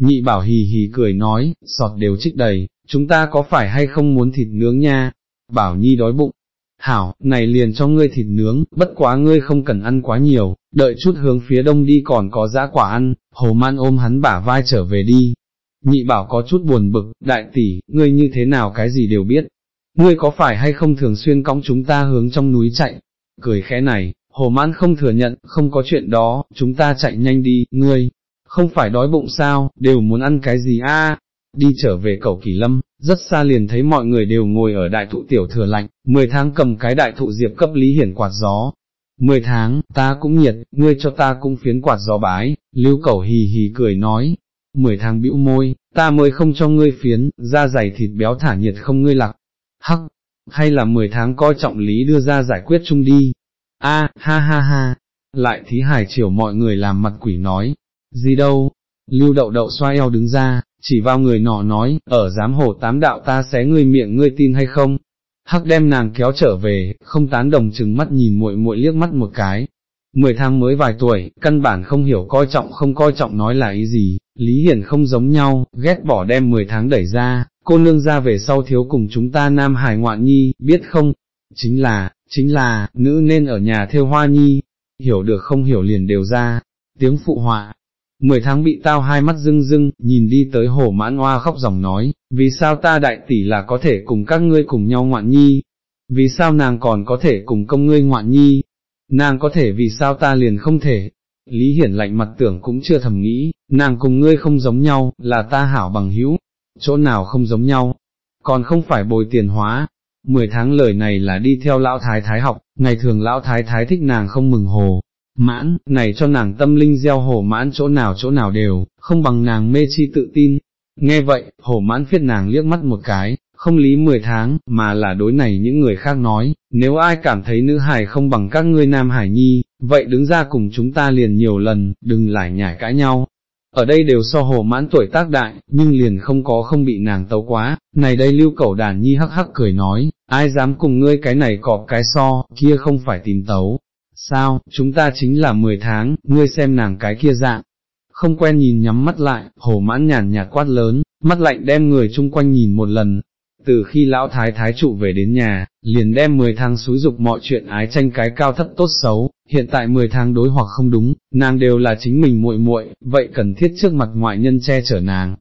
nhị bảo hì hì cười nói, sọt đều trích đầy, chúng ta có phải hay không muốn thịt nướng nha, bảo nhi đói bụng, hảo, này liền cho ngươi thịt nướng, bất quá ngươi không cần ăn quá nhiều, đợi chút hướng phía đông đi còn có dã quả ăn, hồ man ôm hắn bả vai trở về đi. Nhị bảo có chút buồn bực, đại tỷ, ngươi như thế nào cái gì đều biết, ngươi có phải hay không thường xuyên cõng chúng ta hướng trong núi chạy, cười khẽ này, hồ man không thừa nhận, không có chuyện đó, chúng ta chạy nhanh đi, ngươi, không phải đói bụng sao, đều muốn ăn cái gì a? đi trở về cầu kỳ lâm, rất xa liền thấy mọi người đều ngồi ở đại thụ tiểu thừa lạnh, 10 tháng cầm cái đại thụ diệp cấp lý hiển quạt gió. 10 tháng, ta cũng nhiệt, ngươi cho ta cũng phiến quạt gió bái, lưu cầu hì hì cười nói. 10 tháng bĩu môi, ta mới không cho ngươi phiến, da dày thịt béo thả nhiệt không ngươi lặc. Hắc, hay là 10 tháng coi trọng lý đưa ra giải quyết chung đi. A, ha ha ha, lại thí hải chiều mọi người làm mặt quỷ nói, gì đâu, lưu đậu đậu xoa eo đứng ra, chỉ vào người nọ nói, ở giám hổ tám đạo ta xé ngươi miệng ngươi tin hay không? Hắc đem nàng kéo trở về, không tán đồng chừng mắt nhìn muội muội liếc mắt một cái. Mười tháng mới vài tuổi, căn bản không hiểu coi trọng không coi trọng nói là ý gì, Lý Hiển không giống nhau, ghét bỏ đem mười tháng đẩy ra, cô nương ra về sau thiếu cùng chúng ta nam hải ngoạn nhi, biết không? Chính là, chính là, nữ nên ở nhà theo hoa nhi, hiểu được không hiểu liền đều ra, tiếng phụ họa, Mười tháng bị tao hai mắt rưng rưng, nhìn đi tới hồ mãn hoa khóc dòng nói, vì sao ta đại tỷ là có thể cùng các ngươi cùng nhau ngoạn nhi, vì sao nàng còn có thể cùng công ngươi ngoạn nhi, nàng có thể vì sao ta liền không thể. Lý Hiển lạnh mặt tưởng cũng chưa thầm nghĩ, nàng cùng ngươi không giống nhau, là ta hảo bằng hữu, chỗ nào không giống nhau, còn không phải bồi tiền hóa. Mười tháng lời này là đi theo lão thái thái học, ngày thường lão thái thái thích nàng không mừng hồ, mãn, này cho nàng tâm linh gieo hổ mãn chỗ nào chỗ nào đều, không bằng nàng mê chi tự tin. Nghe vậy, hổ mãn phiết nàng liếc mắt một cái, không lý 10 tháng, mà là đối này những người khác nói, nếu ai cảm thấy nữ hải không bằng các ngươi nam hải nhi, vậy đứng ra cùng chúng ta liền nhiều lần, đừng lại nhảy cãi nhau. Ở đây đều so hồ mãn tuổi tác đại, nhưng liền không có không bị nàng tấu quá, này đây lưu cẩu đàn nhi hắc hắc cười nói, ai dám cùng ngươi cái này cọp cái so, kia không phải tìm tấu, sao, chúng ta chính là 10 tháng, ngươi xem nàng cái kia dạng. Không quen nhìn nhắm mắt lại, hổ mãn nhàn nhạt quát lớn, mắt lạnh đem người chung quanh nhìn một lần. Từ khi lão thái thái trụ về đến nhà, liền đem 10 tháng xúi dục mọi chuyện ái tranh cái cao thấp tốt xấu, hiện tại 10 tháng đối hoặc không đúng, nàng đều là chính mình muội muội, vậy cần thiết trước mặt ngoại nhân che chở nàng.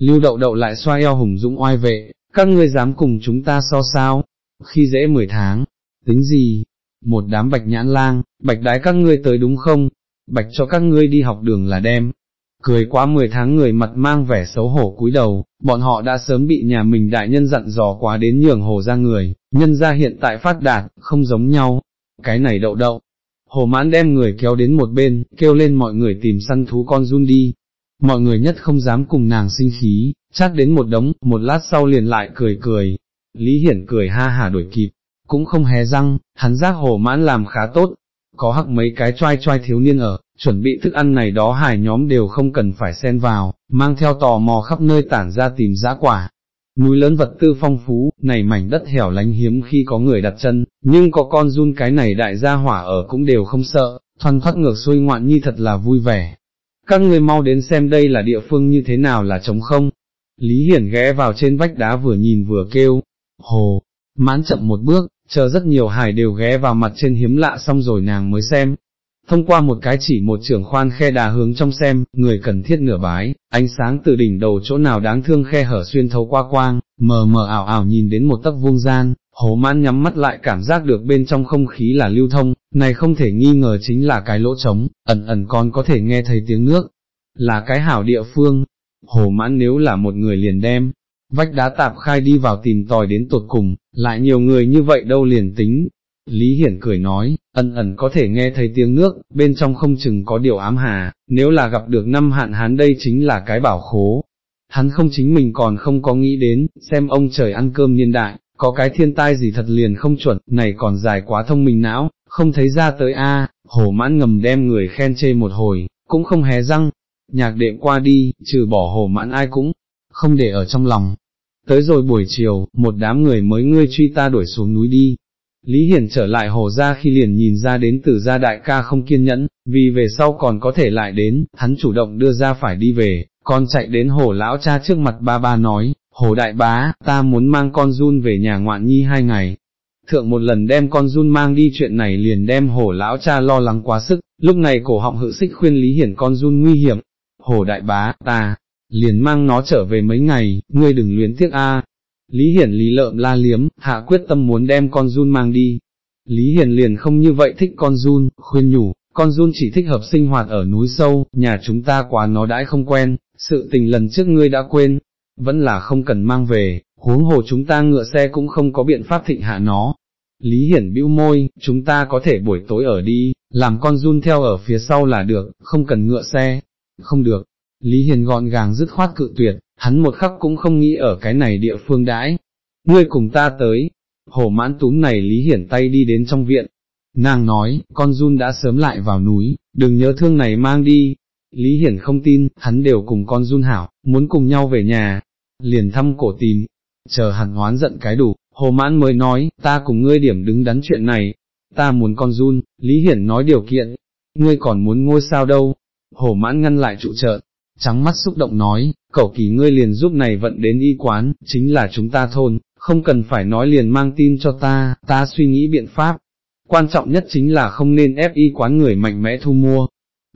Lưu đậu đậu lại xoa eo hùng dũng oai vệ, các ngươi dám cùng chúng ta so sao, khi dễ 10 tháng, tính gì, một đám bạch nhãn lang, bạch đái các ngươi tới đúng không, bạch cho các ngươi đi học đường là đem. Cười quá 10 tháng người mặt mang vẻ xấu hổ cúi đầu, bọn họ đã sớm bị nhà mình đại nhân dặn dò quá đến nhường hồ ra người, nhân ra hiện tại phát đạt, không giống nhau, cái này đậu đậu. Hồ mãn đem người kéo đến một bên, kêu lên mọi người tìm săn thú con run đi. Mọi người nhất không dám cùng nàng sinh khí, chát đến một đống, một lát sau liền lại cười cười. Lý Hiển cười ha hà đuổi kịp, cũng không hé răng, hắn giác hồ mãn làm khá tốt, có hắc mấy cái trai trai thiếu niên ở, chuẩn bị thức ăn này đó hải nhóm đều không cần phải xen vào, mang theo tò mò khắp nơi tản ra tìm giã quả. Núi lớn vật tư phong phú, này mảnh đất hẻo lánh hiếm khi có người đặt chân, nhưng có con run cái này đại gia hỏa ở cũng đều không sợ, thoăn thoát ngược xuôi ngoạn nhi thật là vui vẻ. Các người mau đến xem đây là địa phương như thế nào là trống không. Lý Hiển ghé vào trên vách đá vừa nhìn vừa kêu, hồ, mãn chậm một bước, chờ rất nhiều hải đều ghé vào mặt trên hiếm lạ xong rồi nàng mới xem. Thông qua một cái chỉ một trưởng khoan khe đà hướng trong xem, người cần thiết nửa bái, ánh sáng từ đỉnh đầu chỗ nào đáng thương khe hở xuyên thấu qua quang, mờ mờ ảo ảo nhìn đến một tấc vuông gian, hồ mãn nhắm mắt lại cảm giác được bên trong không khí là lưu thông, này không thể nghi ngờ chính là cái lỗ trống, ẩn ẩn còn có thể nghe thấy tiếng nước, là cái hảo địa phương. Hồ mãn nếu là một người liền đem, vách đá tạp khai đi vào tìm tòi đến tột cùng, lại nhiều người như vậy đâu liền tính. Lý Hiển cười nói, ẩn ẩn có thể nghe thấy tiếng nước, bên trong không chừng có điều ám hà, nếu là gặp được năm hạn hán đây chính là cái bảo khố. Hắn không chính mình còn không có nghĩ đến, xem ông trời ăn cơm niên đại, có cái thiên tai gì thật liền không chuẩn, này còn dài quá thông minh não, không thấy ra tới a hổ mãn ngầm đem người khen chê một hồi, cũng không hé răng, nhạc đệm qua đi, trừ bỏ hổ mãn ai cũng không để ở trong lòng, Tới rồi buổi chiều, một đám người mới ngươi truy ta đuổi xuống núi đi. Lý Hiển trở lại hồ ra khi liền nhìn ra đến từ gia đại ca không kiên nhẫn, vì về sau còn có thể lại đến, hắn chủ động đưa ra phải đi về, con chạy đến hồ lão cha trước mặt ba ba nói, hồ đại bá, ta muốn mang con run về nhà ngoạn nhi hai ngày. Thượng một lần đem con run mang đi chuyện này liền đem hồ lão cha lo lắng quá sức, lúc này cổ họng hự xích khuyên Lý Hiển con run nguy hiểm. Hồ đại bá, ta, liền mang nó trở về mấy ngày, ngươi đừng luyến tiếc a. Lý Hiển lý lợm la liếm, hạ quyết tâm muốn đem con run mang đi. Lý Hiển liền không như vậy thích con run, khuyên nhủ, con run chỉ thích hợp sinh hoạt ở núi sâu, nhà chúng ta quá nó đãi không quen, sự tình lần trước ngươi đã quên, vẫn là không cần mang về, huống hồ chúng ta ngựa xe cũng không có biện pháp thịnh hạ nó. Lý Hiển bĩu môi, chúng ta có thể buổi tối ở đi, làm con run theo ở phía sau là được, không cần ngựa xe. Không được, Lý Hiền gọn gàng dứt khoát cự tuyệt, hắn một khắc cũng không nghĩ ở cái này địa phương đãi. Ngươi cùng ta tới, hồ mãn túm này Lý Hiển tay đi đến trong viện. Nàng nói, con Jun đã sớm lại vào núi, đừng nhớ thương này mang đi, Lý Hiển không tin, hắn đều cùng con Jun hảo, muốn cùng nhau về nhà, liền thăm cổ tìm, chờ hẳn hoán giận cái đủ, hồ mãn mới nói, ta cùng ngươi điểm đứng đắn chuyện này, ta muốn con run, Lý Hiển nói điều kiện, ngươi còn muốn ngôi sao đâu, hồ mãn ngăn lại trụ trợ, trắng mắt xúc động nói, cậu kỳ ngươi liền giúp này vận đến y quán, chính là chúng ta thôn, không cần phải nói liền mang tin cho ta, ta suy nghĩ biện pháp. Quan trọng nhất chính là không nên ép y quán người mạnh mẽ thu mua,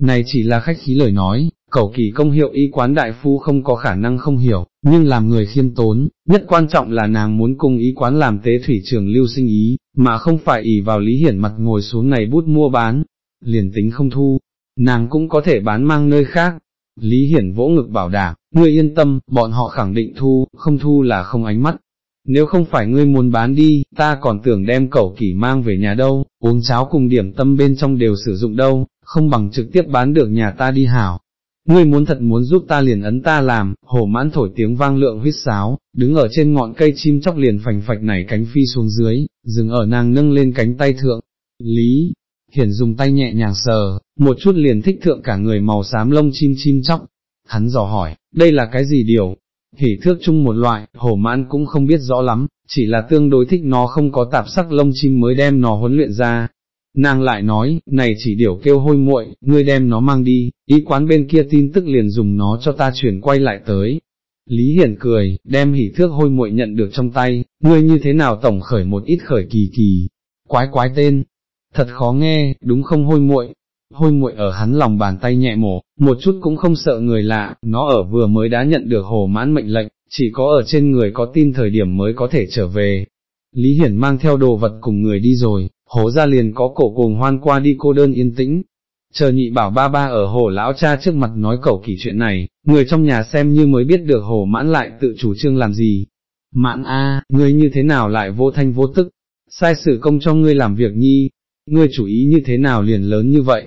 này chỉ là khách khí lời nói, cầu kỳ công hiệu y quán đại phu không có khả năng không hiểu, nhưng làm người khiêm tốn, nhất quan trọng là nàng muốn cùng y quán làm tế thủy trường lưu sinh ý, mà không phải ỉ vào lý hiển mặt ngồi xuống này bút mua bán, liền tính không thu, nàng cũng có thể bán mang nơi khác. Lý Hiển vỗ ngực bảo đảm, ngươi yên tâm, bọn họ khẳng định thu, không thu là không ánh mắt. Nếu không phải ngươi muốn bán đi, ta còn tưởng đem cẩu kỷ mang về nhà đâu, uống cháo cùng điểm tâm bên trong đều sử dụng đâu, không bằng trực tiếp bán được nhà ta đi hảo. Ngươi muốn thật muốn giúp ta liền ấn ta làm, hổ mãn thổi tiếng vang lượng huyết sáo, đứng ở trên ngọn cây chim chóc liền phành phạch nảy cánh phi xuống dưới, dừng ở nàng nâng lên cánh tay thượng. Lý, hiển dùng tay nhẹ nhàng sờ, một chút liền thích thượng cả người màu xám lông chim chim chóc. Hắn dò hỏi, đây là cái gì điều? Hỉ thước chung một loại, hổ mãn cũng không biết rõ lắm, chỉ là tương đối thích nó không có tạp sắc lông chim mới đem nó huấn luyện ra, Nàng lại nói, này chỉ điểu kêu hôi muội, ngươi đem nó mang đi, ý quán bên kia tin tức liền dùng nó cho ta chuyển quay lại tới. Lý Hiển cười, đem hỉ thước hôi muội nhận được trong tay, ngươi như thế nào tổng khởi một ít khởi kỳ kỳ, quái quái tên, thật khó nghe, đúng không hôi muội? Hôi muội ở hắn lòng bàn tay nhẹ mổ, một chút cũng không sợ người lạ, nó ở vừa mới đã nhận được hồ mãn mệnh lệnh, chỉ có ở trên người có tin thời điểm mới có thể trở về. Lý Hiển mang theo đồ vật cùng người đi rồi, hố ra liền có cổ cùng hoan qua đi cô đơn yên tĩnh. Chờ nhị bảo ba ba ở hồ lão cha trước mặt nói cẩu kỳ chuyện này, người trong nhà xem như mới biết được hồ mãn lại tự chủ trương làm gì. Mãn a, ngươi như thế nào lại vô thanh vô tức, sai sự công cho ngươi làm việc nhi, ngươi chủ ý như thế nào liền lớn như vậy.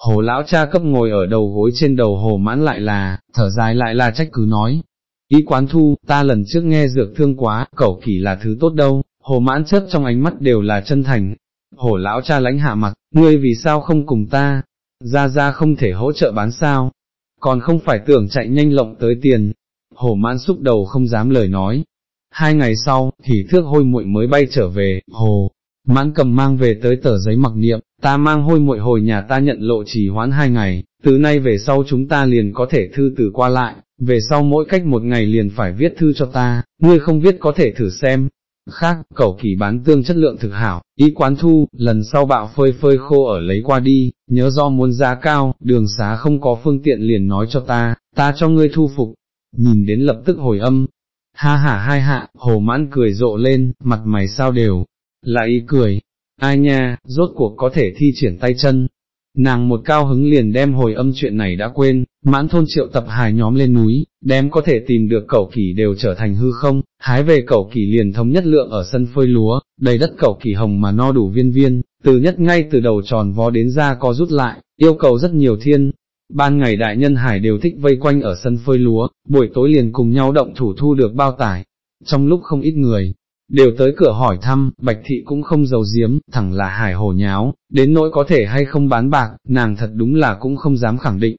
Hồ lão cha cấp ngồi ở đầu gối trên đầu hồ mãn lại là, thở dài lại là trách cứ nói. Ý quán thu, ta lần trước nghe dược thương quá, cẩu kỷ là thứ tốt đâu, hồ mãn chất trong ánh mắt đều là chân thành, Hồ lão cha lãnh hạ mặt, ngươi vì sao không cùng ta, ra ra không thể hỗ trợ bán sao, còn không phải tưởng chạy nhanh lộng tới tiền, Hồ mãn xúc đầu không dám lời nói. Hai ngày sau, thì thước hôi muội mới bay trở về, hồ, mãn cầm mang về tới tờ giấy mặc niệm, ta mang hôi muội hồi nhà ta nhận lộ chỉ hoãn hai ngày, từ nay về sau chúng ta liền có thể thư từ qua lại, về sau mỗi cách một ngày liền phải viết thư cho ta, ngươi không viết có thể thử xem, Khác, cẩu kỳ bán tương chất lượng thực hảo, ý quán thu, lần sau bạo phơi phơi khô ở lấy qua đi, nhớ do muốn giá cao, đường xá không có phương tiện liền nói cho ta, ta cho ngươi thu phục. Nhìn đến lập tức hồi âm, ha ha hai hạ, hồ mãn cười rộ lên, mặt mày sao đều, là ý cười, ai nha, rốt cuộc có thể thi triển tay chân, nàng một cao hứng liền đem hồi âm chuyện này đã quên, mãn thôn triệu tập hài nhóm lên núi, đem có thể tìm được cẩu kỳ đều trở thành hư không, hái về cẩu kỳ liền thống nhất lượng ở sân phơi lúa, đầy đất cẩu kỳ hồng mà no đủ viên viên, từ nhất ngay từ đầu tròn vó đến ra có rút lại, yêu cầu rất nhiều thiên. Ban ngày đại nhân hải đều thích vây quanh ở sân phơi lúa, buổi tối liền cùng nhau động thủ thu được bao tải. Trong lúc không ít người, đều tới cửa hỏi thăm, bạch thị cũng không giấu giếm, thẳng là hải hồ nháo, đến nỗi có thể hay không bán bạc, nàng thật đúng là cũng không dám khẳng định.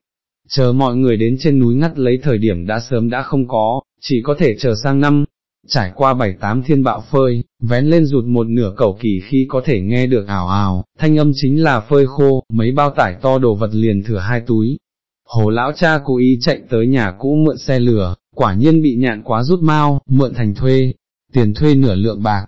Chờ mọi người đến trên núi ngắt lấy thời điểm đã sớm đã không có, chỉ có thể chờ sang năm, trải qua bảy tám thiên bạo phơi, vén lên rụt một nửa cầu kỳ khi có thể nghe được ảo ảo, thanh âm chính là phơi khô, mấy bao tải to đồ vật liền thừa hai túi. hồ lão cha cố ý chạy tới nhà cũ mượn xe lửa, quả nhiên bị nhạn quá rút mau, mượn thành thuê, tiền thuê nửa lượng bạc.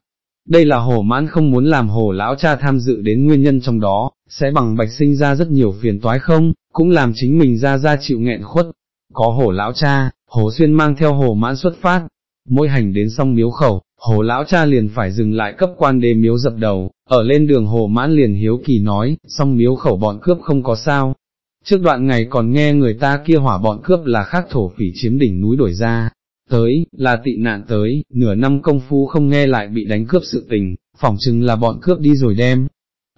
Đây là hồ mãn không muốn làm hồ lão cha tham dự đến nguyên nhân trong đó, sẽ bằng bạch sinh ra rất nhiều phiền toái không, cũng làm chính mình ra ra chịu nghẹn khuất. Có hồ lão cha, hồ xuyên mang theo hồ mãn xuất phát, mỗi hành đến sông miếu khẩu, hồ lão cha liền phải dừng lại cấp quan đế miếu dập đầu, ở lên đường hồ mãn liền hiếu kỳ nói, song miếu khẩu bọn cướp không có sao. Trước đoạn ngày còn nghe người ta kia hỏa bọn cướp là khác thổ phỉ chiếm đỉnh núi đổi ra, tới, là tị nạn tới, nửa năm công phu không nghe lại bị đánh cướp sự tình, phỏng chừng là bọn cướp đi rồi đem.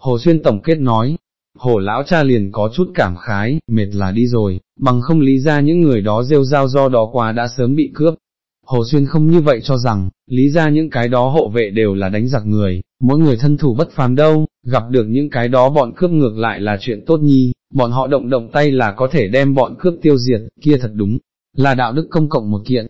Hồ Xuyên tổng kết nói, hồ lão cha liền có chút cảm khái, mệt là đi rồi, bằng không lý ra những người đó rêu rao do đó qua đã sớm bị cướp, Hồ Xuyên không như vậy cho rằng, lý ra những cái đó hộ vệ đều là đánh giặc người, mỗi người thân thủ bất phàm đâu, gặp được những cái đó bọn cướp ngược lại là chuyện tốt nhi, bọn họ động động tay là có thể đem bọn cướp tiêu diệt, kia thật đúng, là đạo đức công cộng một kiện.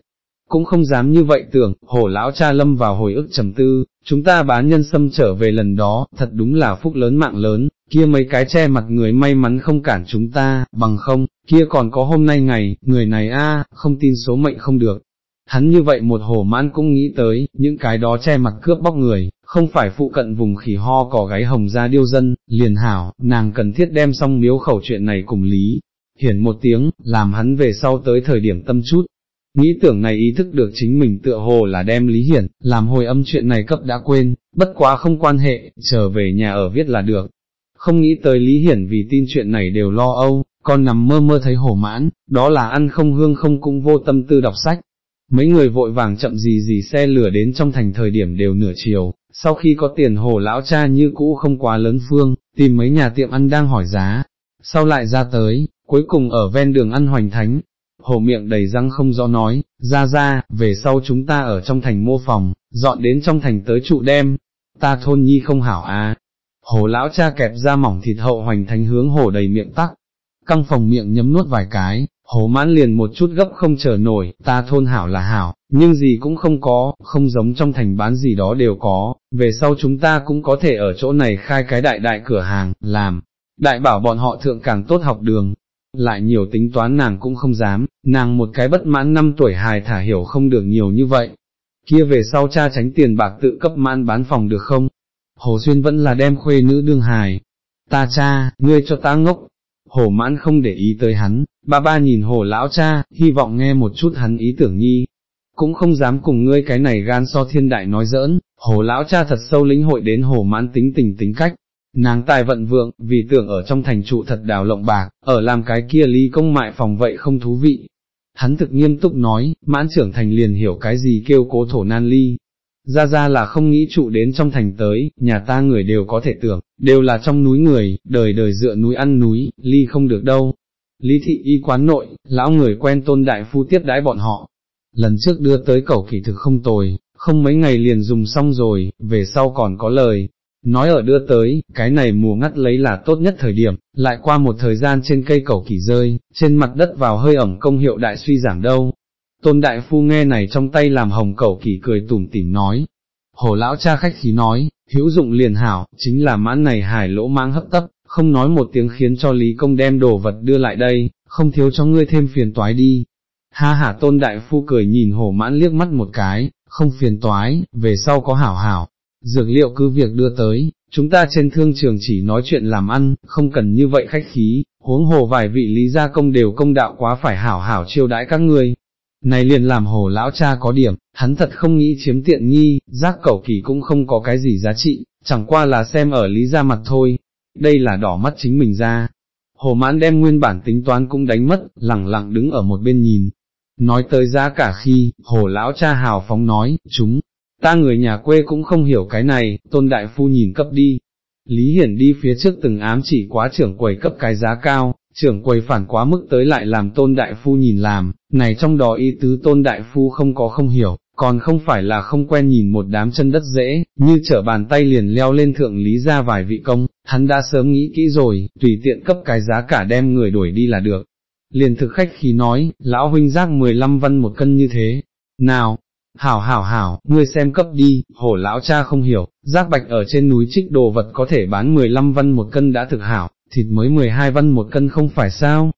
Cũng không dám như vậy tưởng, hồ lão cha lâm vào hồi ức trầm tư, chúng ta bán nhân sâm trở về lần đó, thật đúng là phúc lớn mạng lớn, kia mấy cái che mặt người may mắn không cản chúng ta, bằng không, kia còn có hôm nay ngày, người này a không tin số mệnh không được, Hắn như vậy một hồ mãn cũng nghĩ tới, những cái đó che mặt cướp bóc người, không phải phụ cận vùng khỉ ho cỏ gáy hồng ra điêu dân, liền hảo, nàng cần thiết đem xong miếu khẩu chuyện này cùng lý, hiển một tiếng, làm hắn về sau tới thời điểm tâm chút. Nghĩ tưởng này ý thức được chính mình tựa hồ là đem Lý Hiển, làm hồi âm chuyện này cấp đã quên, bất quá không quan hệ, trở về nhà ở viết là được. Không nghĩ tới Lý Hiển vì tin chuyện này đều lo âu, còn nằm mơ mơ thấy hổ mãn, đó là ăn không hương không cũng vô tâm tư đọc sách, mấy người vội vàng chậm gì gì xe lửa đến trong thành thời điểm đều nửa chiều, sau khi có tiền hồ lão cha như cũ không quá lớn phương, tìm mấy nhà tiệm ăn đang hỏi giá, sau lại ra tới, cuối cùng ở ven đường ăn hoành thánh, hồ miệng đầy răng không rõ nói, ra ra, về sau chúng ta ở trong thành mô phòng, dọn đến trong thành tới trụ đem, ta thôn nhi không hảo à. Hồ lão cha kẹp ra mỏng thịt hậu hoành thánh hướng hồ đầy miệng tắc, căng phòng miệng nhấm nuốt vài cái, Hồ mãn liền một chút gấp không chờ nổi, ta thôn hảo là hảo, nhưng gì cũng không có, không giống trong thành bán gì đó đều có, về sau chúng ta cũng có thể ở chỗ này khai cái đại đại cửa hàng, làm, đại bảo bọn họ thượng càng tốt học đường, lại nhiều tính toán nàng cũng không dám, nàng một cái bất mãn năm tuổi hài thả hiểu không được nhiều như vậy, kia về sau cha tránh tiền bạc tự cấp mãn bán phòng được không? Hồ Xuyên vẫn là đem khuê nữ đương hài, ta cha, ngươi cho ta ngốc, hồ mãn không để ý tới hắn, ba ba nhìn hồ lão cha, hy vọng nghe một chút hắn ý tưởng nhi, cũng không dám cùng ngươi cái này gan so thiên đại nói giỡn, hồ lão cha thật sâu lĩnh hội đến hồ mãn tính tình tính cách. Nàng tài vận vượng, vì tưởng ở trong thành trụ thật đào lộng bạc, ở làm cái kia ly công mại phòng vậy không thú vị. Hắn thực nghiêm túc nói, mãn trưởng thành liền hiểu cái gì kêu cố thổ nan ly, ra ra là không nghĩ trụ đến trong thành tới, nhà ta người đều có thể tưởng, đều là trong núi người, đời đời dựa núi ăn núi, ly không được đâu. Lý thị y quán nội, lão người quen tôn đại phu tiếp đái bọn họ. Lần trước đưa tới cẩu kỳ thực không tồi, không mấy ngày liền dùng xong rồi, về sau còn có lời. Nói ở đưa tới, cái này mùa ngắt lấy là tốt nhất thời điểm, lại qua một thời gian trên cây cầu kỳ rơi, trên mặt đất vào hơi ẩm công hiệu đại suy giảm đâu, Tôn đại phu nghe này trong tay làm hồng cầu kỳ cười tủm tỉm nói, hồ lão cha khách khí nói, hữu dụng liền hảo, chính là mãn này hải lỗ mang hấp tấp, không nói một tiếng khiến cho Lý Công đem đồ vật đưa lại đây, không thiếu cho ngươi thêm phiền toái đi. Ha ha tôn đại phu cười nhìn hồ mãn liếc mắt một cái, không phiền toái, về sau có hảo hảo, dược liệu cứ việc đưa tới, chúng ta trên thương trường chỉ nói chuyện làm ăn, không cần như vậy khách khí, huống hồ vài vị lý gia công đều công đạo quá phải hảo hảo chiêu đãi các ngươi, này liền làm hồ lão cha có điểm, hắn thật không nghĩ chiếm tiện nghi, giác cẩu kỳ cũng không có cái gì giá trị, chẳng qua là xem ở lý gia mặt thôi, đây là đỏ mắt chính mình ra. Hồ mãn đem nguyên bản tính toán cũng đánh mất, lặng lặng đứng ở một bên nhìn. Nói tới giá cả khi, hồ lão cha hào phóng nói, chúng, ta người nhà quê cũng không hiểu cái này, tôn đại phu nhìn cấp đi. Lý Hiển đi phía trước từng ám chỉ quá trưởng quầy cấp cái giá cao, trưởng quầy phản quá mức tới lại làm tôn đại phu nhìn làm, này trong đó ý tứ tôn đại phu không có không hiểu, còn không phải là không quen nhìn một đám chân đất dễ, như trở bàn tay liền leo lên thượng lý ra vài vị công, hắn đã sớm nghĩ kỹ rồi, tùy tiện cấp cái giá cả đem người đuổi đi là được. Liền thực khách khi nói, lão huynh giác 15 văn một cân như thế, nào, hảo hảo hảo, ngươi xem cấp đi, hổ lão cha không hiểu, giác bạch ở trên núi trích đồ vật có thể bán 15 văn một cân đã thực hảo, thịt mới 12 văn một cân không phải sao,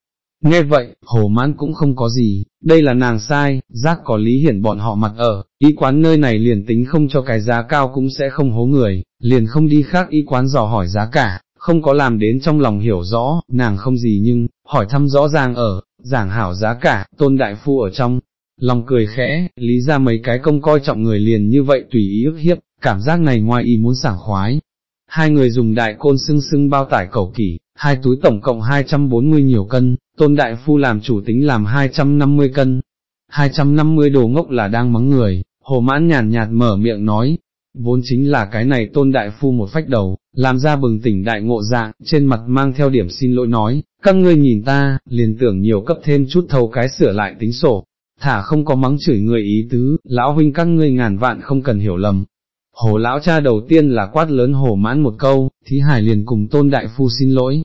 Nghe vậy, hồ mãn cũng không có gì, đây là nàng sai, giác có lý hiển bọn họ mặt ở, y quán nơi này liền tính không cho cái giá cao cũng sẽ không hố người, liền không đi khác y quán dò hỏi giá cả, không có làm đến trong lòng hiểu rõ, nàng không gì nhưng, hỏi thăm rõ ràng ở, giảng hảo giá cả, tôn đại phu ở trong, lòng cười khẽ, lý ra mấy cái công coi trọng người liền như vậy tùy ý ức hiếp, cảm giác này ngoài ý muốn sảng khoái. Hai người dùng đại côn xưng xưng bao tải cầu kỷ, hai túi tổng cộng 240 nhiều cân, tôn đại phu làm chủ tính làm 250 cân. 250 đồ ngốc là đang mắng người, hồ mãn nhàn nhạt mở miệng nói, vốn chính là cái này tôn đại phu một phách đầu, làm ra bừng tỉnh đại ngộ dạng, trên mặt mang theo điểm xin lỗi nói, các ngươi nhìn ta, liền tưởng nhiều cấp thêm chút thầu cái sửa lại tính sổ, thả không có mắng chửi người ý tứ, lão huynh các ngươi ngàn vạn không cần hiểu lầm. Hồ lão cha đầu tiên là quát lớn hồ mãn một câu, thí hải liền cùng tôn đại phu xin lỗi,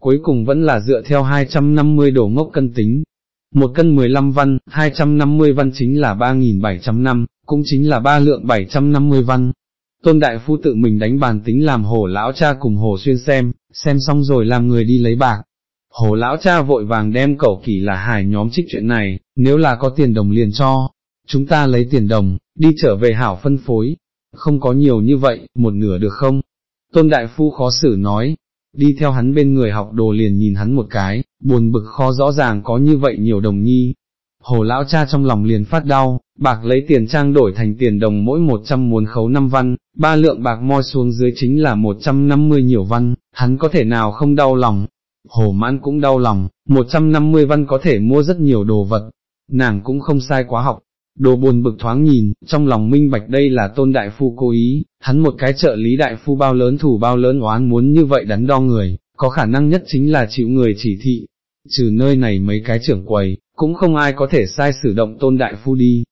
cuối cùng vẫn là dựa theo 250 đổ ngốc cân tính. Một cân 15 văn, 250 văn chính là 3.700 năm, cũng chính là ba lượng 750 văn. Tôn Đại Phu tự mình đánh bàn tính làm hồ lão cha cùng hồ xuyên xem, xem xong rồi làm người đi lấy bạc. Hồ lão cha vội vàng đem cẩu kỳ là hài nhóm trích chuyện này, nếu là có tiền đồng liền cho, chúng ta lấy tiền đồng, đi trở về hảo phân phối, không có nhiều như vậy, một nửa được không? Tôn Đại Phu khó xử nói, đi theo hắn bên người học đồ liền nhìn hắn một cái, buồn bực khó rõ ràng có như vậy nhiều đồng nhi. Hồ lão cha trong lòng liền phát đau, bạc lấy tiền trang đổi thành tiền đồng mỗi 100 muốn khấu năm văn, ba lượng bạc moi xuống dưới chính là 150 nhiều văn, hắn có thể nào không đau lòng. Hồ mãn cũng đau lòng, 150 văn có thể mua rất nhiều đồ vật, nàng cũng không sai quá học, Đồ buồn bực thoáng nhìn, trong lòng minh bạch đây là tôn đại phu cố ý, hắn một cái trợ lý đại phu bao lớn thủ bao lớn oán muốn như vậy đắn đo người, có khả năng nhất chính là chịu người chỉ thị, trừ nơi này mấy cái trưởng quầy, cũng không ai có thể sai sử động tôn đại phu đi.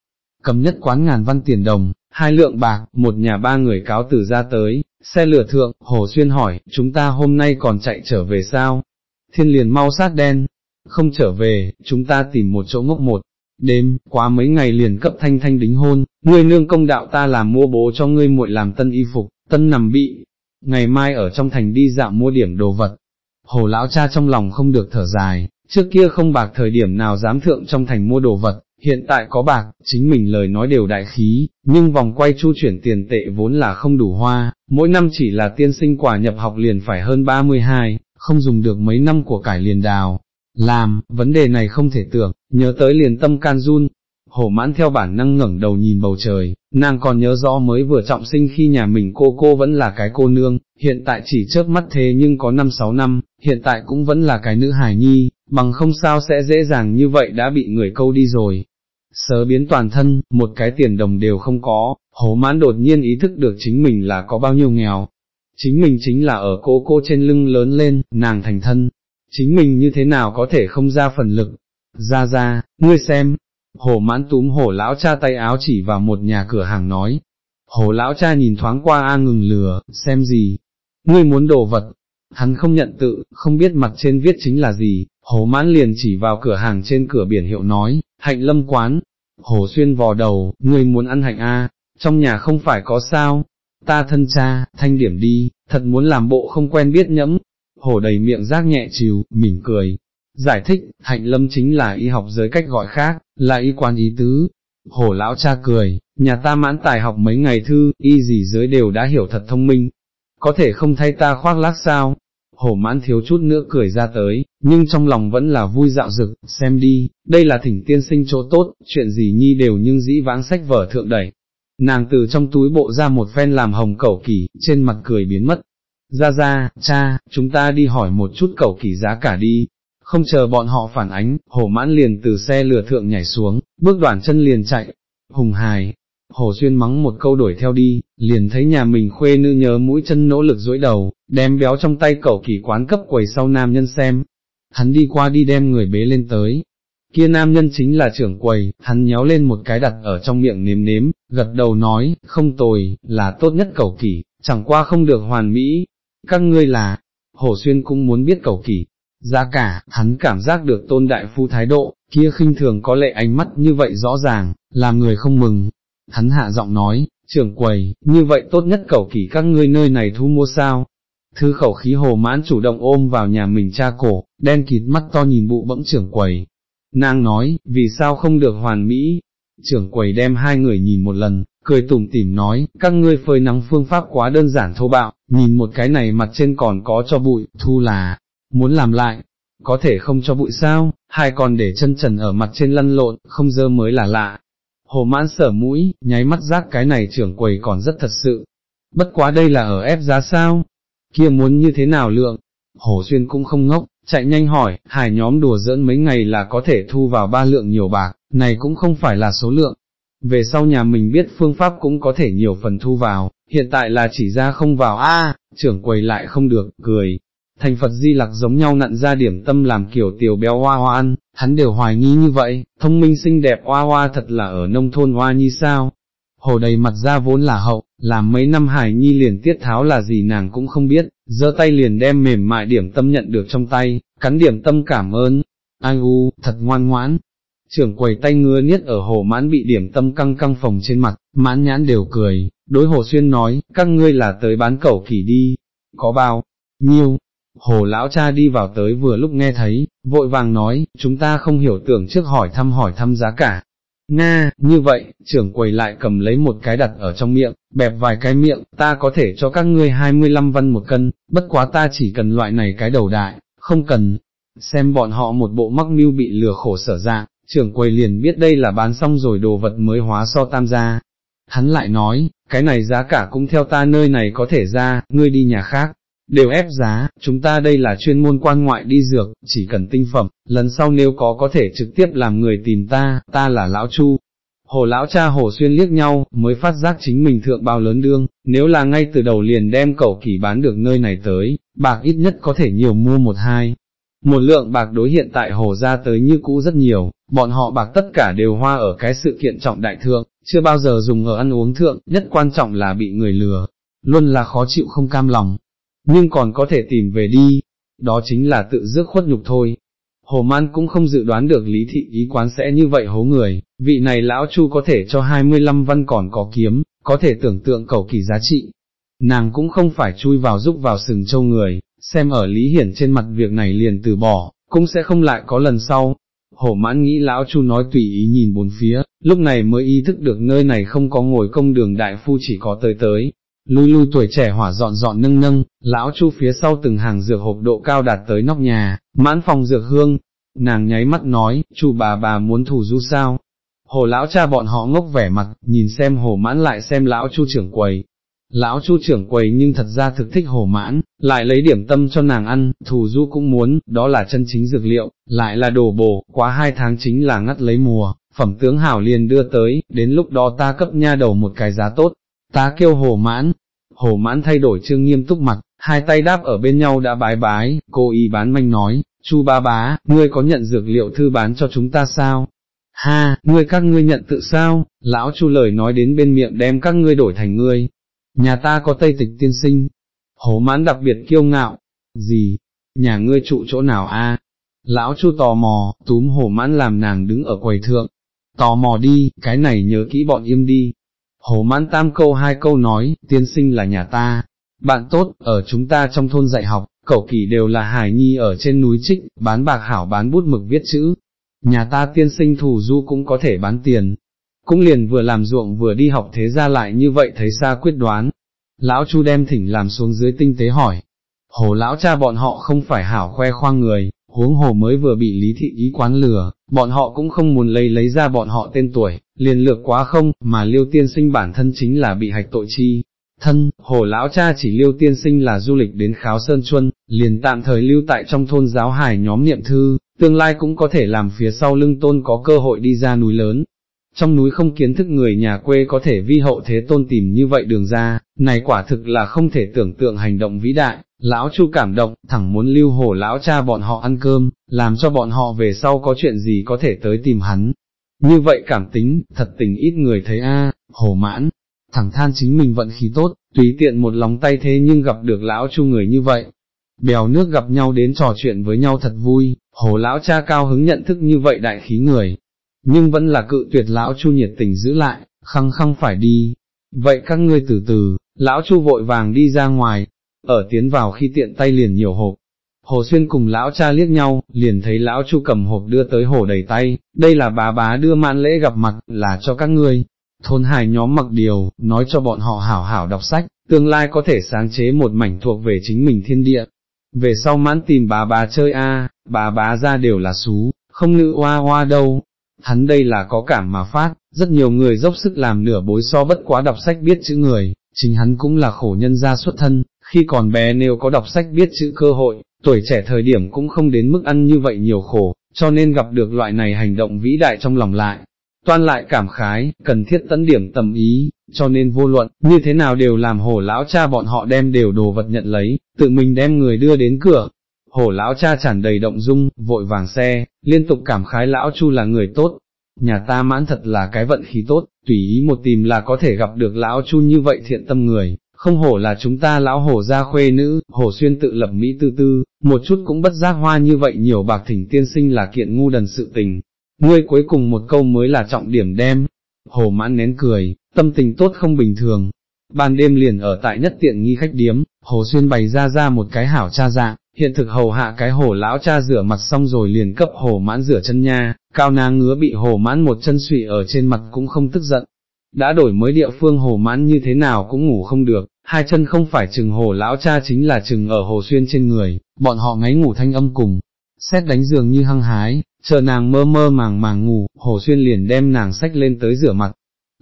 Cầm nhất quán ngàn văn tiền đồng, hai lượng bạc, một nhà ba người cáo từ ra tới, xe lửa thượng, Hồ Xuyên hỏi, chúng ta hôm nay còn chạy trở về sao? Thiên liền mau sát đen, không trở về, chúng ta tìm một chỗ ngốc một, đêm, quá mấy ngày liền cấp thanh thanh đính hôn, ngươi nương công đạo ta làm mua bố cho ngươi muội làm tân y phục, tân nằm bị, ngày mai ở trong thành đi dạo mua điểm đồ vật. Hồ lão cha trong lòng không được thở dài, trước kia không bạc thời điểm nào dám thượng trong thành mua đồ vật, hiện tại có bạc, chính mình lời nói đều đại khí, nhưng vòng quay chu chuyển tiền tệ vốn là không đủ hoa, mỗi năm chỉ là tiên sinh quả nhập học liền phải hơn 32, không dùng được mấy năm của cải liền đào, làm, vấn đề này không thể tưởng, nhớ tới liền tâm can run, hổ mãn theo bản năng ngẩng đầu nhìn bầu trời, nàng còn nhớ rõ mới vừa trọng sinh khi nhà mình cô cô vẫn là cái cô nương, hiện tại chỉ chớp mắt thế nhưng có 5-6 năm, hiện tại cũng vẫn là cái nữ hài nhi, bằng không sao sẽ dễ dàng như vậy đã bị người câu đi rồi. Sớ biến toàn thân, một cái tiền đồng đều không có, hổ mãn đột nhiên ý thức được chính mình là có bao nhiêu nghèo. Chính mình chính là ở cô cô trên lưng lớn lên, nàng thành thân, chính mình như thế nào có thể không ra phần lực, ra ra, ngươi xem, hồ mãn túm hồ lão cha tay áo chỉ vào một nhà cửa hàng nói, hồ lão cha nhìn thoáng qua A ngừng lừa, xem gì, ngươi muốn đồ vật, hắn không nhận tự, không biết mặt trên viết chính là gì, hồ mãn liền chỉ vào cửa hàng trên cửa biển hiệu nói, hạnh lâm quán, hồ xuyên vò đầu, ngươi muốn ăn hạnh A, trong nhà không phải có sao, ta thân cha, thanh điểm đi, thật muốn làm bộ không quen biết nhẫm, hổ đầy miệng rác nhẹ chiều, mỉm cười. Giải thích, hạnh lâm chính là y học giới cách gọi khác, là y quan ý tứ. Hổ lão cha cười, nhà ta mãn tài học mấy ngày thư, y gì giới đều đã hiểu thật thông minh. Có thể không thay ta khoác lác sao? Hổ mãn thiếu chút nữa cười ra tới, nhưng trong lòng vẫn là vui dạo dực, xem đi, đây là thỉnh tiên sinh chỗ tốt, chuyện gì nhi đều nhưng dĩ vãng sách vở thượng đẩy. Nàng từ trong túi bộ ra một phen làm hồng cẩu kỳ trên mặt cười biến mất, ra ra, cha, chúng ta đi hỏi một chút cẩu kỳ giá cả đi. Không chờ bọn họ phản ánh, hồ mãn liền từ xe lửa thượng nhảy xuống, bước đoạn chân liền chạy. Hùng hài, hồ xuyên mắng một câu đuổi theo đi, liền thấy nhà mình khuê nữ nhớ mũi chân nỗ lực dối đầu, đem béo trong tay cẩu kỳ quán cấp quầy sau nam nhân xem. Hắn đi qua đi đem người bế lên tới. Kia nam nhân chính là trưởng quầy, hắn nhéo lên một cái đặt ở trong miệng nếm nếm, gật đầu nói, không tồi, là tốt nhất cầu kỳ, chẳng qua không được hoàn mỹ, các ngươi là, Hồ Xuyên cũng muốn biết cầu kỳ, giá cả, hắn cảm giác được tôn đại phu thái độ, kia khinh thường có lệ ánh mắt như vậy rõ ràng, làm người không mừng. Hắn hạ giọng nói, trưởng quầy, như vậy tốt nhất cầu kỳ các ngươi nơi này thu mua sao? Thư khẩu khí hồ mãn chủ động ôm vào nhà mình cha cổ, đen kịt mắt to nhìn bụ bẫng trưởng quầy. Nàng nói, vì sao không được hoàn mỹ? Trưởng quầy đem hai người nhìn một lần, cười tủm tỉm nói, các ngươi phơi nắng phương pháp quá đơn giản thô bạo, nhìn một cái này mặt trên còn có cho bụi, thu là, muốn làm lại, có thể không cho bụi sao, hai còn để chân trần ở mặt trên lăn lộn, không dơ mới là lạ. Hồ mãn sở mũi, nháy mắt rác cái này trưởng quầy còn rất thật sự. Bất quá đây là ở ép giá sao? Kia muốn như thế nào lượng? Hồ xuyên cũng không ngốc, chạy nhanh hỏi, hải nhóm đùa giỡn mấy ngày là có thể thu vào ba lượng nhiều bạc, này cũng không phải là số lượng. Về sau nhà mình biết phương pháp cũng có thể nhiều phần thu vào, hiện tại là chỉ ra không vào a trưởng quầy lại không được, cười, thành Phật di lặc giống nhau nặn ra điểm tâm làm kiểu tiểu béo hoa hoa ăn, hắn đều hoài nghi như vậy, thông minh xinh đẹp hoa hoa thật là ở nông thôn hoa như sao. Hồ đầy mặt ra vốn là hậu, làm mấy năm hải nhi liền tiết tháo là gì nàng cũng không biết, giơ tay liền đem mềm mại điểm tâm nhận được trong tay, cắn điểm tâm cảm ơn, ai u, thật ngoan ngoãn. Trưởng quầy tay ngứa niết ở hồ mãn bị điểm tâm căng căng phòng trên mặt, mãn nhãn đều cười, đối hồ xuyên nói, các ngươi là tới bán cẩu kỳ đi, có bao, nhiêu, Hồ lão cha đi vào tới vừa lúc nghe thấy, vội vàng nói, chúng ta không hiểu tưởng trước hỏi thăm hỏi thăm giá cả. Nga, như vậy, trưởng quầy lại cầm lấy một cái đặt ở trong miệng, bẹp vài cái miệng, ta có thể cho các ngươi 25 văn một cân, bất quá ta chỉ cần loại này cái đầu đại, không cần. Xem bọn họ một bộ mắc mưu bị lừa khổ sở dạng, trưởng quầy liền biết đây là bán xong rồi đồ vật mới hóa so tam gia. Hắn lại nói, cái này giá cả cũng theo ta nơi này có thể ra, ngươi đi nhà khác, đều ép giá, chúng ta đây là chuyên môn quan ngoại đi dược, chỉ cần tinh phẩm, lần sau nếu có có thể trực tiếp làm người tìm ta, ta là lão chu. Hồ lão cha hồ xuyên liếc nhau, mới phát giác chính mình thượng bao lớn đương, nếu là ngay từ đầu liền đem cẩu kỳ bán được nơi này tới, bạc ít nhất có thể nhiều mua một hai. Một lượng bạc đối hiện tại hồ ra tới như cũ rất nhiều, bọn họ bạc tất cả đều hoa ở cái sự kiện trọng đại thượng, chưa bao giờ dùng ở ăn uống thượng, nhất quan trọng là bị người lừa, luôn là khó chịu không cam lòng, nhưng còn có thể tìm về đi, đó chính là tự dước khuất nhục thôi. Hồ Man cũng không dự đoán được lý thị ý quán sẽ như vậy hố người, vị này lão chu có thể cho 25 văn còn có kiếm, có thể tưởng tượng cầu kỳ giá trị. Nàng cũng không phải chui vào giúp vào sừng châu người, xem ở Lý Hiển trên mặt việc này liền từ bỏ, cũng sẽ không lại có lần sau. Hổ mãn nghĩ lão chu nói tùy ý nhìn bốn phía, lúc này mới ý thức được nơi này không có ngồi công đường đại phu chỉ có tới tới, lui lui tuổi trẻ hỏa dọn dọn nâng nâng, lão chu phía sau từng hàng dược hộp độ cao đạt tới nóc nhà, mãn phòng dược hương, nàng nháy mắt nói, chu bà bà muốn thủ du sao? Hồ lão cha bọn họ ngốc vẻ mặt, nhìn xem hồ mãn lại xem lão chu trưởng quầy. Lão chu trưởng quầy nhưng thật ra thực thích hồ mãn, lại lấy điểm tâm cho nàng ăn, thù du cũng muốn, đó là chân chính dược liệu, lại là đồ bổ, quá hai tháng chính là ngắt lấy mùa, phẩm tướng hảo liền đưa tới, đến lúc đó ta cấp nha đầu một cái giá tốt, ta kêu hồ mãn, hồ mãn thay đổi trương nghiêm túc mặt, hai tay đáp ở bên nhau đã bái bái, cô y bán manh nói, chu ba bá, ngươi có nhận dược liệu thư bán cho chúng ta sao? Ha, ngươi các ngươi nhận tự sao? Lão chu lời nói đến bên miệng đem các ngươi đổi thành ngươi. Nhà ta có tây tịch tiên sinh. Hồ mãn đặc biệt kiêu ngạo. Gì? Nhà ngươi trụ chỗ nào a? Lão chu tò mò, túm hồ mãn làm nàng đứng ở quầy thượng. Tò mò đi, cái này nhớ kỹ bọn im đi, Hồ mãn tam câu hai câu nói, tiên sinh là nhà ta, bạn tốt, ở chúng ta trong thôn dạy học, cậu kỳ đều là hải nhi ở trên núi trích, bán bạc hảo bán bút mực viết chữ. Nhà ta tiên sinh thủ du cũng có thể bán tiền, cũng liền vừa làm ruộng vừa đi học thế ra lại như vậy thấy xa quyết đoán. Lão Chu đem thỉnh làm xuống dưới tinh tế hỏi, hồ lão cha bọn họ không phải hảo khoe khoang người, huống hồ mới vừa bị lý thị ý quán lừa, bọn họ cũng không muốn lấy lấy ra bọn họ tên tuổi, liền lược quá không, mà liêu tiên sinh bản thân chính là bị hạch tội chi. Thân, hồ lão cha chỉ liêu tiên sinh là du lịch đến kháo sơn chuân, liền tạm thời lưu tại trong thôn giáo hải nhóm niệm thư, tương lai cũng có thể làm phía sau lưng tôn có cơ hội đi ra núi lớn. Trong núi không kiến thức người nhà quê có thể vi hậu thế tôn tìm như vậy đường ra, này quả thực là không thể tưởng tượng hành động vĩ đại, Lão Chu cảm động, thẳng muốn lưu hồ lão cha bọn họ ăn cơm, làm cho bọn họ về sau có chuyện gì có thể tới tìm hắn. Như vậy cảm tính, thật tình ít người thấy a, hồ mãn, thẳng than chính mình vận khí tốt, tùy tiện một lòng tay thế nhưng gặp được lão Chu người như vậy. Bèo nước gặp nhau đến trò chuyện với nhau thật vui, hồ lão cha cao hứng nhận thức như vậy đại khí người, nhưng vẫn là cự tuyệt lão Chu nhiệt tình giữ lại, khăng khăng phải đi. Vậy các ngươi từ từ, lão Chu vội vàng đi ra ngoài, ở tiến vào khi tiện tay liền nhiều hộp. Hồ Xuyên cùng lão cha liếc nhau, liền thấy lão chu cầm hộp đưa tới hồ đầy tay, đây là bá bá đưa man lễ gặp mặt, là cho các ngươi. Thôn hài nhóm mặc điều, nói cho bọn họ hảo hảo đọc sách, tương lai có thể sáng chế một mảnh thuộc về chính mình thiên địa. Về sau mãn tìm bà bà chơi a, à, bà ra đều là xú, không nữ hoa hoa đâu. Hắn đây là có cảm mà phát, rất nhiều người dốc sức làm nửa bối so bất quá đọc sách biết chữ người, chính hắn cũng là khổ nhân gia xuất thân, khi còn bé nếu có đọc sách biết chữ cơ hội, tuổi trẻ thời điểm cũng không đến mức ăn như vậy nhiều khổ, cho nên gặp được loại này hành động vĩ đại trong lòng lại. Toan lại cảm khái, cần thiết tấn điểm tầm ý, cho nên vô luận, như thế nào đều làm hổ lão cha bọn họ đem đều đồ vật nhận lấy, tự mình đem người đưa đến cửa. Hổ lão cha tràn đầy động dung, vội vàng xe, liên tục cảm khái lão chu là người tốt, nhà ta mãn thật là cái vận khí tốt, tùy ý một tìm là có thể gặp được lão chu như vậy thiện tâm người, không hổ là chúng ta lão hổ gia khuê nữ, hổ xuyên tự lập Mỹ tư tư, một chút cũng bất giác hoa như vậy nhiều bạc thỉnh tiên sinh là kiện ngu đần sự tình. Ngươi cuối cùng một câu mới là trọng điểm đem, Hổ mãn nén cười, tâm tình tốt không bình thường. Ban đêm liền ở tại nhất tiện nghi khách điếm, hồ xuyên bày ra ra một cái hảo cha dạng, hiện thực hầu hạ cái hồ lão cha rửa mặt xong rồi liền cấp hồ mãn rửa chân nha, cao nàng ngứa bị hồ mãn một chân sụy ở trên mặt cũng không tức giận. Đã đổi mới địa phương hồ mãn như thế nào cũng ngủ không được, hai chân không phải chừng hồ lão cha chính là chừng ở hồ xuyên trên người, bọn họ ngáy ngủ thanh âm cùng, xét đánh giường như hăng hái, chờ nàng mơ mơ màng màng ngủ, hồ xuyên liền đem nàng sách lên tới rửa mặt,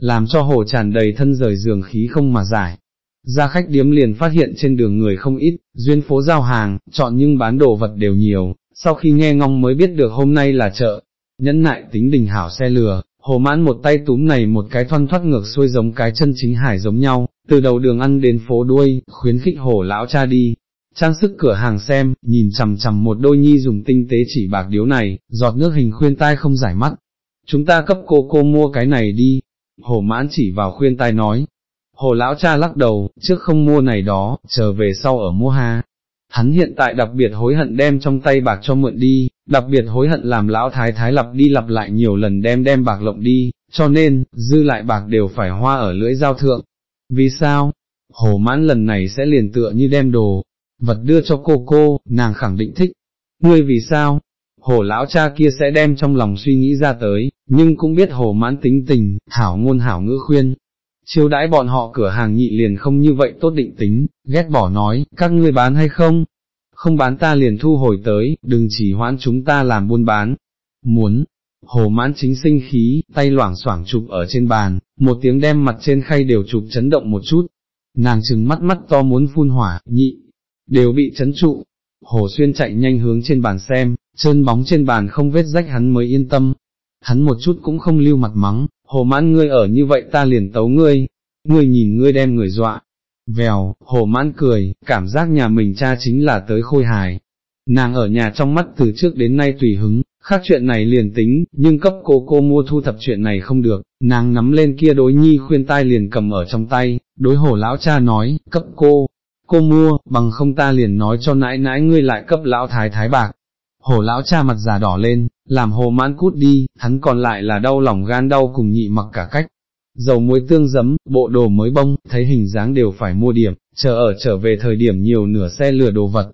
làm cho hồ tràn đầy thân rời giường khí không mà giải. Ra khách điếm liền phát hiện trên đường người không ít, duyên phố giao hàng, chọn nhưng bán đồ vật đều nhiều, sau khi nghe ngong mới biết được hôm nay là chợ, nhẫn nại tính đình hảo xe lừa, hồ mãn một tay túm này một cái thoăn thoát ngược xuôi giống cái chân chính hải giống nhau, từ đầu đường ăn đến phố đuôi, khuyến khích hồ lão cha đi. Trang sức cửa hàng xem, nhìn chằm chằm một đôi nhi dùng tinh tế chỉ bạc điếu này, giọt nước hình khuyên tai không giải mắt. Chúng ta cấp cô cô mua cái này đi. Hồ mãn chỉ vào khuyên tai nói. Hồ lão cha lắc đầu, trước không mua này đó, chờ về sau ở mua ha. Hắn hiện tại đặc biệt hối hận đem trong tay bạc cho mượn đi, đặc biệt hối hận làm lão thái thái lặp đi lặp lại nhiều lần đem đem bạc lộng đi, cho nên, dư lại bạc đều phải hoa ở lưỡi giao thượng. Vì sao? Hồ mãn lần này sẽ liền tựa như đem đồ, vật đưa cho cô cô, nàng khẳng định thích. Ngươi vì sao? Hồ lão cha kia sẽ đem trong lòng suy nghĩ ra tới, nhưng cũng biết hồ mãn tính tình, hảo ngôn hảo ngữ khuyên. Chiêu đãi bọn họ cửa hàng nhị liền không như vậy tốt định tính, ghét bỏ nói, các ngươi bán hay không, không bán ta liền thu hồi tới, đừng chỉ hoãn chúng ta làm buôn bán. Muốn, hồ mãn chính sinh khí, tay loảng xoảng chụp ở trên bàn, một tiếng đem mặt trên khay đều chụp chấn động một chút. Nàng chừng mắt mắt to muốn phun hỏa, nhị, đều bị chấn trụ. Hồ xuyên chạy nhanh hướng trên bàn xem, chân bóng trên bàn không vết rách hắn mới yên tâm. Hắn một chút cũng không lưu mặt mắng, hồ mãn ngươi ở như vậy ta liền tấu ngươi, ngươi nhìn ngươi đem người dọa, Vèo, hồ mãn cười, cảm giác nhà mình cha chính là tới khôi hài. Nàng ở nhà trong mắt từ trước đến nay tùy hứng, khác chuyện này liền tính, nhưng cấp cô cô mua thu thập chuyện này không được, nàng nắm lên kia đối nhi khuyên tai liền cầm ở trong tay, đối hồ lão cha nói, cấp cô, cô mua, bằng không ta liền nói cho nãi nãi ngươi lại cấp lão thái thái bạc. Hồ lão cha mặt già đỏ lên, làm hồ mãn cút đi, hắn còn lại là đau lòng gan đau cùng nhị mặc cả cách, dầu muối tương giấm, bộ đồ mới bông, thấy hình dáng đều phải mua điểm, chờ ở trở về thời điểm nhiều nửa xe lửa đồ vật.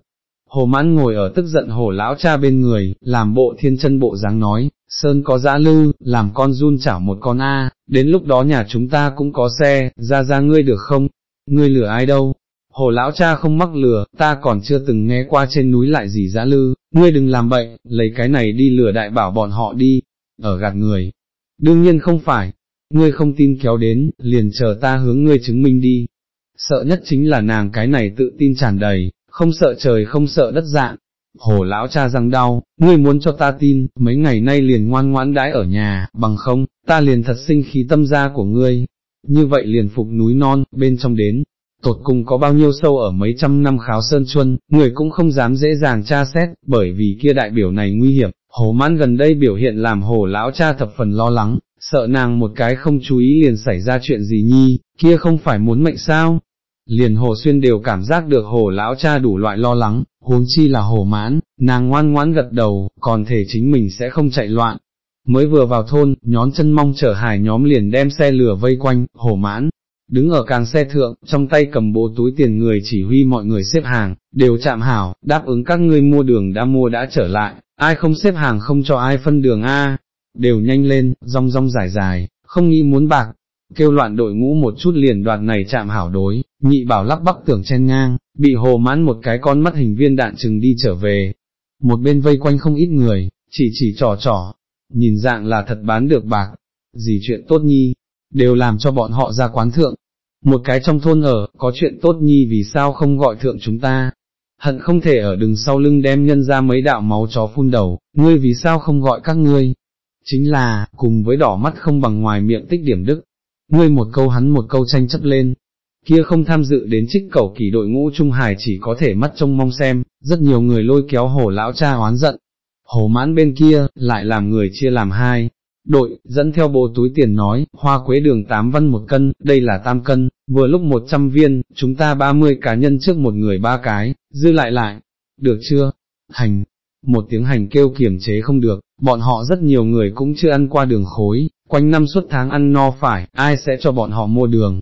Hồ mãn ngồi ở tức giận hồ lão cha bên người, làm bộ thiên chân bộ dáng nói, Sơn có dã lư, làm con run chảo một con A, đến lúc đó nhà chúng ta cũng có xe, ra ra ngươi được không? Ngươi lừa ai đâu? Hồ lão cha không mắc lừa, ta còn chưa từng nghe qua trên núi lại gì dã lư, ngươi đừng làm bậy, lấy cái này đi lừa đại bảo bọn họ đi, ở gạt người. Đương nhiên không phải, ngươi không tin kéo đến, liền chờ ta hướng ngươi chứng minh đi. Sợ nhất chính là nàng cái này tự tin tràn đầy, không sợ trời không sợ đất dạng. Hồ lão cha răng đau, ngươi muốn cho ta tin, mấy ngày nay liền ngoan ngoãn đãi ở nhà, bằng không, ta liền thật sinh khí tâm gia của ngươi. Như vậy liền phục núi non, bên trong đến, tột cùng có bao nhiêu sâu ở mấy trăm năm kháo sơn chuân, người cũng không dám dễ dàng tra xét, bởi vì kia đại biểu này nguy hiểm, hồ mãn gần đây biểu hiện làm hồ lão cha thập phần lo lắng, sợ nàng một cái không chú ý liền xảy ra chuyện gì nhi, kia không phải muốn mệnh sao. Liền hồ xuyên đều cảm giác được hồ lão cha đủ loại lo lắng, huống chi là hồ mãn, nàng ngoan ngoãn gật đầu, còn thể chính mình sẽ không chạy loạn. Mới vừa vào thôn, nhón chân mong chở hải nhóm liền đem xe lửa vây quanh, hồ mãn, đứng ở càng xe thượng, trong tay cầm bộ túi tiền người chỉ huy mọi người xếp hàng, đều chạm hảo, đáp ứng các ngươi mua đường đã mua đã trở lại, ai không xếp hàng không cho ai phân đường A, đều nhanh lên, rong rong dài dài, không nghĩ muốn bạc, kêu loạn đội ngũ một chút liền đoạt này chạm hảo đối, nhị bảo lắp bắc tưởng chen ngang, bị hồ mãn một cái con mắt hình viên đạn chừng đi trở về, một bên vây quanh không ít người, chỉ chỉ trò trò, nhìn dạng là thật bán được bạc, gì chuyện tốt nhi, đều làm cho bọn họ ra quán thượng, một cái trong thôn ở, có chuyện tốt nhi vì sao không gọi thượng chúng ta, hận không thể ở đường sau lưng đem nhân ra mấy đạo máu chó phun đầu, ngươi vì sao không gọi các ngươi, chính là, cùng với đỏ mắt không bằng ngoài miệng tích điểm đức, ngươi một câu hắn một câu tranh chấp lên, kia không tham dự đến trích cầu kỳ đội ngũ Trung Hải chỉ có thể mắt trông mong xem, rất nhiều người lôi kéo hồ lão cha oán giận, hồ mãn bên kia, lại làm người chia làm hai, đội, dẫn theo bộ túi tiền nói, hoa quế đường 8 văn một cân, đây là tam cân, vừa lúc 100 viên, chúng ta 30 cá nhân trước một người ba cái, dư lại lại, được chưa? Hành, một tiếng hành kêu kiểm chế không được, bọn họ rất nhiều người cũng chưa ăn qua đường khối, quanh năm suốt tháng ăn no phải, ai sẽ cho bọn họ mua đường.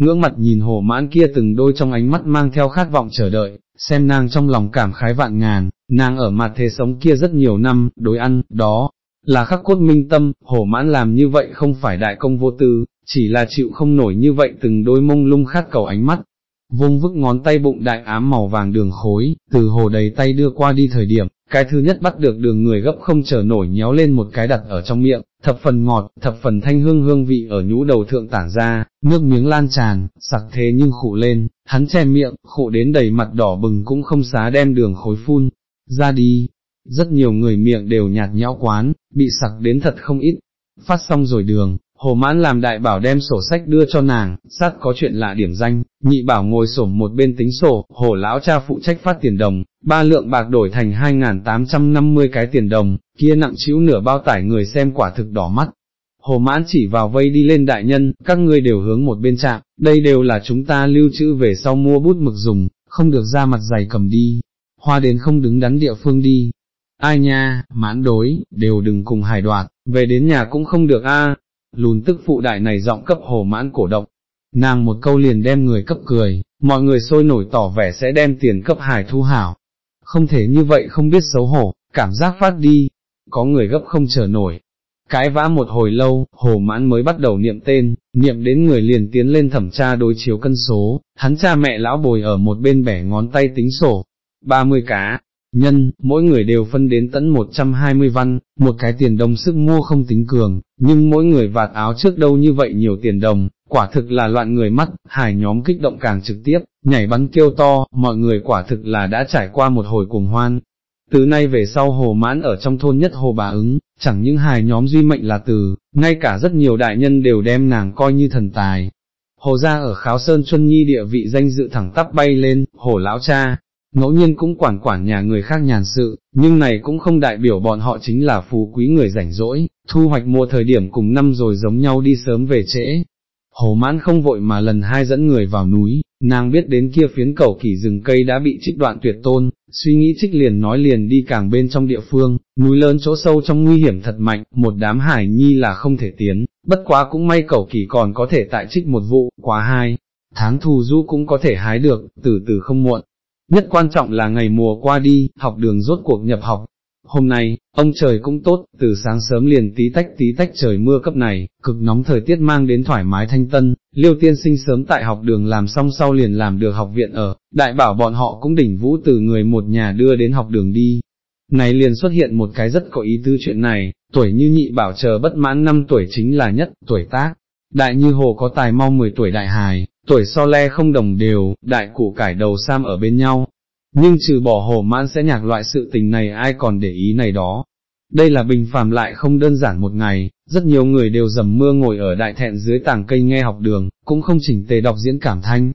Ngưỡng mặt nhìn hồ mãn kia từng đôi trong ánh mắt mang theo khát vọng chờ đợi, xem nàng trong lòng cảm khái vạn ngàn, nàng ở mặt thế sống kia rất nhiều năm, đối ăn, đó, là khắc cốt minh tâm, hổ mãn làm như vậy không phải đại công vô tư, chỉ là chịu không nổi như vậy từng đôi mông lung khát cầu ánh mắt. Vung vức ngón tay bụng đại ám màu vàng đường khối, từ hồ đầy tay đưa qua đi thời điểm, cái thứ nhất bắt được đường người gấp không chờ nổi nhéo lên một cái đặt ở trong miệng, thập phần ngọt, thập phần thanh hương hương vị ở nhũ đầu thượng tản ra, nước miếng lan tràn, sặc thế nhưng khụ lên, hắn che miệng, khụ đến đầy mặt đỏ bừng cũng không xá đem đường khối phun, ra đi, rất nhiều người miệng đều nhạt nhẽo quán, bị sặc đến thật không ít, phát xong rồi đường, hồ mãn làm đại bảo đem sổ sách đưa cho nàng, sát có chuyện lạ điểm danh, nhị bảo ngồi sổ một bên tính sổ, hồ lão cha phụ trách phát tiền đồng, ba lượng bạc đổi thành 2.850 cái tiền đồng, kia nặng chịu nửa bao tải người xem quả thực đỏ mắt. Hồ mãn chỉ vào vây đi lên đại nhân, các ngươi đều hướng một bên chạm, đây đều là chúng ta lưu trữ về sau mua bút mực dùng, không được ra mặt dày cầm đi, hoa đến không đứng đắn địa phương đi, ai nha, mãn đối, đều đừng cùng hài đoạt, về đến nhà cũng không được a. lùn tức phụ đại này giọng cấp hồ mãn cổ động, nàng một câu liền đem người cấp cười, mọi người sôi nổi tỏ vẻ sẽ đem tiền cấp hài thu hảo, không thể như vậy không biết xấu hổ, cảm giác phát đi, có người gấp không chờ nổi. Cái vã một hồi lâu, hồ mãn mới bắt đầu niệm tên, niệm đến người liền tiến lên thẩm tra đối chiếu cân số, hắn cha mẹ lão bồi ở một bên bẻ ngón tay tính sổ, 30 cá, nhân, mỗi người đều phân đến tận 120 văn, một cái tiền đồng sức mua không tính cường, nhưng mỗi người vạt áo trước đâu như vậy nhiều tiền đồng, quả thực là loạn người mắt, hải nhóm kích động càng trực tiếp, nhảy bắn kêu to, mọi người quả thực là đã trải qua một hồi cuồng hoan. Từ nay về sau hồ mãn ở trong thôn nhất hồ bà ứng, chẳng những hài nhóm duy mệnh là từ, ngay cả rất nhiều đại nhân đều đem nàng coi như thần tài. Hồ gia ở Kháo Sơn Chuân Nhi địa vị danh dự thẳng tắp bay lên, hồ lão cha, ngẫu nhiên cũng quản quản nhà người khác nhàn sự, nhưng này cũng không đại biểu bọn họ chính là phú quý người rảnh rỗi, thu hoạch mùa thời điểm cùng năm rồi giống nhau đi sớm về trễ. Hồ mãn không vội mà lần hai dẫn người vào núi, nàng biết đến kia phiến cầu kỳ rừng cây đã bị trích đoạn tuyệt tôn, suy nghĩ trích liền nói liền đi càng bên trong địa phương, núi lớn chỗ sâu trong nguy hiểm thật mạnh, một đám hải nhi là không thể tiến, bất quá cũng may cầu kỳ còn có thể tại trích một vụ, quá hai, tháng thù du cũng có thể hái được, từ từ không muộn, Nhất quan trọng là ngày mùa qua đi, học đường rốt cuộc nhập học. Hôm nay, ông trời cũng tốt, từ sáng sớm liền tí tách tí tách trời mưa cấp này, cực nóng thời tiết mang đến thoải mái thanh tân, liêu tiên sinh sớm tại học đường làm xong sau liền làm được học viện ở, đại bảo bọn họ cũng đỉnh vũ từ người một nhà đưa đến học đường đi. Này liền xuất hiện một cái rất có ý tư chuyện này, tuổi như nhị bảo chờ bất mãn năm tuổi chính là nhất, tuổi tác, đại như hồ có tài mau 10 tuổi đại hài, tuổi so le không đồng đều, đại cụ cải đầu sam ở bên nhau, nhưng trừ bỏ hồ mãn sẽ nhạc loại sự tình này ai còn để ý này đó. Đây là bình phàm lại không đơn giản một ngày, rất nhiều người đều dầm mưa ngồi ở đại thẹn dưới tàng cây nghe học đường, cũng không chỉnh tề đọc diễn cảm thanh.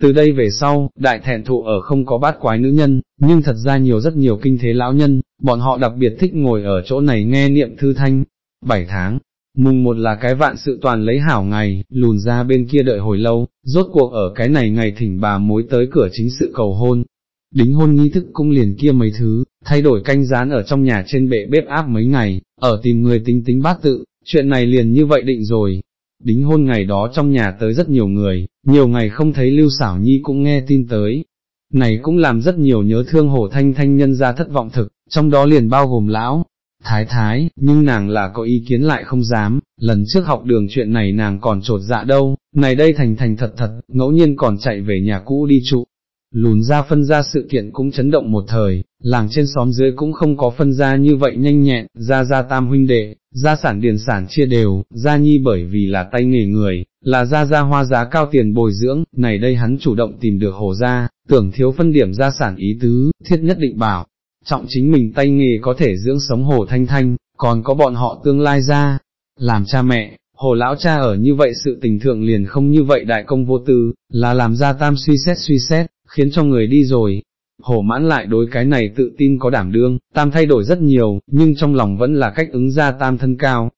Từ đây về sau, đại thẹn thụ ở không có bát quái nữ nhân, nhưng thật ra nhiều rất nhiều kinh thế lão nhân, bọn họ đặc biệt thích ngồi ở chỗ này nghe niệm thư thanh. Bảy tháng, Mùng một là cái vạn sự toàn lấy hảo ngày, lùn ra bên kia đợi hồi lâu, rốt cuộc ở cái này ngày thỉnh bà mối tới cửa chính sự cầu hôn. Đính hôn nghi thức cũng liền kia mấy thứ, thay đổi canh rán ở trong nhà trên bệ bếp áp mấy ngày, ở tìm người tính tính bát tự, chuyện này liền như vậy định rồi. đính hôn ngày đó trong nhà tới rất nhiều người, nhiều ngày không thấy Lưu Xảo Nhi cũng nghe tin tới. Này cũng làm rất nhiều nhớ thương Hồ Thanh Thanh nhân ra thất vọng thực, trong đó liền bao gồm lão, thái thái, nhưng nàng là có ý kiến lại không dám, lần trước học đường chuyện này nàng còn trột dạ đâu, này đây thành thành thật thật, ngẫu nhiên còn chạy về nhà cũ đi trụ. Lùn ra phân ra sự kiện cũng chấn động một thời, làng trên xóm dưới cũng không có phân ra như vậy nhanh nhẹn, ra ra tam huynh đệ, gia sản điền sản chia đều, gia nhi bởi vì là tay nghề người, là ra ra hoa giá cao tiền bồi dưỡng, này đây hắn chủ động tìm được hồ gia, tưởng thiếu phân điểm gia sản ý tứ, thiết nhất định bảo, trọng chính mình tay nghề có thể dưỡng sống hồ thanh thanh, còn có bọn họ tương lai ra, làm cha mẹ, hồ lão cha ở như vậy sự tình thượng liền không như vậy đại công vô tư, là làm ra tam suy xét suy xét, khiến cho người đi rồi. Hồ mãn lại đối cái này tự tin có đảm đương, tam thay đổi rất nhiều, nhưng trong lòng vẫn là cách ứng ra tam thân cao.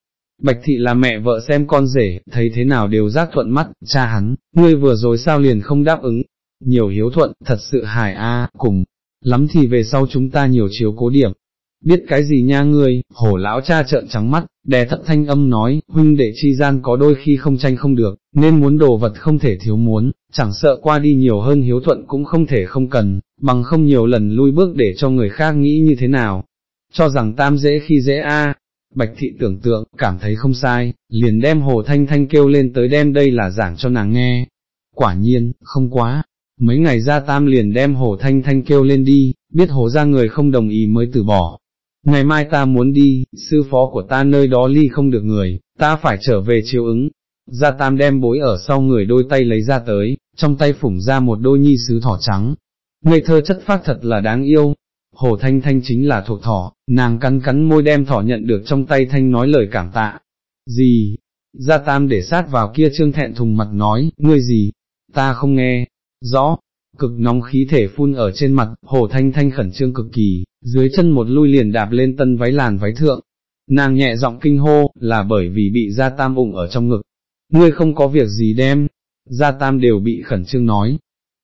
Bạch thị là mẹ vợ xem con rể, thấy thế nào đều giác thuận mắt, cha hắn, ngươi vừa rồi sao liền không đáp ứng, nhiều hiếu thuận, thật sự hài a cùng, lắm thì về sau chúng ta nhiều chiếu cố điểm. Biết cái gì nha ngươi, hổ lão cha trợn trắng mắt, đè thất thanh âm nói, huynh đệ chi gian có đôi khi không tranh không được, nên muốn đồ vật không thể thiếu muốn, chẳng sợ qua đi nhiều hơn hiếu thuận cũng không thể không cần, bằng không nhiều lần lui bước để cho người khác nghĩ như thế nào. Cho rằng tam dễ khi dễ a, Bạch thị tưởng tượng, cảm thấy không sai, liền đem hồ thanh thanh kêu lên tới đem đây là giảng cho nàng nghe. Quả nhiên, không quá, mấy ngày ra tam liền đem hồ thanh thanh kêu lên đi, biết hồ ra người không đồng ý mới từ bỏ. Ngày mai ta muốn đi, sư phó của ta nơi đó ly không được người, ta phải trở về chiếu ứng. Gia tam đem bối ở sau người đôi tay lấy ra tới, trong tay phủng ra một đôi nhi sứ thỏ trắng. Ngây thơ chất phác thật là đáng yêu. Hồ Thanh Thanh chính là thuộc thỏ, nàng cắn cắn môi đem thỏ nhận được trong tay Thanh nói lời cảm tạ. Gì? Gia Tam để sát vào kia trương thẹn thùng mặt nói, ngươi gì? Ta không nghe, rõ, cực nóng khí thể phun ở trên mặt, hồ thanh thanh khẩn trương cực kỳ, dưới chân một lui liền đạp lên tân váy làn váy thượng. Nàng nhẹ giọng kinh hô, là bởi vì bị gia tam ủng ở trong ngực. Ngươi không có việc gì đem, gia tam đều bị khẩn trương nói.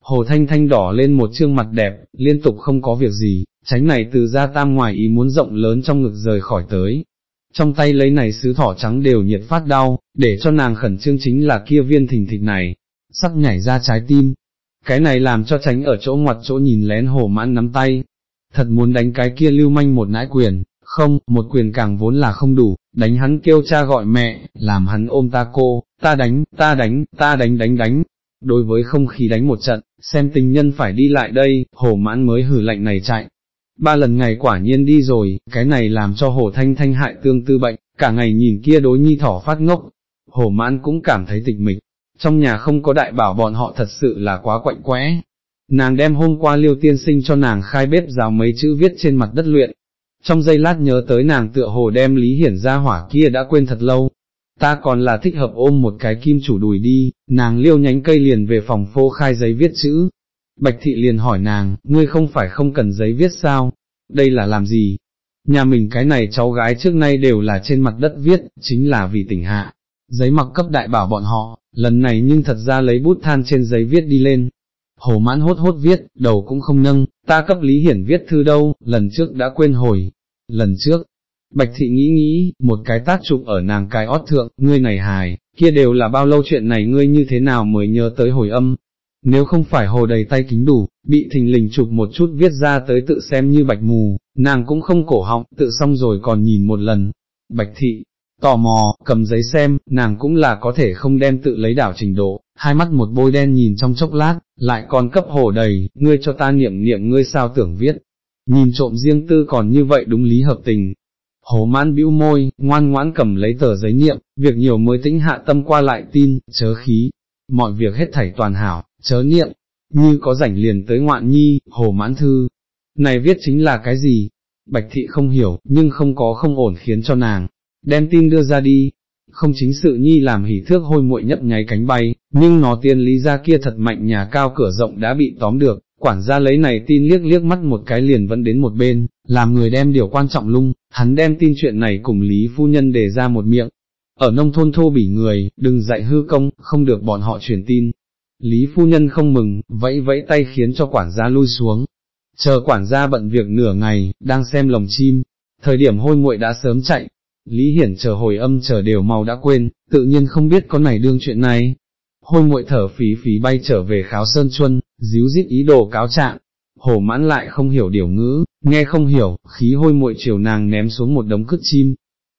Hồ thanh thanh đỏ lên một trương mặt đẹp, liên tục không có việc gì, tránh này từ gia tam ngoài ý muốn rộng lớn trong ngực rời khỏi tới. Trong tay lấy này sứ thỏ trắng đều nhiệt phát đau, để cho nàng khẩn trương chính là kia viên thình thịt này, sắc nhảy ra trái tim, cái này làm cho tránh ở chỗ ngoặt chỗ nhìn lén hổ mãn nắm tay, thật muốn đánh cái kia lưu manh một nãi quyền, không, một quyền càng vốn là không đủ, đánh hắn kêu cha gọi mẹ, làm hắn ôm ta cô, ta đánh, ta đánh, ta đánh đánh đánh, đối với không khí đánh một trận, xem tình nhân phải đi lại đây, hổ mãn mới hử lạnh này chạy. Ba lần ngày quả nhiên đi rồi, cái này làm cho hổ thanh thanh hại tương tư bệnh, cả ngày nhìn kia đối nhi thỏ phát ngốc, hổ mãn cũng cảm thấy tịch mịch, trong nhà không có đại bảo bọn họ thật sự là quá quạnh quẽ. Nàng đem hôm qua liêu tiên sinh cho nàng khai bếp rào mấy chữ viết trên mặt đất luyện. Trong giây lát nhớ tới nàng tựa hồ đem Lý Hiển ra hỏa kia đã quên thật lâu. Ta còn là thích hợp ôm một cái kim chủ đùi đi, nàng liêu nhánh cây liền về phòng phô khai giấy viết chữ. Bạch thị liền hỏi nàng, ngươi không phải không cần giấy viết sao, đây là làm gì? Nhà mình cái này cháu gái trước nay đều là trên mặt đất viết, chính là vì tỉnh hạ, giấy mặc cấp đại bảo bọn họ, lần này nhưng thật ra lấy bút than trên giấy viết đi lên. Hồ mãn hốt hốt viết, đầu cũng không nâng, ta cấp Lý Hiển viết thư đâu, lần trước đã quên hồi. Lần trước, Bạch thị nghĩ nghĩ, một cái tác chụp ở nàng cái ót thượng, ngươi này hài, kia đều là bao lâu chuyện này ngươi như thế nào mới nhớ tới hồi âm. Nếu không phải hồ đầy tay kính đủ, bị thình lình chụp một chút viết ra tới tự xem như bạch mù, nàng cũng không cổ họng, tự xong rồi còn nhìn một lần. Bạch thị, tò mò, cầm giấy xem, nàng cũng là có thể không đem tự lấy đảo trình độ, hai mắt một bôi đen nhìn trong chốc lát, lại còn cấp hổ đầy, ngươi cho ta niệm niệm ngươi sao tưởng viết, nhìn trộm riêng tư còn như vậy đúng lý hợp tình. Hồ mãn bĩu môi, ngoan ngoãn cầm lấy tờ giấy niệm, việc nhiều mới tĩnh hạ tâm qua lại tin, chớ khí, mọi việc hết thảy toàn hảo, chớ niệm, như có rảnh liền tới ngoạn nhi, hồ mãn thư. Này viết chính là cái gì? Bạch thị không hiểu, nhưng không có không ổn khiến cho nàng, đem tin đưa ra đi, không chính sự nhi làm hỉ thước hôi muội nhấp nháy cánh bay, nhưng nó tiên lý ra kia thật mạnh nhà cao cửa rộng đã bị tóm được, quản gia lấy này tin liếc liếc mắt một cái liền vẫn đến một bên, làm người đem điều quan trọng lung, hắn đem tin chuyện này cùng Lý Phu Nhân đề ra một miệng. Ở nông thôn thô bỉ người, đừng dạy hư công, không được bọn họ truyền tin. Lý Phu Nhân không mừng, vẫy vẫy tay khiến cho quản gia lui xuống. Chờ quản gia bận việc nửa ngày, đang xem lồng chim, thời điểm hôi muội đã sớm chạy, Lý Hiển chờ hồi âm chờ đều mau đã quên, tự nhiên không biết có này đương chuyện này. Hôi muội thở phí phí bay trở về kháo sơn chuân, díu dít ý đồ cáo trạng. Hồ mãn lại không hiểu điều ngữ, nghe không hiểu, khí hôi muội chiều nàng ném xuống một đống cứt chim.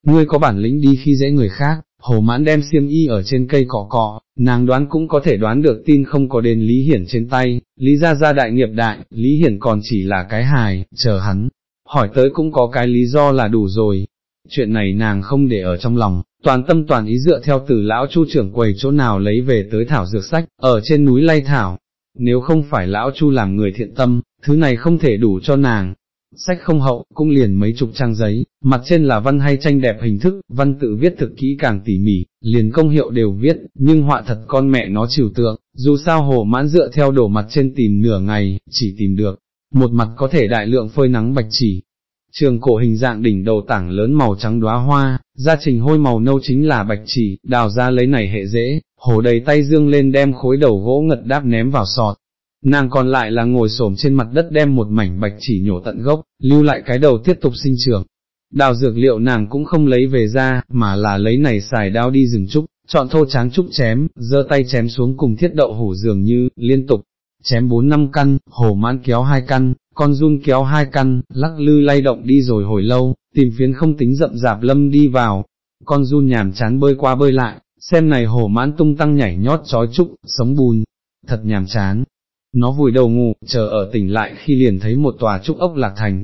Ngươi có bản lĩnh đi khi dễ người khác, hồ mãn đem xiêm y ở trên cây cỏ cọ, nàng đoán cũng có thể đoán được tin không có đến Lý Hiển trên tay, Lý ra ra đại nghiệp đại, Lý Hiển còn chỉ là cái hài, chờ hắn, hỏi tới cũng có cái lý do là đủ rồi. Chuyện này nàng không để ở trong lòng, toàn tâm toàn ý dựa theo từ lão chu trưởng quầy chỗ nào lấy về tới thảo dược sách, ở trên núi lay thảo. Nếu không phải lão chu làm người thiện tâm, thứ này không thể đủ cho nàng, sách không hậu, cũng liền mấy chục trang giấy, mặt trên là văn hay tranh đẹp hình thức, văn tự viết thực kỹ càng tỉ mỉ, liền công hiệu đều viết, nhưng họa thật con mẹ nó trừu tượng, dù sao hồ mãn dựa theo đổ mặt trên tìm nửa ngày, chỉ tìm được, một mặt có thể đại lượng phơi nắng bạch chỉ. Trường cổ hình dạng đỉnh đầu tảng lớn màu trắng đóa hoa, gia trình hôi màu nâu chính là bạch chỉ, đào ra lấy này hệ dễ, hồ đầy tay dương lên đem khối đầu gỗ ngật đáp ném vào sọt, nàng còn lại là ngồi xổm trên mặt đất đem một mảnh bạch chỉ nhổ tận gốc, lưu lại cái đầu tiếp tục sinh trưởng. Đào dược liệu nàng cũng không lấy về ra, mà là lấy này xài đao đi rừng trúc, chọn thô tráng trúc chém, giơ tay chém xuống cùng thiết đậu hủ dường như, liên tục, chém bốn năm căn, hổ mãn kéo hai căn, con run kéo hai căn, lắc lư lay động đi rồi hồi lâu, tìm phiến không tính rậm rạp lâm đi vào, con run nhàm chán bơi qua bơi lại, xem này hổ mãn tung tăng nhảy nhót chói trúc, sống bùn, thật nhàm chán, nó vùi đầu ngủ, chờ ở tỉnh lại khi liền thấy một tòa trúc ốc lạc thành.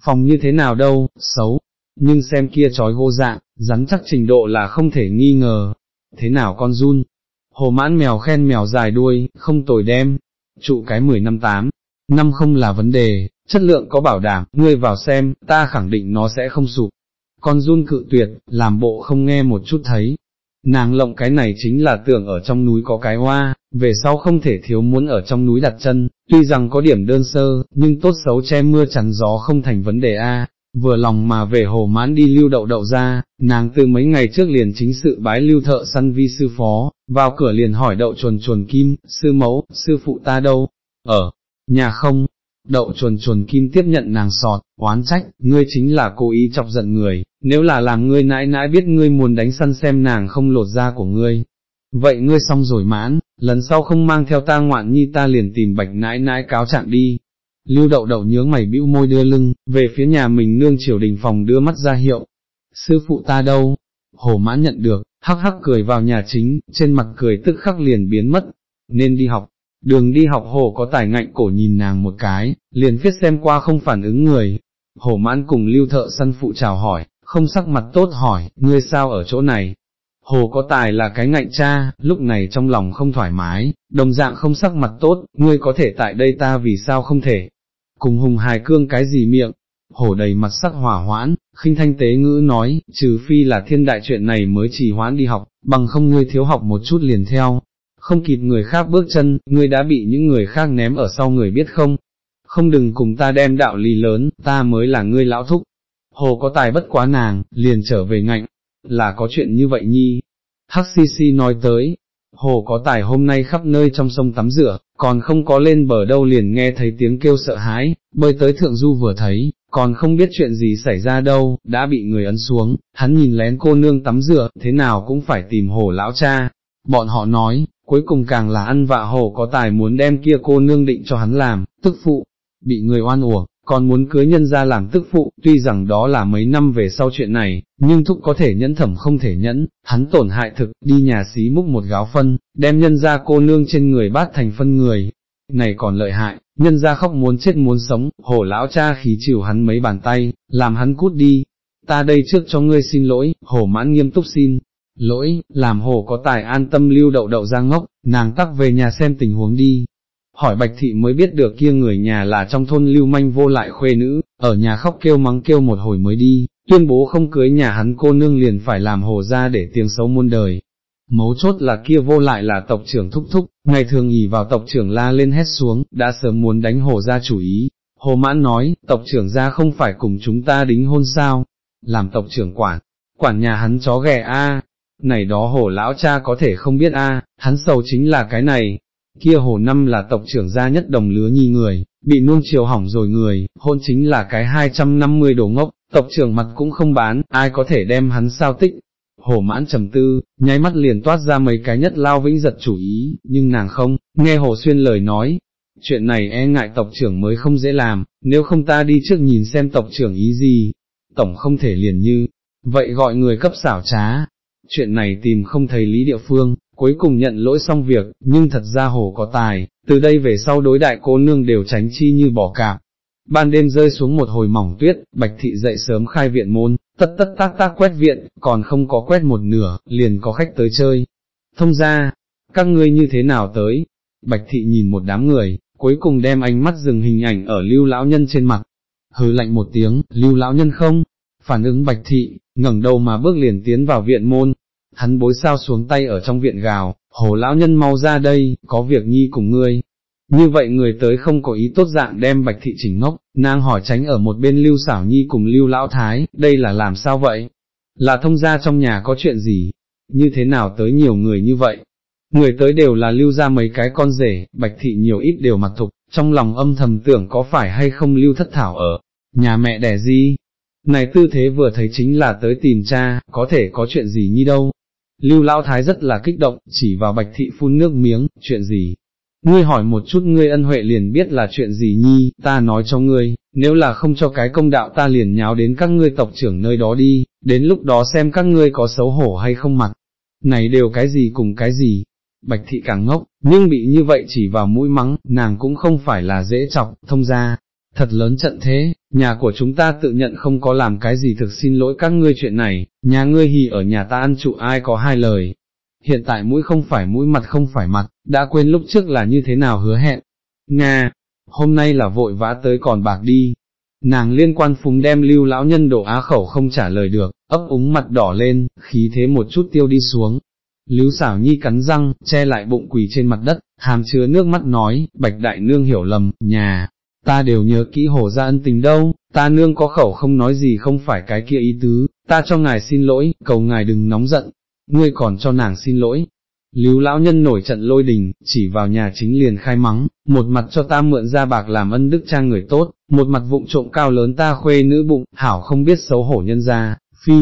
Phòng như thế nào đâu, xấu, nhưng xem kia trói gô dạng, rắn chắc trình độ là không thể nghi ngờ. Thế nào con run? Hồ mãn mèo khen mèo dài đuôi, không tồi đem, trụ cái 10 năm 8, năm không là vấn đề, chất lượng có bảo đảm, ngươi vào xem, ta khẳng định nó sẽ không sụp. Con run cự tuyệt, làm bộ không nghe một chút thấy, Nàng lộng cái này chính là tưởng ở trong núi có cái hoa, về sau không thể thiếu muốn ở trong núi đặt chân, tuy rằng có điểm đơn sơ, nhưng tốt xấu che mưa chắn gió không thành vấn đề a. Vừa lòng mà về hồ mãn đi lưu đậu đậu ra, nàng từ mấy ngày trước liền chính sự bái lưu thợ săn vi sư phó, vào cửa liền hỏi đậu chuồn chuồn kim, sư mẫu, sư phụ ta đâu, ở, nhà không, Đậu chuồn chuồn kim tiếp nhận nàng sọt, oán trách, ngươi chính là cố ý chọc giận người, nếu là làm ngươi nãi nãi biết ngươi muốn đánh săn xem nàng không lột da của ngươi. Vậy ngươi xong rồi mãn, lần sau không mang theo ta ngoạn nhi ta liền tìm bạch nãi nãi cáo trạng đi. Lưu đậu đậu nhướng mày bĩu môi đưa lưng, về phía nhà mình nương triều đình phòng đưa mắt ra hiệu. Sư phụ ta đâu? Hồ mãn nhận được, hắc hắc cười vào nhà chính, trên mặt cười tức khắc liền biến mất. Nên đi học, Đường đi học hồ có tài ngạnh cổ nhìn nàng một cái, liền viết xem qua không phản ứng người. Hồ mãn cùng lưu thợ săn phụ chào hỏi, không sắc mặt tốt hỏi, ngươi sao ở chỗ này? Hồ có tài là cái ngạnh cha, lúc này trong lòng không thoải mái, đồng dạng không sắc mặt tốt, ngươi có thể tại đây ta vì sao không thể? Cùng hùng hài cương cái gì miệng? Hồ đầy mặt sắc hỏa hoãn, khinh thanh tế ngữ nói, trừ phi là thiên đại chuyện này mới chỉ hoãn đi học, bằng không ngươi thiếu học một chút liền theo, không kịp người khác bước chân, ngươi đã bị những người khác ném ở sau người biết không? Không đừng cùng ta đem đạo lý lớn, ta mới là ngươi lão thúc. Hồ có tài bất quá nàng, liền trở về ngạnh, là có chuyện như vậy nhi. Hắc si si nói tới, hồ có tài hôm nay khắp nơi trong sông tắm rửa, còn không có lên bờ đâu liền nghe thấy tiếng kêu sợ hãi, bơi tới thượng du vừa thấy, còn không biết chuyện gì xảy ra đâu, đã bị người ấn xuống, hắn nhìn lén cô nương tắm rửa, thế nào cũng phải tìm hồ lão cha. Bọn họ nói, cuối cùng càng là ăn vạ hồ có tài muốn đem kia cô nương định cho hắn làm, tức phụ, bị người oan uổng, còn muốn cưới nhân ra làm tức phụ, tuy rằng đó là mấy năm về sau chuyện này, nhưng thúc có thể nhẫn thẩm không thể nhẫn, hắn tổn hại thực, đi nhà xí múc một gáo phân, đem nhân ra cô nương trên người bát thành phân người, này còn lợi hại, nhân ra khóc muốn chết muốn sống, hồ lão cha khí chịu hắn mấy bàn tay, làm hắn cút đi, ta đây trước cho ngươi xin lỗi, hồ mãn nghiêm túc xin, lỗi, làm hồ có tài an tâm lưu đậu đậu ra ngốc, nàng tắc về nhà xem tình huống đi. Hỏi bạch thị mới biết được kia người nhà là trong thôn lưu manh vô lại khuê nữ, ở nhà khóc kêu mắng kêu một hồi mới đi, tuyên bố không cưới nhà hắn cô nương liền phải làm hồ ra để tiếng xấu muôn đời. Mấu chốt là kia vô lại là tộc trưởng thúc thúc, ngày thường nghỉ vào tộc trưởng la lên hét xuống, đã sớm muốn đánh hồ ra chủ ý. Hồ mãn nói, tộc trưởng ra không phải cùng chúng ta đính hôn sao, làm tộc trưởng quản, quản nhà hắn chó ghẻ a, này đó hồ lão cha có thể không biết a, hắn sầu chính là cái này, kia hồ năm là tộc trưởng gia nhất đồng lứa nhi người, bị nuông chiều hỏng rồi người, hôn chính là cái 250 đồ ngốc, tộc trưởng mặt cũng không bán, ai có thể đem hắn sao tích. hồ mãn trầm tư, nháy mắt liền toát ra mấy cái nhất lao vĩnh giật chủ ý, nhưng nàng không, nghe Hồ Xuyên lời nói, chuyện này e ngại tộc trưởng mới không dễ làm, nếu không ta đi trước nhìn xem tộc trưởng ý gì, tổng không thể liền như, vậy gọi người cấp xảo trá, chuyện này tìm không thấy lý địa phương, cuối cùng nhận lỗi xong việc, nhưng thật ra hồ có tài, từ đây về sau đối đại cô nương đều tránh chi như bỏ cạp. Ban đêm rơi xuống một hồi mỏng tuyết, bạch thị dậy sớm khai viện môn, tất tất tác tác quét viện, còn không có quét một nửa, liền có khách tới chơi. Thông ra, các ngươi như thế nào tới? Bạch thị nhìn một đám người, cuối cùng đem ánh mắt dừng hình ảnh ở lưu lão nhân trên mặt. Hứ lạnh một tiếng, lưu lão nhân không? Phản ứng bạch thị, ngẩng đầu mà bước liền tiến vào viện môn, hắn bối sao xuống tay ở trong viện gào, hồ lão nhân mau ra đây, có việc nhi cùng ngươi. Như vậy người tới không có ý tốt dạng đem bạch thị chỉnh ngốc, nàng hỏi tránh ở một bên lưu xảo nhi cùng lưu lão thái, đây là làm sao vậy? Là thông gia trong nhà có chuyện gì? Như thế nào tới nhiều người như vậy? Người tới đều là lưu ra mấy cái con rể, bạch thị nhiều ít đều mặt thục, trong lòng âm thầm tưởng có phải hay không lưu thất thảo ở, nhà mẹ đẻ gì? Này tư thế vừa thấy chính là tới tìm cha, có thể có chuyện gì như đâu, Lưu Lão Thái rất là kích động, chỉ vào bạch thị phun nước miếng, chuyện gì? Ngươi hỏi một chút ngươi ân huệ liền biết là chuyện gì nhi, ta nói cho ngươi, nếu là không cho cái công đạo ta liền nháo đến các ngươi tộc trưởng nơi đó đi, đến lúc đó xem các ngươi có xấu hổ hay không mặt. Này đều cái gì cùng cái gì? Bạch thị càng ngốc, nhưng bị như vậy chỉ vào mũi mắng, nàng cũng không phải là dễ chọc, thông ra, thật lớn trận thế, nhà của chúng ta tự nhận không có làm cái gì thực xin lỗi các ngươi chuyện này, nhà ngươi hì ở nhà ta ăn trụ ai có hai lời. Hiện tại mũi không phải mũi mặt không phải mặt, đã quên lúc trước là như thế nào hứa hẹn. Nga, hôm nay là vội vã tới còn bạc đi. Nàng liên quan phúng đem lưu lão nhân đổ á khẩu không trả lời được, ấp úng mặt đỏ lên, khí thế một chút tiêu đi xuống. Lưu xảo nhi cắn răng, che lại bụng quỳ trên mặt đất, hàm chứa nước mắt nói, bạch đại nương hiểu lầm, nhà, ta đều nhớ kỹ hổ ra ân tình đâu, ta nương có khẩu không nói gì không phải cái kia ý tứ, ta cho ngài xin lỗi, cầu ngài đừng nóng giận, ngươi còn cho nàng xin lỗi. Lưu lão nhân nổi trận lôi đình, chỉ vào nhà chính liền khai mắng, một mặt cho ta mượn ra bạc làm ân đức trang người tốt, một mặt vụng trộm cao lớn ta khuê nữ bụng, hảo không biết xấu hổ nhân ra, phi,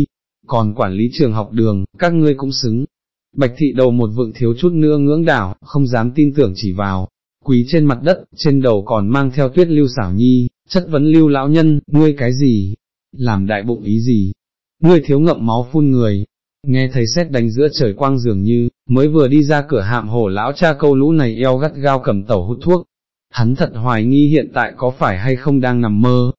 còn quản lý trường học đường, các ngươi cũng xứng. Bạch thị đầu một vượng thiếu chút nữa ngưỡng đảo, không dám tin tưởng chỉ vào, quỳ trên mặt đất, trên đầu còn mang theo tuyết lưu xảo nhi, chất vấn lưu lão nhân, ngươi cái gì, làm đại bụng ý gì, ngươi thiếu ngậm máu phun người, nghe thấy xét đánh giữa trời quang dường như, mới vừa đi ra cửa hạm hổ lão cha câu lũ này eo gắt gao cầm tẩu hút thuốc, hắn thật hoài nghi hiện tại có phải hay không đang nằm mơ.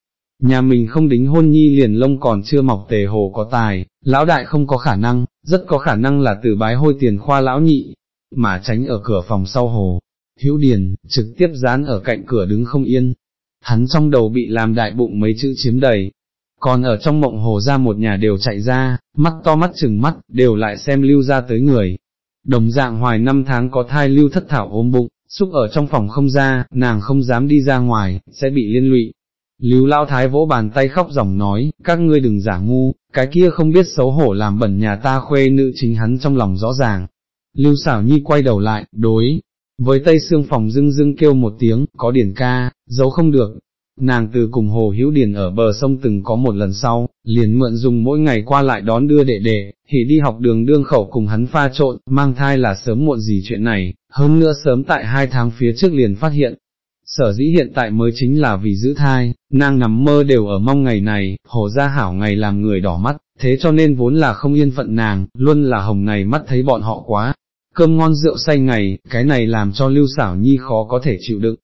Nhà mình không đính hôn nhi liền lông còn chưa mọc tề hồ có tài, lão đại không có khả năng, rất có khả năng là từ bái hôi tiền khoa lão nhị, mà tránh ở cửa phòng sau hồ, hữu điền, trực tiếp dán ở cạnh cửa đứng không yên, hắn trong đầu bị làm đại bụng mấy chữ chiếm đầy, còn ở trong mộng hồ ra một nhà đều chạy ra, mắt to mắt chừng mắt, đều lại xem lưu ra tới người. Đồng dạng hoài năm tháng có thai lưu thất thảo ôm bụng, xúc ở trong phòng không ra, nàng không dám đi ra ngoài, sẽ bị liên lụy. Lưu lao thái vỗ bàn tay khóc ròng nói, các ngươi đừng giả ngu, cái kia không biết xấu hổ làm bẩn nhà ta khuê nữ chính hắn trong lòng rõ ràng. Lưu xảo nhi quay đầu lại, đối, với tây xương phòng dưng dưng kêu một tiếng, có điển ca, giấu không được. Nàng từ cùng hồ hữu điển ở bờ sông từng có một lần sau, liền mượn dùng mỗi ngày qua lại đón đưa đệ đệ, thì đi học đường đương khẩu cùng hắn pha trộn, mang thai là sớm muộn gì chuyện này, hơn nữa sớm tại hai tháng phía trước liền phát hiện. Sở dĩ hiện tại mới chính là vì giữ thai, nàng nằm mơ đều ở mong ngày này, hồ ra hảo ngày làm người đỏ mắt, thế cho nên vốn là không yên phận nàng, luôn là hồng này mắt thấy bọn họ quá, cơm ngon rượu say ngày, cái này làm cho lưu xảo nhi khó có thể chịu đựng.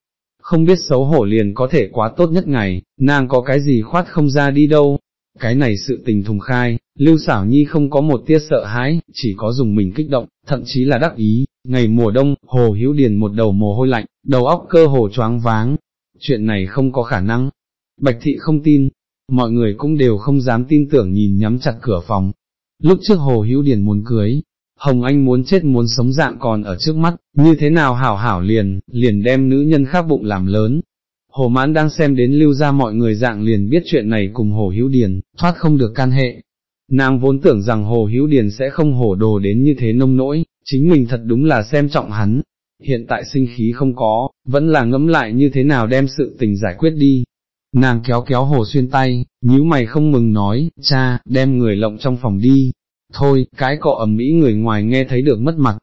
Không biết xấu hổ liền có thể quá tốt nhất ngày, nàng có cái gì khoát không ra đi đâu. Cái này sự tình thùng khai, lưu xảo nhi không có một tia sợ hãi, chỉ có dùng mình kích động, thậm chí là đắc ý, ngày mùa đông, hồ hữu điền một đầu mồ hôi lạnh, đầu óc cơ hồ choáng váng. Chuyện này không có khả năng. Bạch thị không tin, mọi người cũng đều không dám tin tưởng nhìn nhắm chặt cửa phòng. Lúc trước hồ hữu điền muốn cưới, Hồng Anh muốn chết muốn sống dạng còn ở trước mắt, như thế nào hảo hảo liền, liền đem nữ nhân khác bụng làm lớn. Hồ mãn đang xem đến lưu ra mọi người dạng liền biết chuyện này cùng Hồ Hữu Điền, thoát không được can hệ. Nàng vốn tưởng rằng Hồ Hữu Điền sẽ không hổ đồ đến như thế nông nỗi, chính mình thật đúng là xem trọng hắn. Hiện tại sinh khí không có, vẫn là ngẫm lại như thế nào đem sự tình giải quyết đi. nàng kéo kéo hồ xuyên tay, nhíu mày không mừng nói, cha, đem người lộng trong phòng đi, thôi, cái cọ ẩm mỹ người ngoài nghe thấy được mất mặt,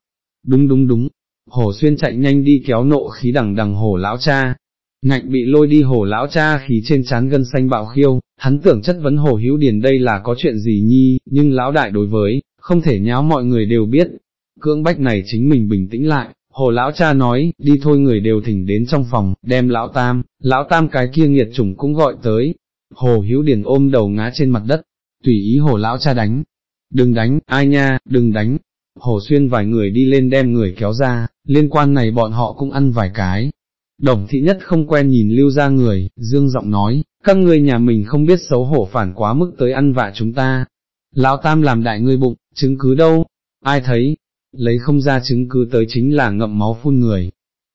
đúng đúng đúng, hồ xuyên chạy nhanh đi kéo nộ khí đằng đằng hồ lão cha, ngạnh bị lôi đi hồ lão cha khí trên chán gân xanh bạo khiêu, hắn tưởng chất vấn hồ hữu điền đây là có chuyện gì nhi, nhưng lão đại đối với, không thể nháo mọi người đều biết, cưỡng bách này chính mình bình tĩnh lại, hồ lão cha nói, đi thôi người đều thỉnh đến trong phòng, đem lão tam, lão tam cái kia nghiệt chủng cũng gọi tới, hồ hữu điền ôm đầu ngã trên mặt đất, tùy ý hồ lão cha đánh, đừng đánh, ai nha, đừng đánh, hồ xuyên vài người đi lên đem người kéo ra, liên quan này bọn họ cũng ăn vài cái. Đồng thị nhất không quen nhìn lưu ra người, dương giọng nói, các ngươi nhà mình không biết xấu hổ phản quá mức tới ăn vạ chúng ta. Lão Tam làm đại ngươi bụng, chứng cứ đâu, ai thấy, lấy không ra chứng cứ tới chính là ngậm máu phun người.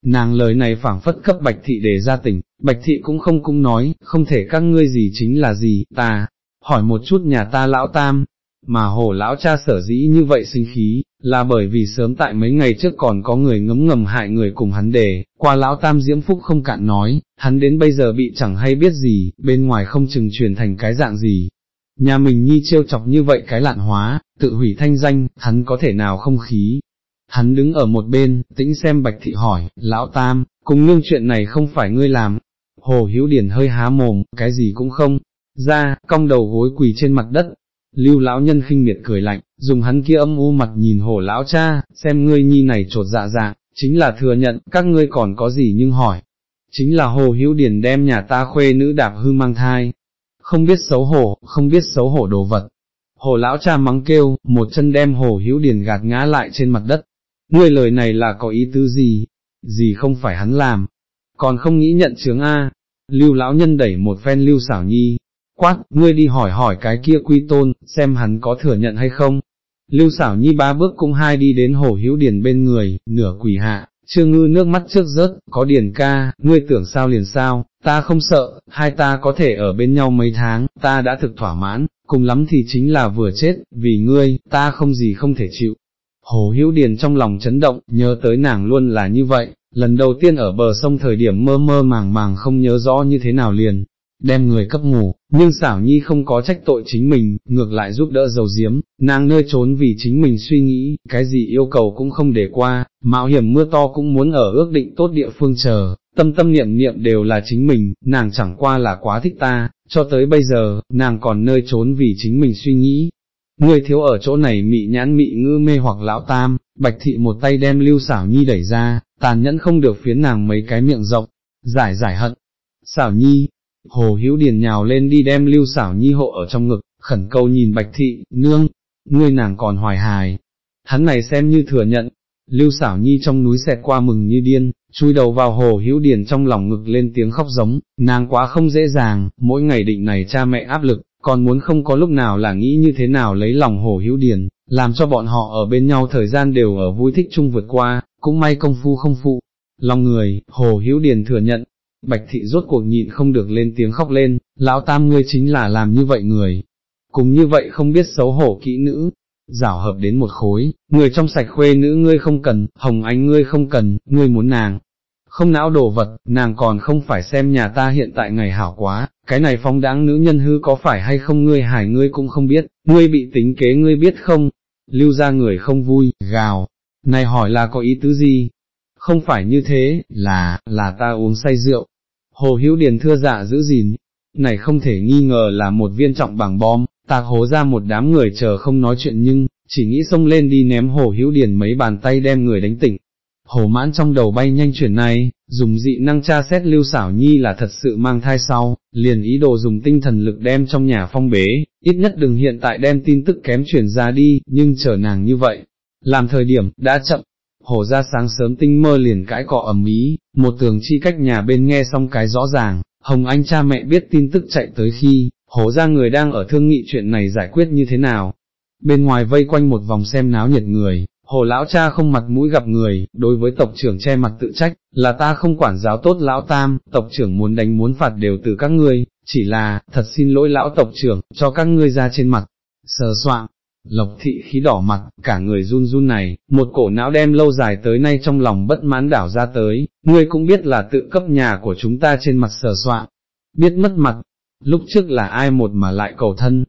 Nàng lời này phảng phất cấp bạch thị để ra tỉnh, bạch thị cũng không cung nói, không thể các ngươi gì chính là gì, ta, hỏi một chút nhà ta lão tam, mà hồ lão cha sở dĩ như vậy sinh khí, là bởi vì sớm tại mấy ngày trước còn có người ngấm ngầm hại người cùng hắn đề, qua lão tam diễm phúc không cạn nói, hắn đến bây giờ bị chẳng hay biết gì, bên ngoài không chừng truyền thành cái dạng gì. Nhà mình nhi trêu chọc như vậy cái lạn hóa, tự hủy thanh danh, hắn có thể nào không khí. Hắn đứng ở một bên, tĩnh xem bạch thị hỏi, lão tam, cùng nương chuyện này không phải ngươi làm. Hồ Hiếu Điển hơi há mồm, cái gì cũng không, ra, cong đầu gối quỳ trên mặt đất, lưu lão nhân khinh miệt cười lạnh, dùng hắn kia âm u mặt nhìn hồ lão cha, xem ngươi nhi này trột dạ dạ, chính là thừa nhận, các ngươi còn có gì nhưng hỏi. Chính là hồ hữu điển đem nhà ta khuê nữ đạp hư mang thai, không biết xấu hổ, không biết xấu hổ đồ vật. Hồ lão cha mắng kêu, một chân đem hồ hữu điển gạt ngã lại trên mặt đất. Ngươi lời này là có ý tứ gì? Gì không phải hắn làm? Còn không nghĩ nhận chướng A. Lưu lão nhân đẩy một phen lưu xảo nhi, quát, ngươi đi hỏi hỏi cái kia quy tôn, xem hắn có thừa nhận hay không. Lưu xảo nhi ba bước cũng hai đi đến hồ hữu điền bên người, nửa quỷ hạ, chưa ngư nước mắt trước rớt, có điền ca, ngươi tưởng sao liền sao, ta không sợ, hai ta có thể ở bên nhau mấy tháng, ta đã thực thỏa mãn, cùng lắm thì chính là vừa chết, vì ngươi, ta không gì không thể chịu. Hồ hữu điền trong lòng chấn động, nhớ tới nàng luôn là như vậy, lần đầu tiên ở bờ sông thời điểm mơ mơ màng màng không nhớ rõ như thế nào liền, đem người cấp ngủ, nhưng xảo nhi không có trách tội chính mình, ngược lại giúp đỡ dầu diếm, nàng nơi trốn vì chính mình suy nghĩ, cái gì yêu cầu cũng không để qua, mạo hiểm mưa to cũng muốn ở ước định tốt địa phương chờ, tâm tâm niệm niệm đều là chính mình, nàng chẳng qua là quá thích ta, cho tới bây giờ, nàng còn nơi trốn vì chính mình suy nghĩ. Người thiếu ở chỗ này mị nhãn mị ngư mê hoặc lão tam, bạch thị một tay đem lưu xảo nhi đẩy ra, tàn nhẫn không được phiến nàng mấy cái miệng rộng, giải giải hận. Xảo nhi, Hồ Hữu Điền nhào lên đi đem Lưu Sảo Nhi hộ ở trong ngực, khẩn cầu nhìn Bạch Thị, nương, ngươi nàng còn hoài hài. Hắn này xem như thừa nhận, Lưu Sảo Nhi trong núi xẹt qua mừng như điên, chui đầu vào Hồ Hữu Điền trong lòng ngực lên tiếng khóc giống, nàng quá không dễ dàng, mỗi ngày định này cha mẹ áp lực, còn muốn không có lúc nào là nghĩ như thế nào lấy lòng Hồ Hữu Điền, làm cho bọn họ ở bên nhau thời gian đều ở vui thích chung vượt qua, cũng may công phu không phụ. Lòng người, Hồ Hữu Điền thừa nhận, Bạch thị rốt cuộc nhịn không được lên tiếng khóc lên, lão tam ngươi chính là làm như vậy người, cùng như vậy không biết xấu hổ kỹ nữ, rảo hợp đến một khối, người trong sạch khuê nữ ngươi không cần, hồng anh ngươi không cần, ngươi muốn nàng, không não đồ vật, nàng còn không phải xem nhà ta hiện tại ngày hảo quá, cái này phong đáng nữ nhân hư có phải hay không ngươi hải ngươi cũng không biết, ngươi bị tính kế ngươi biết không, lưu ra người không vui, gào, này hỏi là có ý tứ gì, không phải như thế, là, là ta uống say rượu. Hồ Hữu Điền thưa dạ giữ gìn, này không thể nghi ngờ là một viên trọng bằng bom, tạc hố ra một đám người chờ không nói chuyện nhưng, chỉ nghĩ xông lên đi ném Hồ Hữu Điền mấy bàn tay đem người đánh tỉnh. Hồ mãn trong đầu bay nhanh chuyển này, dùng dị năng tra xét lưu xảo nhi là thật sự mang thai sau, liền ý đồ dùng tinh thần lực đem trong nhà phong bế, ít nhất đừng hiện tại đem tin tức kém chuyển ra đi, nhưng chờ nàng như vậy, làm thời điểm, đã chậm, Hồ ra sáng sớm tinh mơ liền cãi cọ ầm ý, một tường chi cách nhà bên nghe xong cái rõ ràng, Hồng Anh cha mẹ biết tin tức chạy tới khi, Hồ ra người đang ở thương nghị chuyện này giải quyết như thế nào. Bên ngoài vây quanh một vòng xem náo nhiệt người, hồ lão cha không mặt mũi gặp người, đối với tộc trưởng che mặt tự trách, là ta không quản giáo tốt lão tam, tộc trưởng muốn đánh muốn phạt đều từ các ngươi, chỉ là, thật xin lỗi lão tộc trưởng, cho các ngươi ra trên mặt, sờ soạn, Lộc thị khí đỏ mặt, cả người run run này, một cổ não đem lâu dài tới nay trong lòng bất mãn đảo ra tới, ngươi cũng biết là tự cấp nhà của chúng ta trên mặt sờ soạn. biết mất mặt, lúc trước là ai một mà lại cầu thân,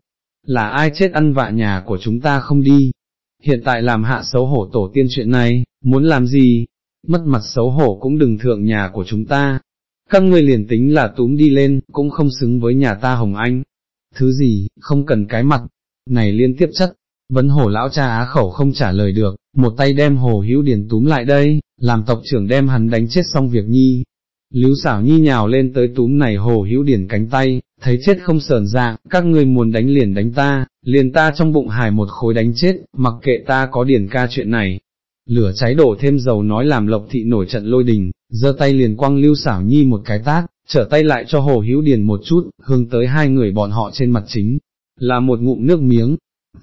là ai chết ăn vạ nhà của chúng ta không đi, hiện tại làm hạ xấu hổ tổ tiên chuyện này, muốn làm gì, mất mặt xấu hổ cũng đừng thượng nhà của chúng ta, các ngươi liền tính là túm đi lên, cũng không xứng với nhà ta Hồng Anh, thứ gì, không cần cái mặt, này liên tiếp chất, vấn hổ lão cha á khẩu không trả lời được, một tay đem hồ hữu điền túm lại đây, làm tộc trưởng đem hắn đánh chết xong việc nhi. Lưu xảo nhi nhào lên tới túm này hồ hữu điển cánh tay, thấy chết không sờn dạng, các ngươi muốn đánh liền đánh ta, liền ta trong bụng hài một khối đánh chết, mặc kệ ta có điển ca chuyện này. Lửa cháy đổ thêm dầu nói làm lộc thị nổi trận lôi đình, giơ tay liền quăng lưu xảo nhi một cái tát, trở tay lại cho hồ hữu điền một chút, hướng tới hai người bọn họ trên mặt chính, là một ngụm nước miếng.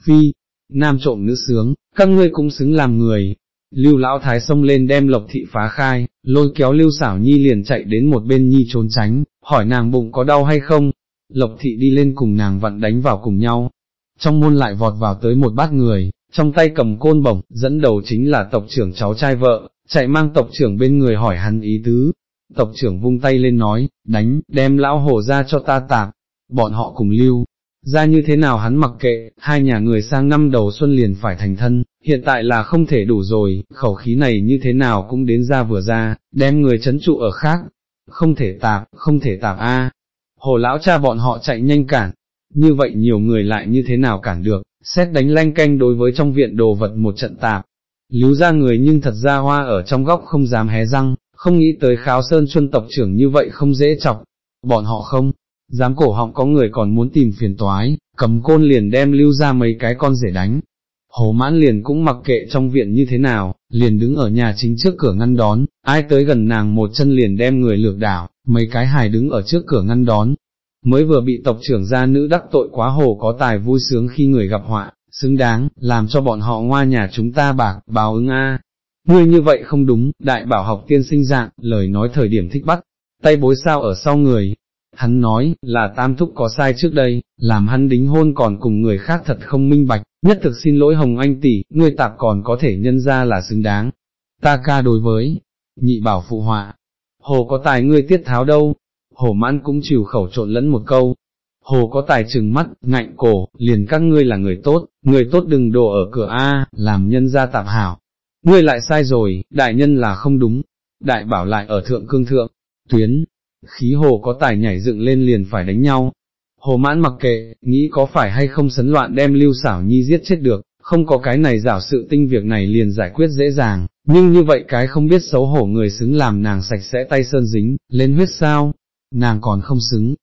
Phi, nam trộm nữ sướng, các ngươi cũng xứng làm người. Lưu lão thái xông lên đem lộc thị phá khai, lôi kéo lưu xảo nhi liền chạy đến một bên nhi trốn tránh, hỏi nàng bụng có đau hay không, lộc thị đi lên cùng nàng vặn đánh vào cùng nhau, trong môn lại vọt vào tới một bát người, trong tay cầm côn bổng, dẫn đầu chính là tộc trưởng cháu trai vợ, chạy mang tộc trưởng bên người hỏi hắn ý tứ, tộc trưởng vung tay lên nói, đánh, đem lão hổ ra cho ta tạp, bọn họ cùng lưu, ra như thế nào hắn mặc kệ, hai nhà người sang năm đầu xuân liền phải thành thân, hiện tại là không thể đủ rồi, khẩu khí này như thế nào cũng đến ra vừa ra, đem người chấn trụ ở khác, không thể tạp, không thể tạp a. Hồ lão cha bọn họ chạy nhanh cản, như vậy nhiều người lại như thế nào cản được, xét đánh lanh canh đối với trong viện đồ vật một trận tạp. Lưu ra người nhưng thật ra hoa ở trong góc không dám hé răng, không nghĩ tới kháo sơn chuân tộc trưởng như vậy không dễ chọc, bọn họ không, dám cổ họng có người còn muốn tìm phiền toái, cầm côn liền đem lưu ra mấy cái con rể đánh. Hồ mãn liền cũng mặc kệ trong viện như thế nào, liền đứng ở nhà chính trước cửa ngăn đón, ai tới gần nàng một chân liền đem người lược đảo, mấy cái hài đứng ở trước cửa ngăn đón. Mới vừa bị tộc trưởng gia nữ đắc tội quá hồ có tài vui sướng khi người gặp họa, xứng đáng, làm cho bọn họ ngoa nhà chúng ta bạc, báo ứng a. Ngươi như vậy không đúng, đại bảo học tiên sinh dạng, lời nói thời điểm thích bắt, tay bối sao ở sau người, hắn nói, là tam thúc có sai trước đây, làm hắn đính hôn còn cùng người khác thật không minh bạch, nhất thực xin lỗi Hồng Anh tỷ, ngươi tạp còn có thể nhân ra là xứng đáng. Ta ca đối với, nhị bảo phụ họa, hồ có tài ngươi tiết tháo đâu, hồ mãn cũng chịu khẩu trộn lẫn một câu. Hồ có tài trừng mắt, ngạnh cổ, liền các ngươi là người tốt, người tốt đừng đổ ở cửa A, làm nhân ra tạp hảo. Ngươi lại sai rồi, đại nhân là không đúng, đại bảo lại ở thượng cương thượng, tuyến, khí hồ có tài nhảy dựng lên liền phải đánh nhau. Hồ mãn mặc kệ, nghĩ có phải hay không sấn loạn đem lưu xảo nhi giết chết được, không có cái này giảo sự tinh việc này liền giải quyết dễ dàng, nhưng như vậy cái không biết xấu hổ người xứng làm nàng sạch sẽ tay sơn dính, lên huyết sao, nàng còn không xứng.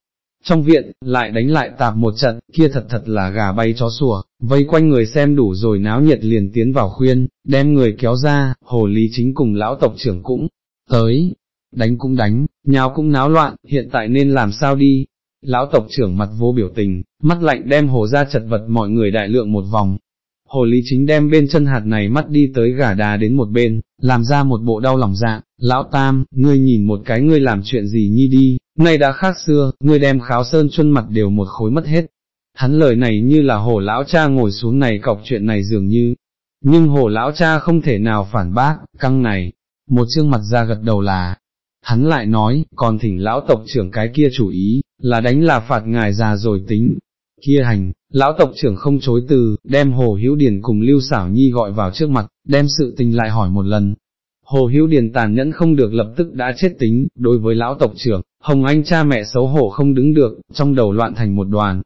Trong viện, lại đánh lại tạp một trận, kia thật thật là gà bay chó sủa, vây quanh người xem đủ rồi náo nhiệt liền tiến vào khuyên, đem người kéo ra, hồ lý chính cùng lão tộc trưởng cũng, tới, đánh cũng đánh, nháo cũng náo loạn, hiện tại nên làm sao đi. Lão tộc trưởng mặt vô biểu tình, mắt lạnh đem hồ ra chật vật mọi người đại lượng một vòng. Hồ lý chính đem bên chân hạt này mắt đi tới gà đá đến một bên, làm ra một bộ đau lòng dạng, lão tam, ngươi nhìn một cái ngươi làm chuyện gì nhi đi, nay đã khác xưa, ngươi đem kháo sơn chuân mặt đều một khối mất hết. Hắn lời này như là hồ lão cha ngồi xuống này cọc chuyện này dường như, nhưng hồ lão cha không thể nào phản bác, căng này, một chương mặt ra gật đầu là, hắn lại nói, còn thỉnh lão tộc trưởng cái kia chủ ý, là đánh là phạt ngài già rồi tính. Kia hành, lão tộc trưởng không chối từ, đem Hồ Hữu Điền cùng Lưu Xảo Nhi gọi vào trước mặt, đem sự tình lại hỏi một lần. Hồ Hữu Điền tàn nhẫn không được lập tức đã chết tính, đối với lão tộc trưởng, Hồng Anh cha mẹ xấu hổ không đứng được, trong đầu loạn thành một đoàn.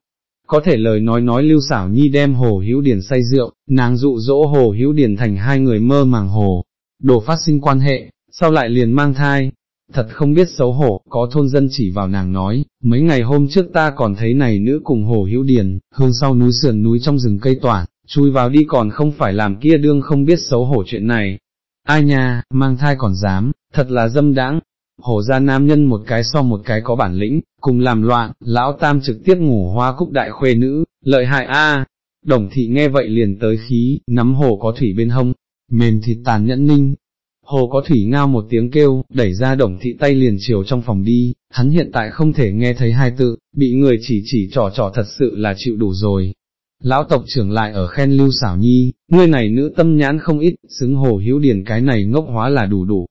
Có thể lời nói nói Lưu Xảo Nhi đem Hồ Hữu Điền say rượu, nàng dụ dỗ Hồ Hữu Điền thành hai người mơ màng hồ, đồ phát sinh quan hệ, sau lại liền mang thai, thật không biết xấu hổ, có thôn dân chỉ vào nàng nói, mấy ngày hôm trước ta còn thấy này nữ cùng hồ hữu điền, hương sau núi sườn núi trong rừng cây tỏa, chui vào đi còn không phải làm kia đương không biết xấu hổ chuyện này. Ai nha, mang thai còn dám, thật là dâm đãng. Hổ ra nam nhân một cái so một cái có bản lĩnh, cùng làm loạn, lão tam trực tiếp ngủ hoa cúc đại khuê nữ, lợi hại a. Đồng thị nghe vậy liền tới khí, nắm hồ có thủy bên hông, mềm thịt tàn nhẫn ninh, Hồ có thủy ngao một tiếng kêu, đẩy ra đồng thị tay liền chiều trong phòng đi, hắn hiện tại không thể nghe thấy hai tự, bị người chỉ chỉ trò trò thật sự là chịu đủ rồi. Lão tộc trưởng lại ở khen lưu xảo nhi, ngươi này nữ tâm nhãn không ít, xứng hồ hiếu điển cái này ngốc hóa là đủ đủ.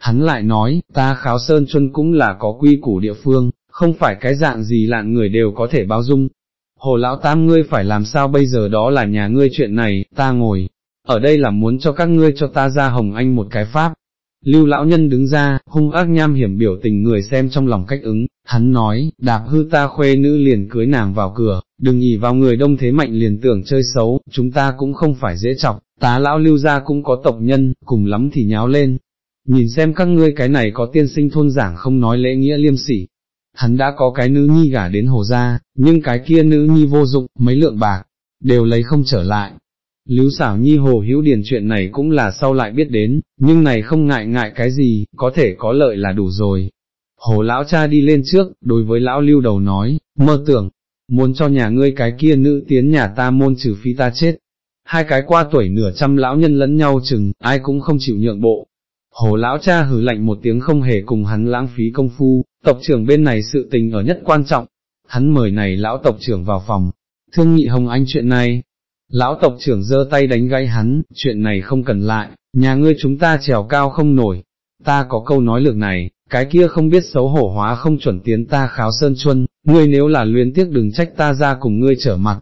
Hắn lại nói, ta kháo sơn chuân cũng là có quy củ địa phương, không phải cái dạng gì lạn người đều có thể bao dung. Hồ lão tam ngươi phải làm sao bây giờ đó là nhà ngươi chuyện này, ta ngồi, ở đây là muốn cho các ngươi cho ta ra hồng anh một cái pháp. Lưu lão nhân đứng ra, hung ác nham hiểm biểu tình người xem trong lòng cách ứng, hắn nói, đạp hư ta khuê nữ liền cưới nàng vào cửa, đừng nhỉ vào người đông thế mạnh liền tưởng chơi xấu, chúng ta cũng không phải dễ chọc, tá lão lưu gia cũng có tộc nhân, cùng lắm thì nháo lên. Nhìn xem các ngươi cái này có tiên sinh thôn giảng không nói lễ nghĩa liêm sỉ. Hắn đã có cái nữ nhi gả đến hồ gia, nhưng cái kia nữ nhi vô dụng, mấy lượng bạc, đều lấy không trở lại, Lưu xảo nhi hồ hữu điền chuyện này cũng là sau lại biết đến, nhưng này không ngại ngại cái gì, có thể có lợi là đủ rồi. Hồ lão cha đi lên trước, đối với lão lưu đầu nói, mơ tưởng, muốn cho nhà ngươi cái kia nữ tiến nhà ta môn trừ phi ta chết. Hai cái qua tuổi nửa trăm lão nhân lẫn nhau chừng, ai cũng không chịu nhượng bộ. Hồ lão cha hử lạnh một tiếng không hề cùng hắn lãng phí công phu, tộc trưởng bên này sự tình ở nhất quan trọng. Hắn mời này lão tộc trưởng vào phòng, thương nghị hồng anh chuyện này, Lão tộc trưởng giơ tay đánh gãy hắn, chuyện này không cần lại, nhà ngươi chúng ta trèo cao không nổi, ta có câu nói lược này, cái kia không biết xấu hổ hóa không chuẩn tiến ta kháo sơn chuân, ngươi nếu là luyến tiếc đừng trách ta ra cùng ngươi trở mặt.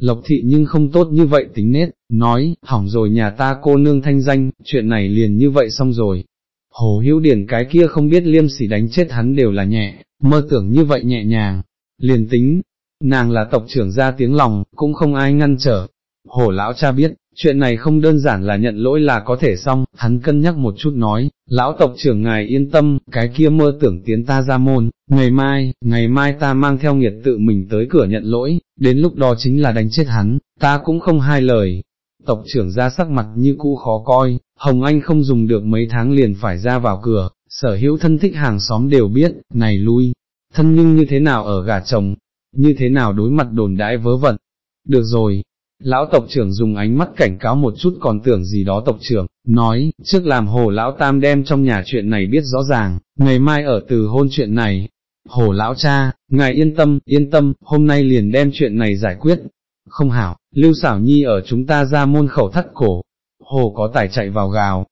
Lộc thị nhưng không tốt như vậy tính nết, nói, hỏng rồi nhà ta cô nương thanh danh, chuyện này liền như vậy xong rồi. Hồ hữu điển cái kia không biết liêm sỉ đánh chết hắn đều là nhẹ, mơ tưởng như vậy nhẹ nhàng, liền tính, nàng là tộc trưởng ra tiếng lòng, cũng không ai ngăn trở, Hổ lão cha biết, chuyện này không đơn giản là nhận lỗi là có thể xong, hắn cân nhắc một chút nói, lão tộc trưởng ngài yên tâm, cái kia mơ tưởng tiến ta ra môn, ngày mai, ngày mai ta mang theo nghiệt tự mình tới cửa nhận lỗi, đến lúc đó chính là đánh chết hắn, ta cũng không hai lời. Tộc trưởng ra sắc mặt như cũ khó coi, Hồng Anh không dùng được mấy tháng liền phải ra vào cửa, sở hữu thân thích hàng xóm đều biết, này lui, thân nhưng như thế nào ở gà chồng, như thế nào đối mặt đồn đãi vớ vẩn. Được rồi, Lão tộc trưởng dùng ánh mắt cảnh cáo một chút còn tưởng gì đó tộc trưởng, nói, trước làm hồ lão tam đem trong nhà chuyện này biết rõ ràng, ngày mai ở từ hôn chuyện này. Hồ lão cha, ngài yên tâm, yên tâm, hôm nay liền đem chuyện này giải quyết. Không hảo, lưu xảo nhi ở chúng ta ra môn khẩu thắt cổ. Hồ có tài chạy vào gào.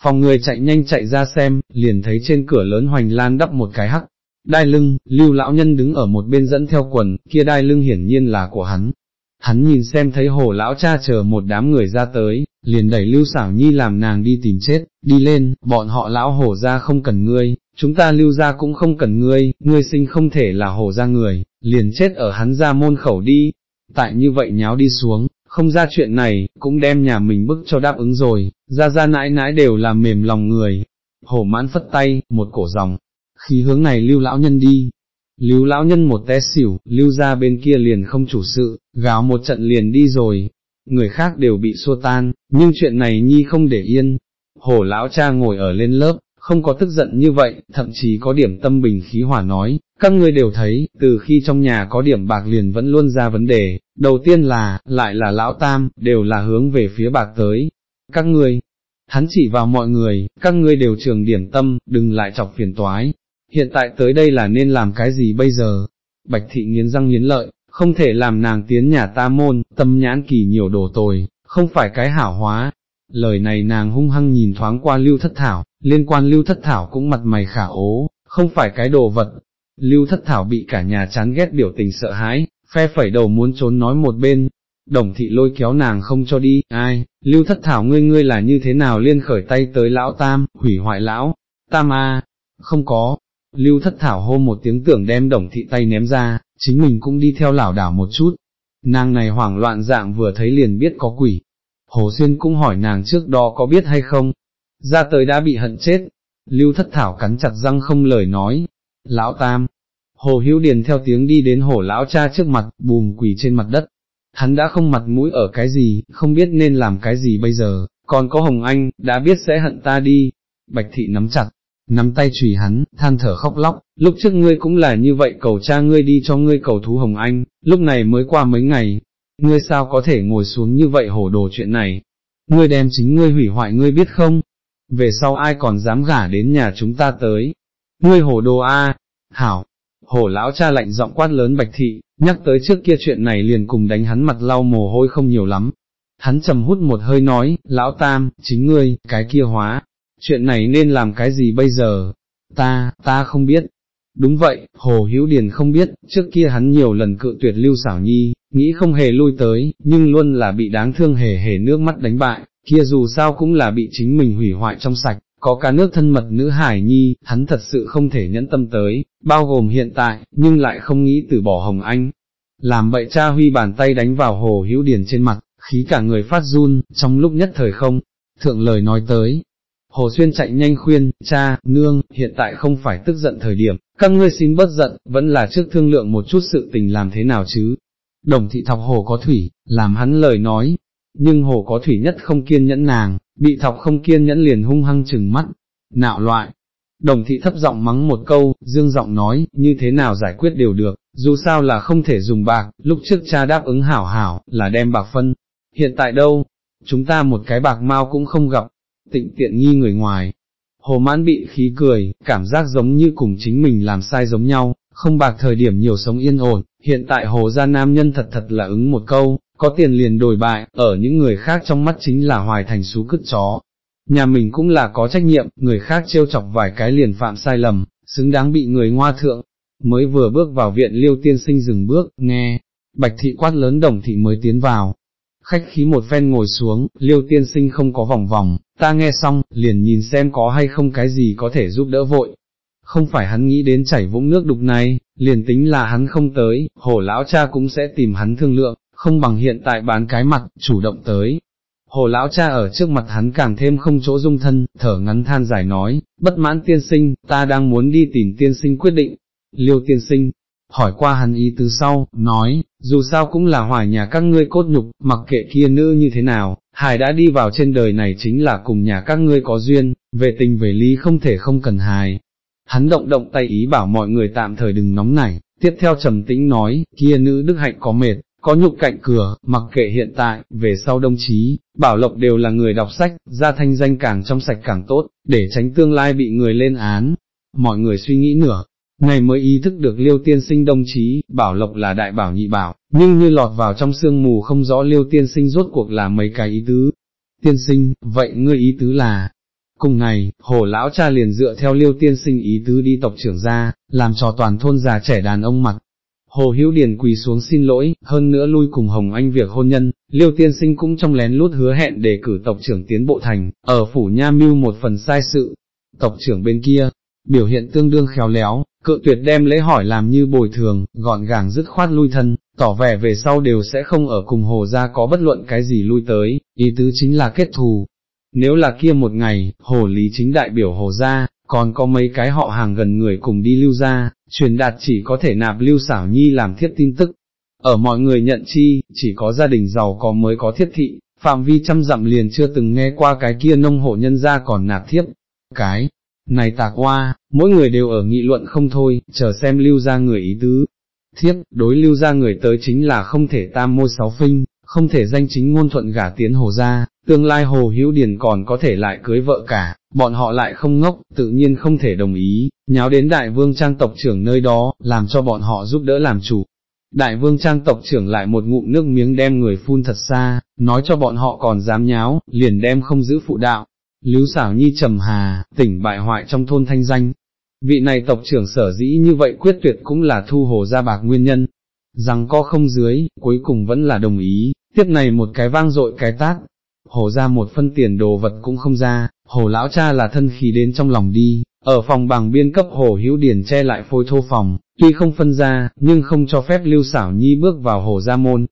Phòng người chạy nhanh chạy ra xem, liền thấy trên cửa lớn hoành lan đắp một cái hắc. Đai lưng, lưu lão nhân đứng ở một bên dẫn theo quần, kia đai lưng hiển nhiên là của hắn, Hắn nhìn xem thấy hồ lão cha chờ một đám người ra tới, liền đẩy lưu xảo nhi làm nàng đi tìm chết, đi lên, bọn họ lão hồ ra không cần ngươi, chúng ta lưu ra cũng không cần ngươi, ngươi sinh không thể là hồ ra người, liền chết ở hắn ra môn khẩu đi, tại như vậy nháo đi xuống, không ra chuyện này, cũng đem nhà mình bức cho đáp ứng rồi, ra ra nãi nãi đều là mềm lòng người, hồ mãn phất tay, một cổ dòng, khí hướng này lưu lão nhân đi, Lưu lão nhân một té xỉu, lưu ra bên kia liền không chủ sự, gáo một trận liền đi rồi, người khác đều bị xua tan, nhưng chuyện này nhi không để yên. Hổ lão cha ngồi ở lên lớp, không có tức giận như vậy, thậm chí có điểm tâm bình khí hỏa nói, các ngươi đều thấy, từ khi trong nhà có điểm bạc liền vẫn luôn ra vấn đề, đầu tiên là, lại là lão tam, đều là hướng về phía bạc tới. Các ngươi, hắn chỉ vào mọi người, các ngươi đều trường điểm tâm, đừng lại chọc phiền toái, hiện tại tới đây là nên làm cái gì bây giờ? Bạch thị nghiến răng nghiến lợi, không thể làm nàng tiến nhà ta môn, tâm nhãn kỳ nhiều đồ tồi, không phải cái hảo hóa. Lời này nàng hung hăng nhìn thoáng qua lưu thất thảo, liên quan lưu thất thảo cũng mặt mày khả ố, không phải cái đồ vật. Lưu thất thảo bị cả nhà chán ghét biểu tình sợ hãi, phe phẩy đầu muốn trốn nói một bên. Đồng thị lôi kéo nàng không cho đi, ai, lưu thất thảo ngươi ngươi là như thế nào liên khởi tay tới lão tam, hủy hoại lão, tam a, không có, Lưu thất thảo hô một tiếng tưởng đem đồng thị tay ném ra, chính mình cũng đi theo lảo đảo một chút. Nàng này hoảng loạn dạng vừa thấy liền biết có quỷ. Hồ Xuyên cũng hỏi nàng trước đó có biết hay không. Ra tới đã bị hận chết. Lưu thất thảo cắn chặt răng không lời nói. Lão Tam. Hồ Hữu Điền theo tiếng đi đến hổ lão cha trước mặt, bùm quỳ trên mặt đất. Hắn đã không mặt mũi ở cái gì, không biết nên làm cái gì bây giờ, còn có Hồng Anh, đã biết sẽ hận ta đi. Bạch thị nắm chặt, nắm tay chùy hắn, than thở khóc lóc, lúc trước ngươi cũng là như vậy cầu cha ngươi đi cho ngươi cầu thú Hồng Anh, lúc này mới qua mấy ngày, ngươi sao có thể ngồi xuống như vậy hổ đồ chuyện này, ngươi đem chính ngươi hủy hoại ngươi biết không, về sau ai còn dám gả đến nhà chúng ta tới, ngươi hổ đồ a, hảo, hổ lão cha lạnh giọng quát lớn bạch thị, nhắc tới trước kia chuyện này liền cùng đánh hắn mặt lau mồ hôi không nhiều lắm. Hắn trầm hút một hơi nói, lão tam, chính ngươi, cái kia hóa, chuyện này nên làm cái gì bây giờ? Ta, ta không biết. Đúng vậy, Hồ Hữu Điền không biết, trước kia hắn nhiều lần cự tuyệt Lưu Xảo Nhi, nghĩ không hề lui tới, nhưng luôn là bị đáng thương hề hề nước mắt đánh bại, kia dù sao cũng là bị chính mình hủy hoại trong sạch, có cả nước thân mật nữ hải nhi, hắn thật sự không thể nhẫn tâm tới, bao gồm hiện tại, nhưng lại không nghĩ từ bỏ Hồng Anh. Làm bậy cha huy bàn tay đánh vào Hồ Hữu Điền trên mặt, khí cả người phát run, trong lúc nhất thời không, thượng lời nói tới, Hồ Xuyên chạy nhanh khuyên, cha, nương, hiện tại không phải tức giận thời điểm, các ngươi xin bất giận, vẫn là trước thương lượng một chút sự tình làm thế nào chứ. Đồng thị thọc hồ có thủy, làm hắn lời nói, nhưng hồ có thủy nhất không kiên nhẫn nàng, bị thọc không kiên nhẫn liền hung hăng chừng mắt, nạo loại. Đồng thị thấp giọng mắng một câu, dương giọng nói, như thế nào giải quyết đều được, dù sao là không thể dùng bạc, lúc trước cha đáp ứng hảo hảo, là đem bạc phân. Hiện tại đâu, chúng ta một cái bạc mau cũng không gặp, tịnh tiện nghi người ngoài. Hồ mãn bị khí cười, cảm giác giống như cùng chính mình làm sai giống nhau, không bạc thời điểm nhiều sống yên ổn, hiện tại hồ gia nam nhân thật thật là ứng một câu, có tiền liền đổi bại, ở những người khác trong mắt chính là hoài thành xú cứt chó. Nhà mình cũng là có trách nhiệm, người khác trêu chọc vài cái liền phạm sai lầm, xứng đáng bị người ngoa thượng. Mới vừa bước vào viện liêu tiên sinh dừng bước, nghe, bạch thị quát lớn đồng thị mới tiến vào, khách khí một phen ngồi xuống, liêu tiên sinh không có vòng vòng, ta nghe xong, liền nhìn xem có hay không cái gì có thể giúp đỡ vội. Không phải hắn nghĩ đến chảy vũng nước đục này, liền tính là hắn không tới, hồ lão cha cũng sẽ tìm hắn thương lượng, không bằng hiện tại bán cái mặt, chủ động tới. Hồ lão cha ở trước mặt hắn càng thêm không chỗ dung thân, thở ngắn than dài nói, bất mãn tiên sinh, ta đang muốn đi tìm tiên sinh quyết định. Liêu tiên sinh, hỏi qua hắn ý từ sau, nói, dù sao cũng là hoài nhà các ngươi cốt nhục, mặc kệ kia nữ như thế nào, hài đã đi vào trên đời này chính là cùng nhà các ngươi có duyên, về tình về lý không thể không cần hài. Hắn động động tay ý bảo mọi người tạm thời đừng nóng nảy, tiếp theo trầm tĩnh nói, kia nữ đức hạnh có mệt, có nhục cạnh cửa, mặc kệ hiện tại, về sau đồng chí, bảo lộc đều là người đọc sách, ra thanh danh càng trong sạch càng tốt, để tránh tương lai bị người lên án. Mọi người suy nghĩ nửa, này mới ý thức được liêu tiên sinh đồng chí, bảo lộc là đại bảo nhị bảo, nhưng như lọt vào trong sương mù không rõ liêu tiên sinh rốt cuộc là mấy cái ý tứ. Tiên sinh, vậy ngươi ý tứ là, cùng ngày, hồ lão cha liền dựa theo liêu tiên sinh ý tứ đi tộc trưởng ra, làm cho toàn thôn già trẻ đàn ông mặt. Hồ Hữu Điền quỳ xuống xin lỗi, hơn nữa lui cùng Hồng Anh việc hôn nhân, Liêu Tiên Sinh cũng trong lén lút hứa hẹn để cử tộc trưởng tiến bộ thành, ở phủ Nha Mưu một phần sai sự. Tộc trưởng bên kia, biểu hiện tương đương khéo léo, cự tuyệt đem lễ hỏi làm như bồi thường, gọn gàng dứt khoát lui thân, tỏ vẻ về sau đều sẽ không ở cùng hồ gia có bất luận cái gì lui tới, ý tứ chính là kết thù. Nếu là kia một ngày, hồ lý chính đại biểu hồ gia, còn có mấy cái họ hàng gần người cùng đi lưu gia, truyền đạt chỉ có thể nạp lưu xảo nhi làm thiết tin tức. Ở mọi người nhận chi, chỉ có gia đình giàu có mới có thiết thị, phạm vi trăm dặm liền chưa từng nghe qua cái kia nông hộ nhân gia còn nạp thiếp. Cái, này tạc qua, mỗi người đều ở nghị luận không thôi, chờ xem lưu ra người ý tứ. Thiết, đối lưu ra người tới chính là không thể tam môi sáu phinh, không thể danh chính ngôn thuận gả tiến hồ ra, tương lai hồ hữu điền còn có thể lại cưới vợ cả, bọn họ lại không ngốc, tự nhiên không thể đồng ý, nháo đến đại vương trang tộc trưởng nơi đó, làm cho bọn họ giúp đỡ làm chủ. Đại vương trang tộc trưởng lại một ngụm nước miếng đem người phun thật xa, nói cho bọn họ còn dám nháo, liền đem không giữ phụ đạo, Lưu xảo nhi trầm hà, tỉnh bại hoại trong thôn thanh danh. Vị này tộc trưởng sở dĩ như vậy quyết tuyệt cũng là thu hồ ra bạc nguyên nhân, rằng có không dưới, cuối cùng vẫn là đồng ý, tiếp này một cái vang dội cái tát, hồ ra một phân tiền đồ vật cũng không ra, hồ lão cha là thân khí đến trong lòng đi, ở phòng bằng biên cấp hồ hữu điển che lại phôi thô phòng, tuy không phân ra, nhưng không cho phép lưu xảo nhi bước vào hồ gia môn.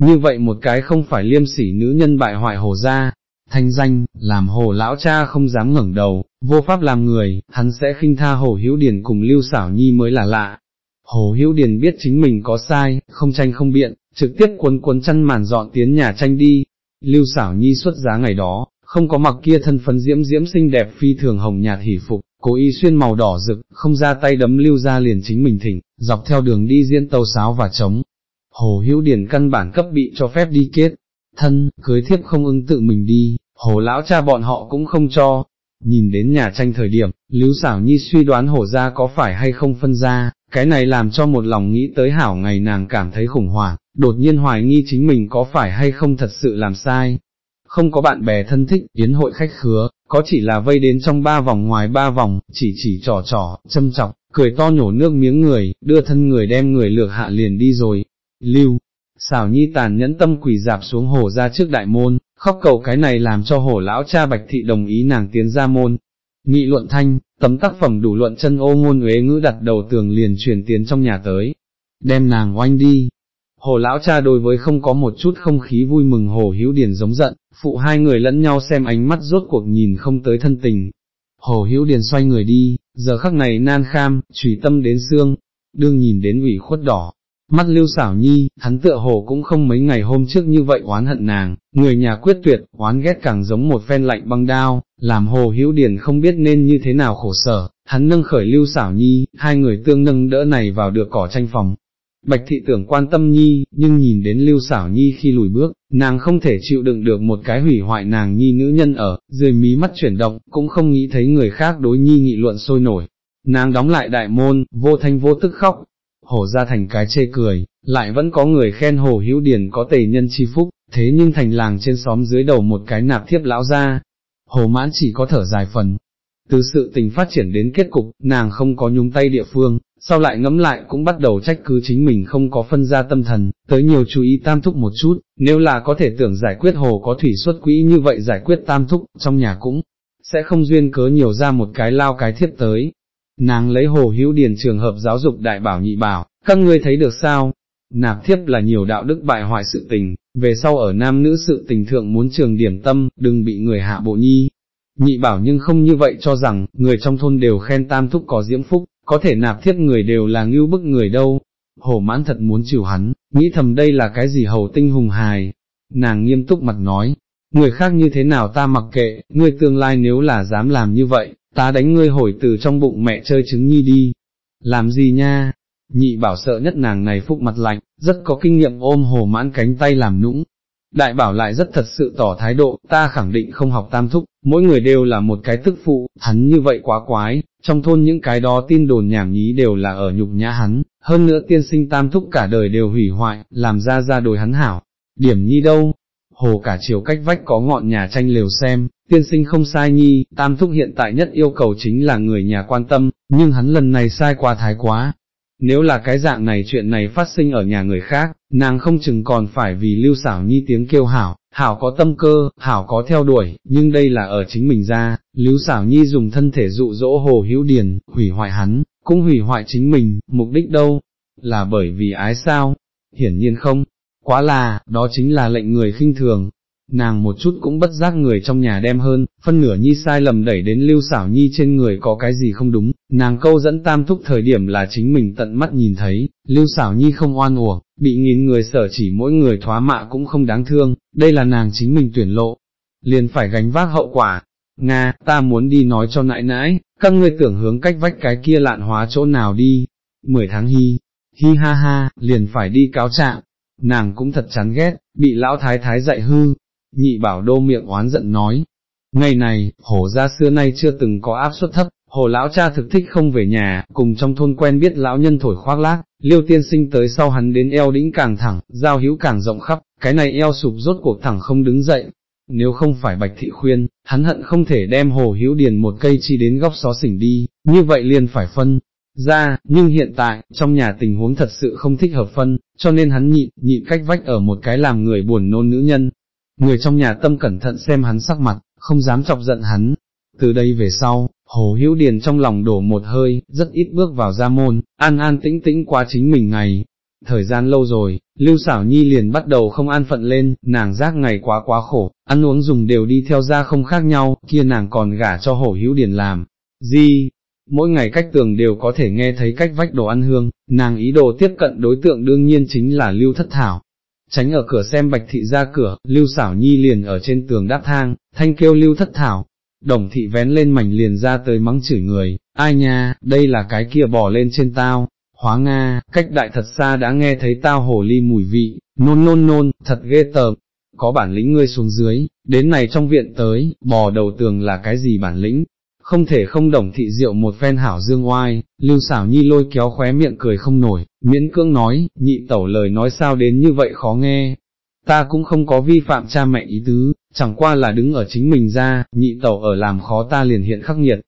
Như vậy một cái không phải liêm sỉ nữ nhân bại hoại hồ gia, thanh danh, làm hồ lão cha không dám ngẩng đầu, vô pháp làm người, hắn sẽ khinh tha hồ hữu điền cùng lưu xảo nhi mới là lạ. Hồ hữu điền biết chính mình có sai, không tranh không biện, trực tiếp cuốn cuốn chăn màn dọn tiến nhà tranh đi. Lưu xảo nhi xuất giá ngày đó, không có mặc kia thân phấn diễm diễm xinh đẹp phi thường hồng nhạt hỉ phục, cố ý xuyên màu đỏ rực, không ra tay đấm lưu ra liền chính mình thỉnh, dọc theo đường đi diễn tàu sáo và trống. Hồ hữu điền căn bản cấp bị cho phép đi kết, thân, cưới thiếp không ưng tự mình đi, hồ lão cha bọn họ cũng không cho. Nhìn đến nhà tranh thời điểm, Lưu Sảo nhi suy đoán hổ ra có phải hay không phân ra, cái này làm cho một lòng nghĩ tới hảo ngày nàng cảm thấy khủng hoảng, đột nhiên hoài nghi chính mình có phải hay không thật sự làm sai. Không có bạn bè thân thích, yến hội khách khứa, có chỉ là vây đến trong ba vòng ngoài ba vòng, chỉ chỉ trò trò, châm chọc, cười to nhổ nước miếng người, đưa thân người đem người lược hạ liền đi rồi. Lưu, xảo nhi tàn nhẫn tâm quỳ dạp xuống hồ ra trước đại môn, khóc cầu cái này làm cho hổ lão cha bạch thị đồng ý nàng tiến ra môn. Nghị luận thanh, tấm tác phẩm đủ luận chân ô ngôn uế ngữ đặt đầu tường liền truyền tiến trong nhà tới, đem nàng oanh đi. Hồ lão cha đối với không có một chút không khí vui mừng hồ hữu điền giống giận, phụ hai người lẫn nhau xem ánh mắt rốt cuộc nhìn không tới thân tình. Hồ hữu điền xoay người đi, giờ khắc này nan kham, trùy tâm đến xương, đương nhìn đến ủy khuất đỏ, Mắt lưu xảo nhi, hắn tựa hồ cũng không mấy ngày hôm trước như vậy oán hận nàng, người nhà quyết tuyệt, oán ghét càng giống một phen lạnh băng đao, làm hồ hữu điển không biết nên như thế nào khổ sở, hắn nâng khởi lưu xảo nhi, hai người tương nâng đỡ này vào được cỏ tranh phòng. Bạch thị tưởng quan tâm nhi, nhưng nhìn đến lưu xảo nhi khi lùi bước, nàng không thể chịu đựng được một cái hủy hoại nàng nhi nữ nhân ở, dưới mí mắt chuyển động, cũng không nghĩ thấy người khác đối nhi nghị luận sôi nổi. Nàng đóng lại đại môn, vô thanh vô tức khóc, hổ ra thành cái chê cười, lại vẫn có người khen hồ hữu điển có tề nhân chi phúc, thế nhưng thành làng trên xóm dưới đầu một cái nạp thiếp lão ra, hồ mãn chỉ có thở dài phần. Từ sự tình phát triển đến kết cục, nàng không có nhúng tay địa phương, sau lại ngẫm lại cũng bắt đầu trách cứ chính mình không có phân ra tâm thần, tới nhiều chú ý tam thúc một chút, nếu là có thể tưởng giải quyết hồ có thủy xuất quỹ như vậy giải quyết tam thúc, trong nhà cũng sẽ không duyên cớ nhiều ra một cái lao cái thiết tới, nàng lấy hồ hữu điền trường hợp giáo dục đại bảo nhị bảo, các ngươi thấy được sao? Nạp thiếp là nhiều đạo đức bại hoại sự tình, về sau ở nam nữ sự tình thượng muốn trường điểm tâm, đừng bị người hạ bộ nhi. Nhị bảo nhưng không như vậy cho rằng, người trong thôn đều khen tam thúc có diễm phúc, có thể nạp thiếp người đều là ngưu bức người đâu. Hồ mãn thật muốn chịu hắn, nghĩ thầm đây là cái gì hầu tinh hùng hài. Nàng nghiêm túc mặt nói, người khác như thế nào ta mặc kệ, ngươi tương lai nếu là dám làm như vậy, ta đánh ngươi hồi từ trong bụng mẹ chơi trứng nhi đi. Làm gì nha? Nhị bảo sợ nhất nàng này phúc mặt lạnh, rất có kinh nghiệm ôm hồ mãn cánh tay làm nũng. Đại bảo lại rất thật sự tỏ thái độ, ta khẳng định không học tam thúc, mỗi người đều là một cái tức phụ, hắn như vậy quá quái, trong thôn những cái đó tin đồn nhảm nhí đều là ở nhục nhã hắn, hơn nữa tiên sinh tam thúc cả đời đều hủy hoại, làm ra ra đồi hắn hảo. Điểm nhi đâu, hồ cả chiều cách vách có ngọn nhà tranh lều xem, tiên sinh không sai nhi, tam thúc hiện tại nhất yêu cầu chính là người nhà quan tâm, nhưng hắn lần này sai quá thái quá. Nếu là cái dạng này chuyện này phát sinh ở nhà người khác, nàng không chừng còn phải vì lưu xảo nhi tiếng kêu hảo, hảo có tâm cơ, hảo có theo đuổi, nhưng đây là ở chính mình ra, lưu xảo nhi dùng thân thể dụ dỗ hồ hữu điền, hủy hoại hắn, cũng hủy hoại chính mình, mục đích đâu, là bởi vì ái sao, hiển nhiên không, quá là, đó chính là lệnh người khinh thường, nàng một chút cũng bất giác người trong nhà đem hơn, phân nửa nhi sai lầm đẩy đến lưu xảo nhi trên người có cái gì không đúng, nàng câu dẫn tam thúc thời điểm là chính mình tận mắt nhìn thấy, lưu xảo nhi không oan uổng, bị nghìn người sở chỉ mỗi người thoá mạ cũng không đáng thương, đây là nàng chính mình tuyển lộ, liền phải gánh vác hậu quả. Nga, ta muốn đi nói cho nãi nãi, các ngươi tưởng hướng cách vách cái kia lạn hóa chỗ nào đi, mười tháng hy, hi ha ha, liền phải đi cáo trạng, nàng cũng thật chán ghét, bị lão thái thái dạy hư, nhị bảo đô miệng oán giận nói, ngày này, hổ ra xưa nay chưa từng có áp suất thấp, hồ lão cha thực thích không về nhà, cùng trong thôn quen biết lão nhân thổi khoác lác, liêu tiên sinh tới sau hắn đến eo đĩnh càng thẳng, giao hữu càng rộng khắp, cái này eo sụp rốt cuộc thẳng không đứng dậy. Nếu không phải bạch thị khuyên, hắn hận không thể đem hồ hữu điền một cây chi đến góc xó xỉnh đi, như vậy liền phải phân, ra, nhưng hiện tại, trong nhà tình huống thật sự không thích hợp phân, cho nên hắn nhịn, nhịn cách vách ở một cái làm người buồn nôn nữ nhân, người trong nhà tâm cẩn thận xem hắn sắc mặt, không dám chọc giận hắn. Từ đây về sau, Hồ Hữu Điền trong lòng đổ một hơi, rất ít bước vào gia môn, an an tĩnh tĩnh qua chính mình ngày. Thời gian lâu rồi, Lưu Sảo Nhi liền bắt đầu không an phận lên, nàng giác ngày quá quá khổ, ăn uống dùng đều đi theo ra không khác nhau, kia nàng còn gả cho Hồ Hữu Điền làm. Gì? Mỗi ngày cách tường đều có thể nghe thấy cách vách đồ ăn hương, nàng ý đồ tiếp cận đối tượng đương nhiên chính là Lưu Thất Thảo, tránh ở cửa xem bạch thị ra cửa, lưu Sảo nhi liền ở trên tường đáp thang, thanh kêu lưu thất thảo, đồng thị vén lên mảnh liền ra tới mắng chửi người, ai nha, đây là cái kia bò lên trên tao, hóa Nga, cách đại thật xa đã nghe thấy tao hồ ly mùi vị, nôn nôn nôn, thật ghê tởm, có bản lĩnh ngươi xuống dưới, đến này trong viện tới, bò đầu tường là cái gì bản lĩnh, không thể không đồng thị rượu một phen hảo dương oai, lưu xảo nhi lôi kéo khóe miệng cười không nổi, miễn cưỡng nói, nhị tẩu lời nói sao đến như vậy khó nghe, ta cũng không có vi phạm cha mẹ ý tứ, chẳng qua là đứng ở chính mình ra, nhị tẩu ở làm khó ta liền hiện khắc nghiệt.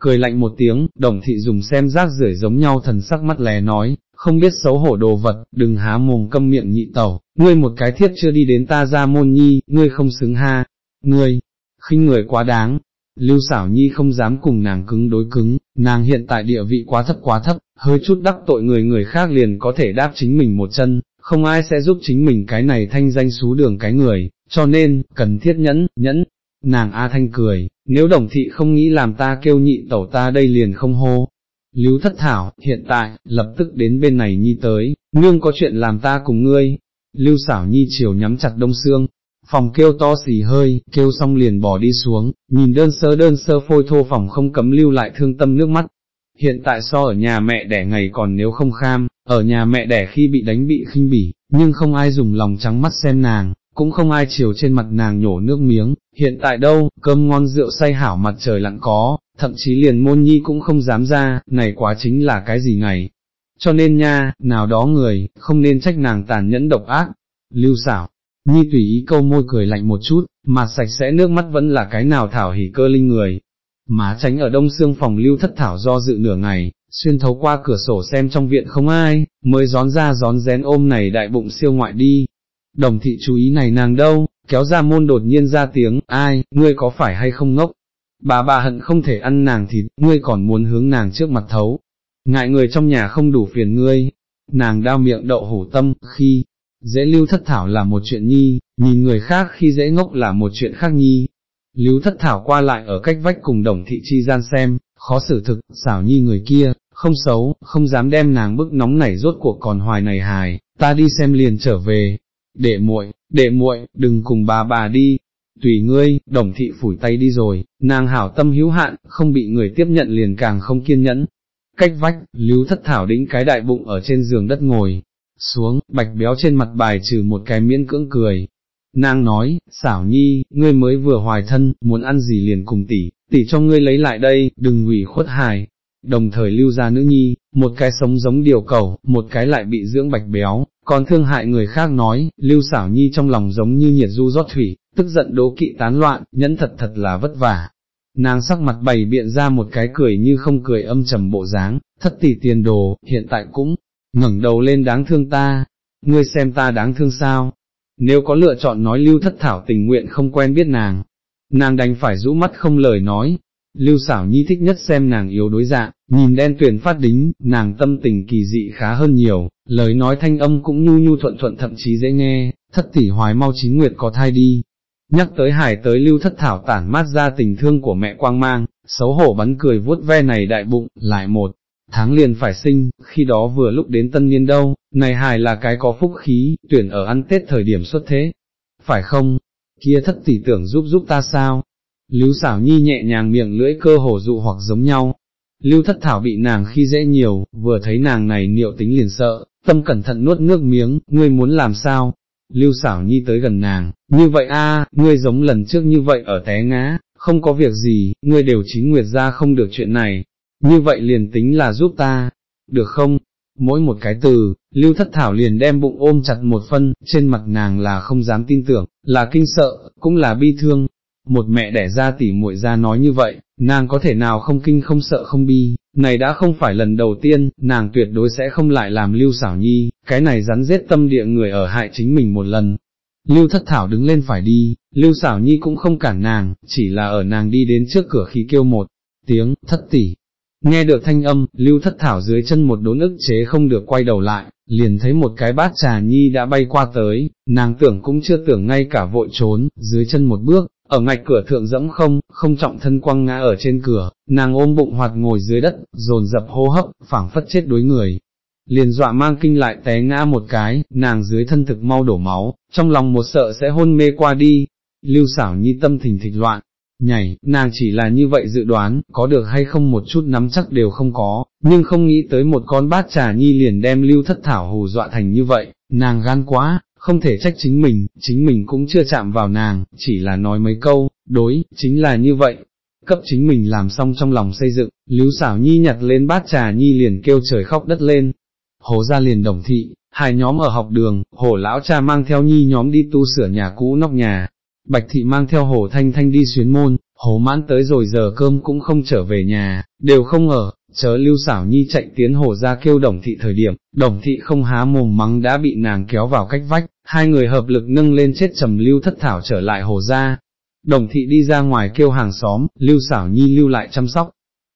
cười lạnh một tiếng, đồng thị dùng xem rác rưởi giống nhau thần sắc mắt lè nói, không biết xấu hổ đồ vật, đừng há mồm câm miệng nhị tẩu, ngươi một cái thiết chưa đi đến ta ra môn nhi, ngươi không xứng ha, ngươi, khinh người quá đáng. Lưu xảo nhi không dám cùng nàng cứng đối cứng, nàng hiện tại địa vị quá thấp quá thấp, hơi chút đắc tội người người khác liền có thể đáp chính mình một chân, không ai sẽ giúp chính mình cái này thanh danh xú đường cái người, cho nên, cần thiết nhẫn, nhẫn. Nàng A Thanh cười, nếu đồng thị không nghĩ làm ta kêu nhị tẩu ta đây liền không hô, Lưu thất thảo, hiện tại, lập tức đến bên này nhi tới, nương có chuyện làm ta cùng ngươi. Lưu xảo nhi chiều nhắm chặt đông xương, phòng kêu to xì hơi, kêu xong liền bỏ đi xuống, nhìn đơn sơ đơn sơ phôi thô phòng không cấm lưu lại thương tâm nước mắt. Hiện tại so ở nhà mẹ đẻ ngày còn nếu không kham, ở nhà mẹ đẻ khi bị đánh bị khinh bỉ, nhưng không ai dùng lòng trắng mắt xem nàng, cũng không ai chiều trên mặt nàng nhổ nước miếng, hiện tại đâu, cơm ngon rượu say hảo mặt trời lặng có, thậm chí liền môn nhi cũng không dám ra, này quá chính là cái gì ngày. Cho nên nha, nào đó người, không nên trách nàng tàn nhẫn độc ác, lưu xảo, nhi tùy ý câu môi cười lạnh một chút, mà sạch sẽ nước mắt vẫn là cái nào thảo hỉ cơ linh người. Má tránh ở đông xương phòng lưu thất thảo do dự nửa ngày, xuyên thấu qua cửa sổ xem trong viện không ai, mới gión ra gión rén ôm này đại bụng siêu ngoại đi. Đồng thị chú ý này nàng đâu, kéo ra môn đột nhiên ra tiếng, ai, ngươi có phải hay không ngốc, bà bà hận không thể ăn nàng thịt, ngươi còn muốn hướng nàng trước mặt thấu, ngại người trong nhà không đủ phiền ngươi, nàng đao miệng đậu hổ tâm, khi, dễ lưu thất thảo là một chuyện nhi, nhìn người khác khi dễ ngốc là một chuyện khác nhi. Lưu thất thảo qua lại ở cách vách cùng đồng thị chi gian xem, khó xử thực, xảo nhi người kia, không xấu, không dám đem nàng bức nóng nảy rốt cuộc còn hoài này hài, ta đi xem liền trở về. Đệ muội, đệ muội, đừng cùng bà bà đi, tùy ngươi, đồng thị phủi tay đi rồi, nàng hảo tâm hữu hạn, không bị người tiếp nhận liền càng không kiên nhẫn. Cách vách, lưu thất thảo đĩnh cái đại bụng ở trên giường đất ngồi, xuống, bạch béo trên mặt bài trừ một cái miễn cưỡng cười. Nàng nói, xảo nhi, ngươi mới vừa hoài thân, muốn ăn gì liền cùng tỷ, tỷ cho ngươi lấy lại đây, đừng hủy khuất hài. Đồng thời lưu ra nữ nhi, một cái sống giống điều cầu, một cái lại bị dưỡng bạch béo, còn thương hại người khác nói, lưu xảo nhi trong lòng giống như nhiệt du rót thủy, tức giận đố kỵ tán loạn, nhẫn thật thật là vất vả. Nàng sắc mặt bày biện ra một cái cười như không cười âm trầm bộ dáng, thất tỷ tiền đồ, hiện tại cũng, ngẩng đầu lên đáng thương ta, ngươi xem ta đáng thương sao, nếu có lựa chọn nói lưu thất thảo tình nguyện không quen biết nàng, nàng đành phải rũ mắt không lời nói, lưu xảo nhi thích nhất xem nàng yếu đối dạng, nhìn đen tuyển phát đính, nàng tâm tình kỳ dị khá hơn nhiều, lời nói thanh âm cũng nhu nhu thuận thuận thậm chí dễ nghe, thất tỷ hoài mau chính nguyệt có thai đi, Nhắc tới hải tới lưu thất thảo tản mát ra tình thương của mẹ quang mang, xấu hổ bắn cười vuốt ve này đại bụng, lại một, tháng liền phải sinh, khi đó vừa lúc đến tân niên đâu, này hài là cái có phúc khí, tuyển ở ăn Tết thời điểm xuất thế, phải không, kia thất tỷ tưởng giúp giúp ta sao, lưu xảo nhi nhẹ nhàng miệng lưỡi cơ hồ dụ hoặc giống nhau, lưu thất thảo bị nàng khi dễ nhiều, vừa thấy nàng này niệu tính liền sợ, tâm cẩn thận nuốt nước miếng, ngươi muốn làm sao, Lưu xảo nhi tới gần nàng, như vậy a, ngươi giống lần trước như vậy ở té ngã, không có việc gì, ngươi đều chính nguyệt ra không được chuyện này, như vậy liền tính là giúp ta, được không? Mỗi một cái từ, lưu thất thảo liền đem bụng ôm chặt một phân, trên mặt nàng là không dám tin tưởng, là kinh sợ, cũng là bi thương. Một mẹ đẻ ra tỉ muội ra nói như vậy, nàng có thể nào không kinh không sợ không bi, này đã không phải lần đầu tiên, nàng tuyệt đối sẽ không lại làm lưu xảo nhi, cái này rắn rết tâm địa người ở hại chính mình một lần. Lưu thất thảo đứng lên phải đi, lưu xảo nhi cũng không cản nàng, chỉ là ở nàng đi đến trước cửa khí kêu một tiếng, thất tỷ. Nghe được thanh âm, lưu thất thảo dưới chân một đốn ức chế không được quay đầu lại, liền thấy một cái bát trà nhi đã bay qua tới, nàng tưởng cũng chưa tưởng ngay cả vội trốn, dưới chân một bước, ở ngạch cửa thượng dẫm không, không trọng thân quăng ngã ở trên cửa, nàng ôm bụng hoạt ngồi dưới đất, dồn dập hô hấp, phảng phất chết đối người. Liền dọa mang kinh lại té ngã một cái, nàng dưới thân thực mau đổ máu, trong lòng một sợ sẽ hôn mê qua đi, lưu xảo nhi tâm thình thịch loạn, nhảy, nàng chỉ là như vậy dự đoán, có được hay không một chút nắm chắc đều không có, nhưng không nghĩ tới một con bát trà nhi liền đem lưu thất thảo hù dọa thành như vậy, nàng gan quá, không thể trách chính mình, chính mình cũng chưa chạm vào nàng, chỉ là nói mấy câu, đối, chính là như vậy. Cấp chính mình làm xong trong lòng xây dựng, Lưu xảo nhi nhặt lên bát trà nhi liền kêu trời khóc đất lên. Hồ ra liền đồng thị, hai nhóm ở học đường, hồ lão cha mang theo nhi nhóm đi tu sửa nhà cũ nóc nhà, bạch thị mang theo hồ thanh thanh đi xuyến môn, Hồ mãn tới rồi giờ cơm cũng không trở về nhà, đều không ở, chớ lưu xảo nhi chạy tiến hồ ra kêu đồng thị thời điểm, đồng thị không há mồm mắng đã bị nàng kéo vào cách vách, hai người hợp lực nâng lên chết trầm lưu thất thảo trở lại hồ ra. Đồng thị đi ra ngoài kêu hàng xóm, lưu xảo nhi lưu lại chăm sóc,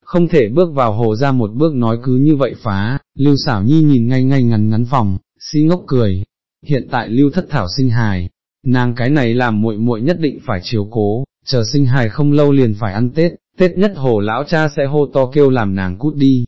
không thể bước vào hồ ra một bước nói cứ như vậy phá, lưu xảo nhi nhìn ngay ngay ngắn ngắn phòng, si ngốc cười, hiện tại lưu thất thảo sinh hài, nàng cái này làm muội muội nhất định phải chiếu cố, chờ sinh hài không lâu liền phải ăn Tết, Tết nhất hồ lão cha sẽ hô to kêu làm nàng cút đi,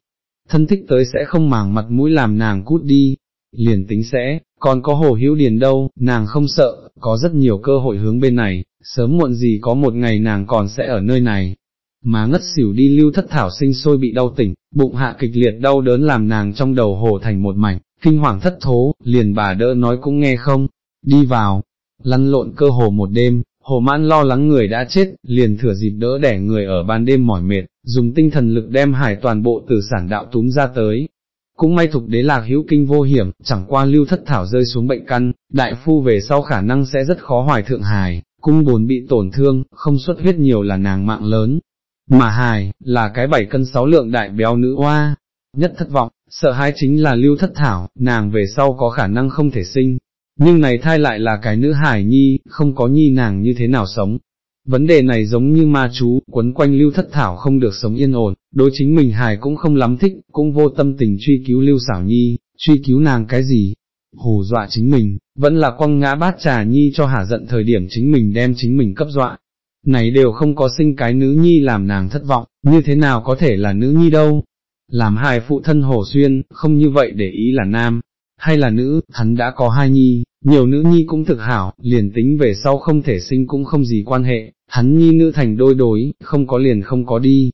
thân thích tới sẽ không màng mặt mũi làm nàng cút đi, liền tính sẽ, còn có hồ hữu điền đâu, nàng không sợ, có rất nhiều cơ hội hướng bên này, sớm muộn gì có một ngày nàng còn sẽ ở nơi này. Mà ngất xỉu đi lưu thất thảo sinh sôi bị đau tỉnh, bụng hạ kịch liệt đau đớn làm nàng trong đầu hồ thành một mảnh, kinh hoàng thất thố, liền bà đỡ nói cũng nghe không, đi vào, lăn lộn cơ hồ một đêm, hồ mãn lo lắng người đã chết, liền thừa dịp đỡ đẻ người ở ban đêm mỏi mệt, dùng tinh thần lực đem hải toàn bộ từ sản đạo túm ra tới. Cũng may thục đế lạc hữu kinh vô hiểm, chẳng qua lưu thất thảo rơi xuống bệnh căn, đại phu về sau khả năng sẽ rất khó hoài thượng hài, cung bồn bị tổn thương, không xuất huyết nhiều là nàng mạng lớn. Mà hài, là cái bảy cân sáu lượng đại béo nữ hoa, nhất thất vọng, sợ hãi chính là lưu thất thảo, nàng về sau có khả năng không thể sinh, nhưng này thai lại là cái nữ hải nhi, không có nhi nàng như thế nào sống. Vấn đề này giống như ma chú, quấn quanh lưu thất thảo không được sống yên ổn, đối chính mình hài cũng không lắm thích, cũng vô tâm tình truy cứu lưu xảo nhi, truy cứu nàng cái gì, hù dọa chính mình, vẫn là quăng ngã bát trà nhi cho hả giận thời điểm chính mình đem chính mình cấp dọa. Này đều không có sinh cái nữ nhi làm nàng thất vọng, như thế nào có thể là nữ nhi đâu. Làm hài phụ thân hồ xuyên, không như vậy để ý là nam, hay là nữ, hắn đã có hai nhi, nhiều nữ nhi cũng thực hảo, liền tính về sau không thể sinh cũng không gì quan hệ, hắn nhi nữ thành đôi đối, không có liền không có đi.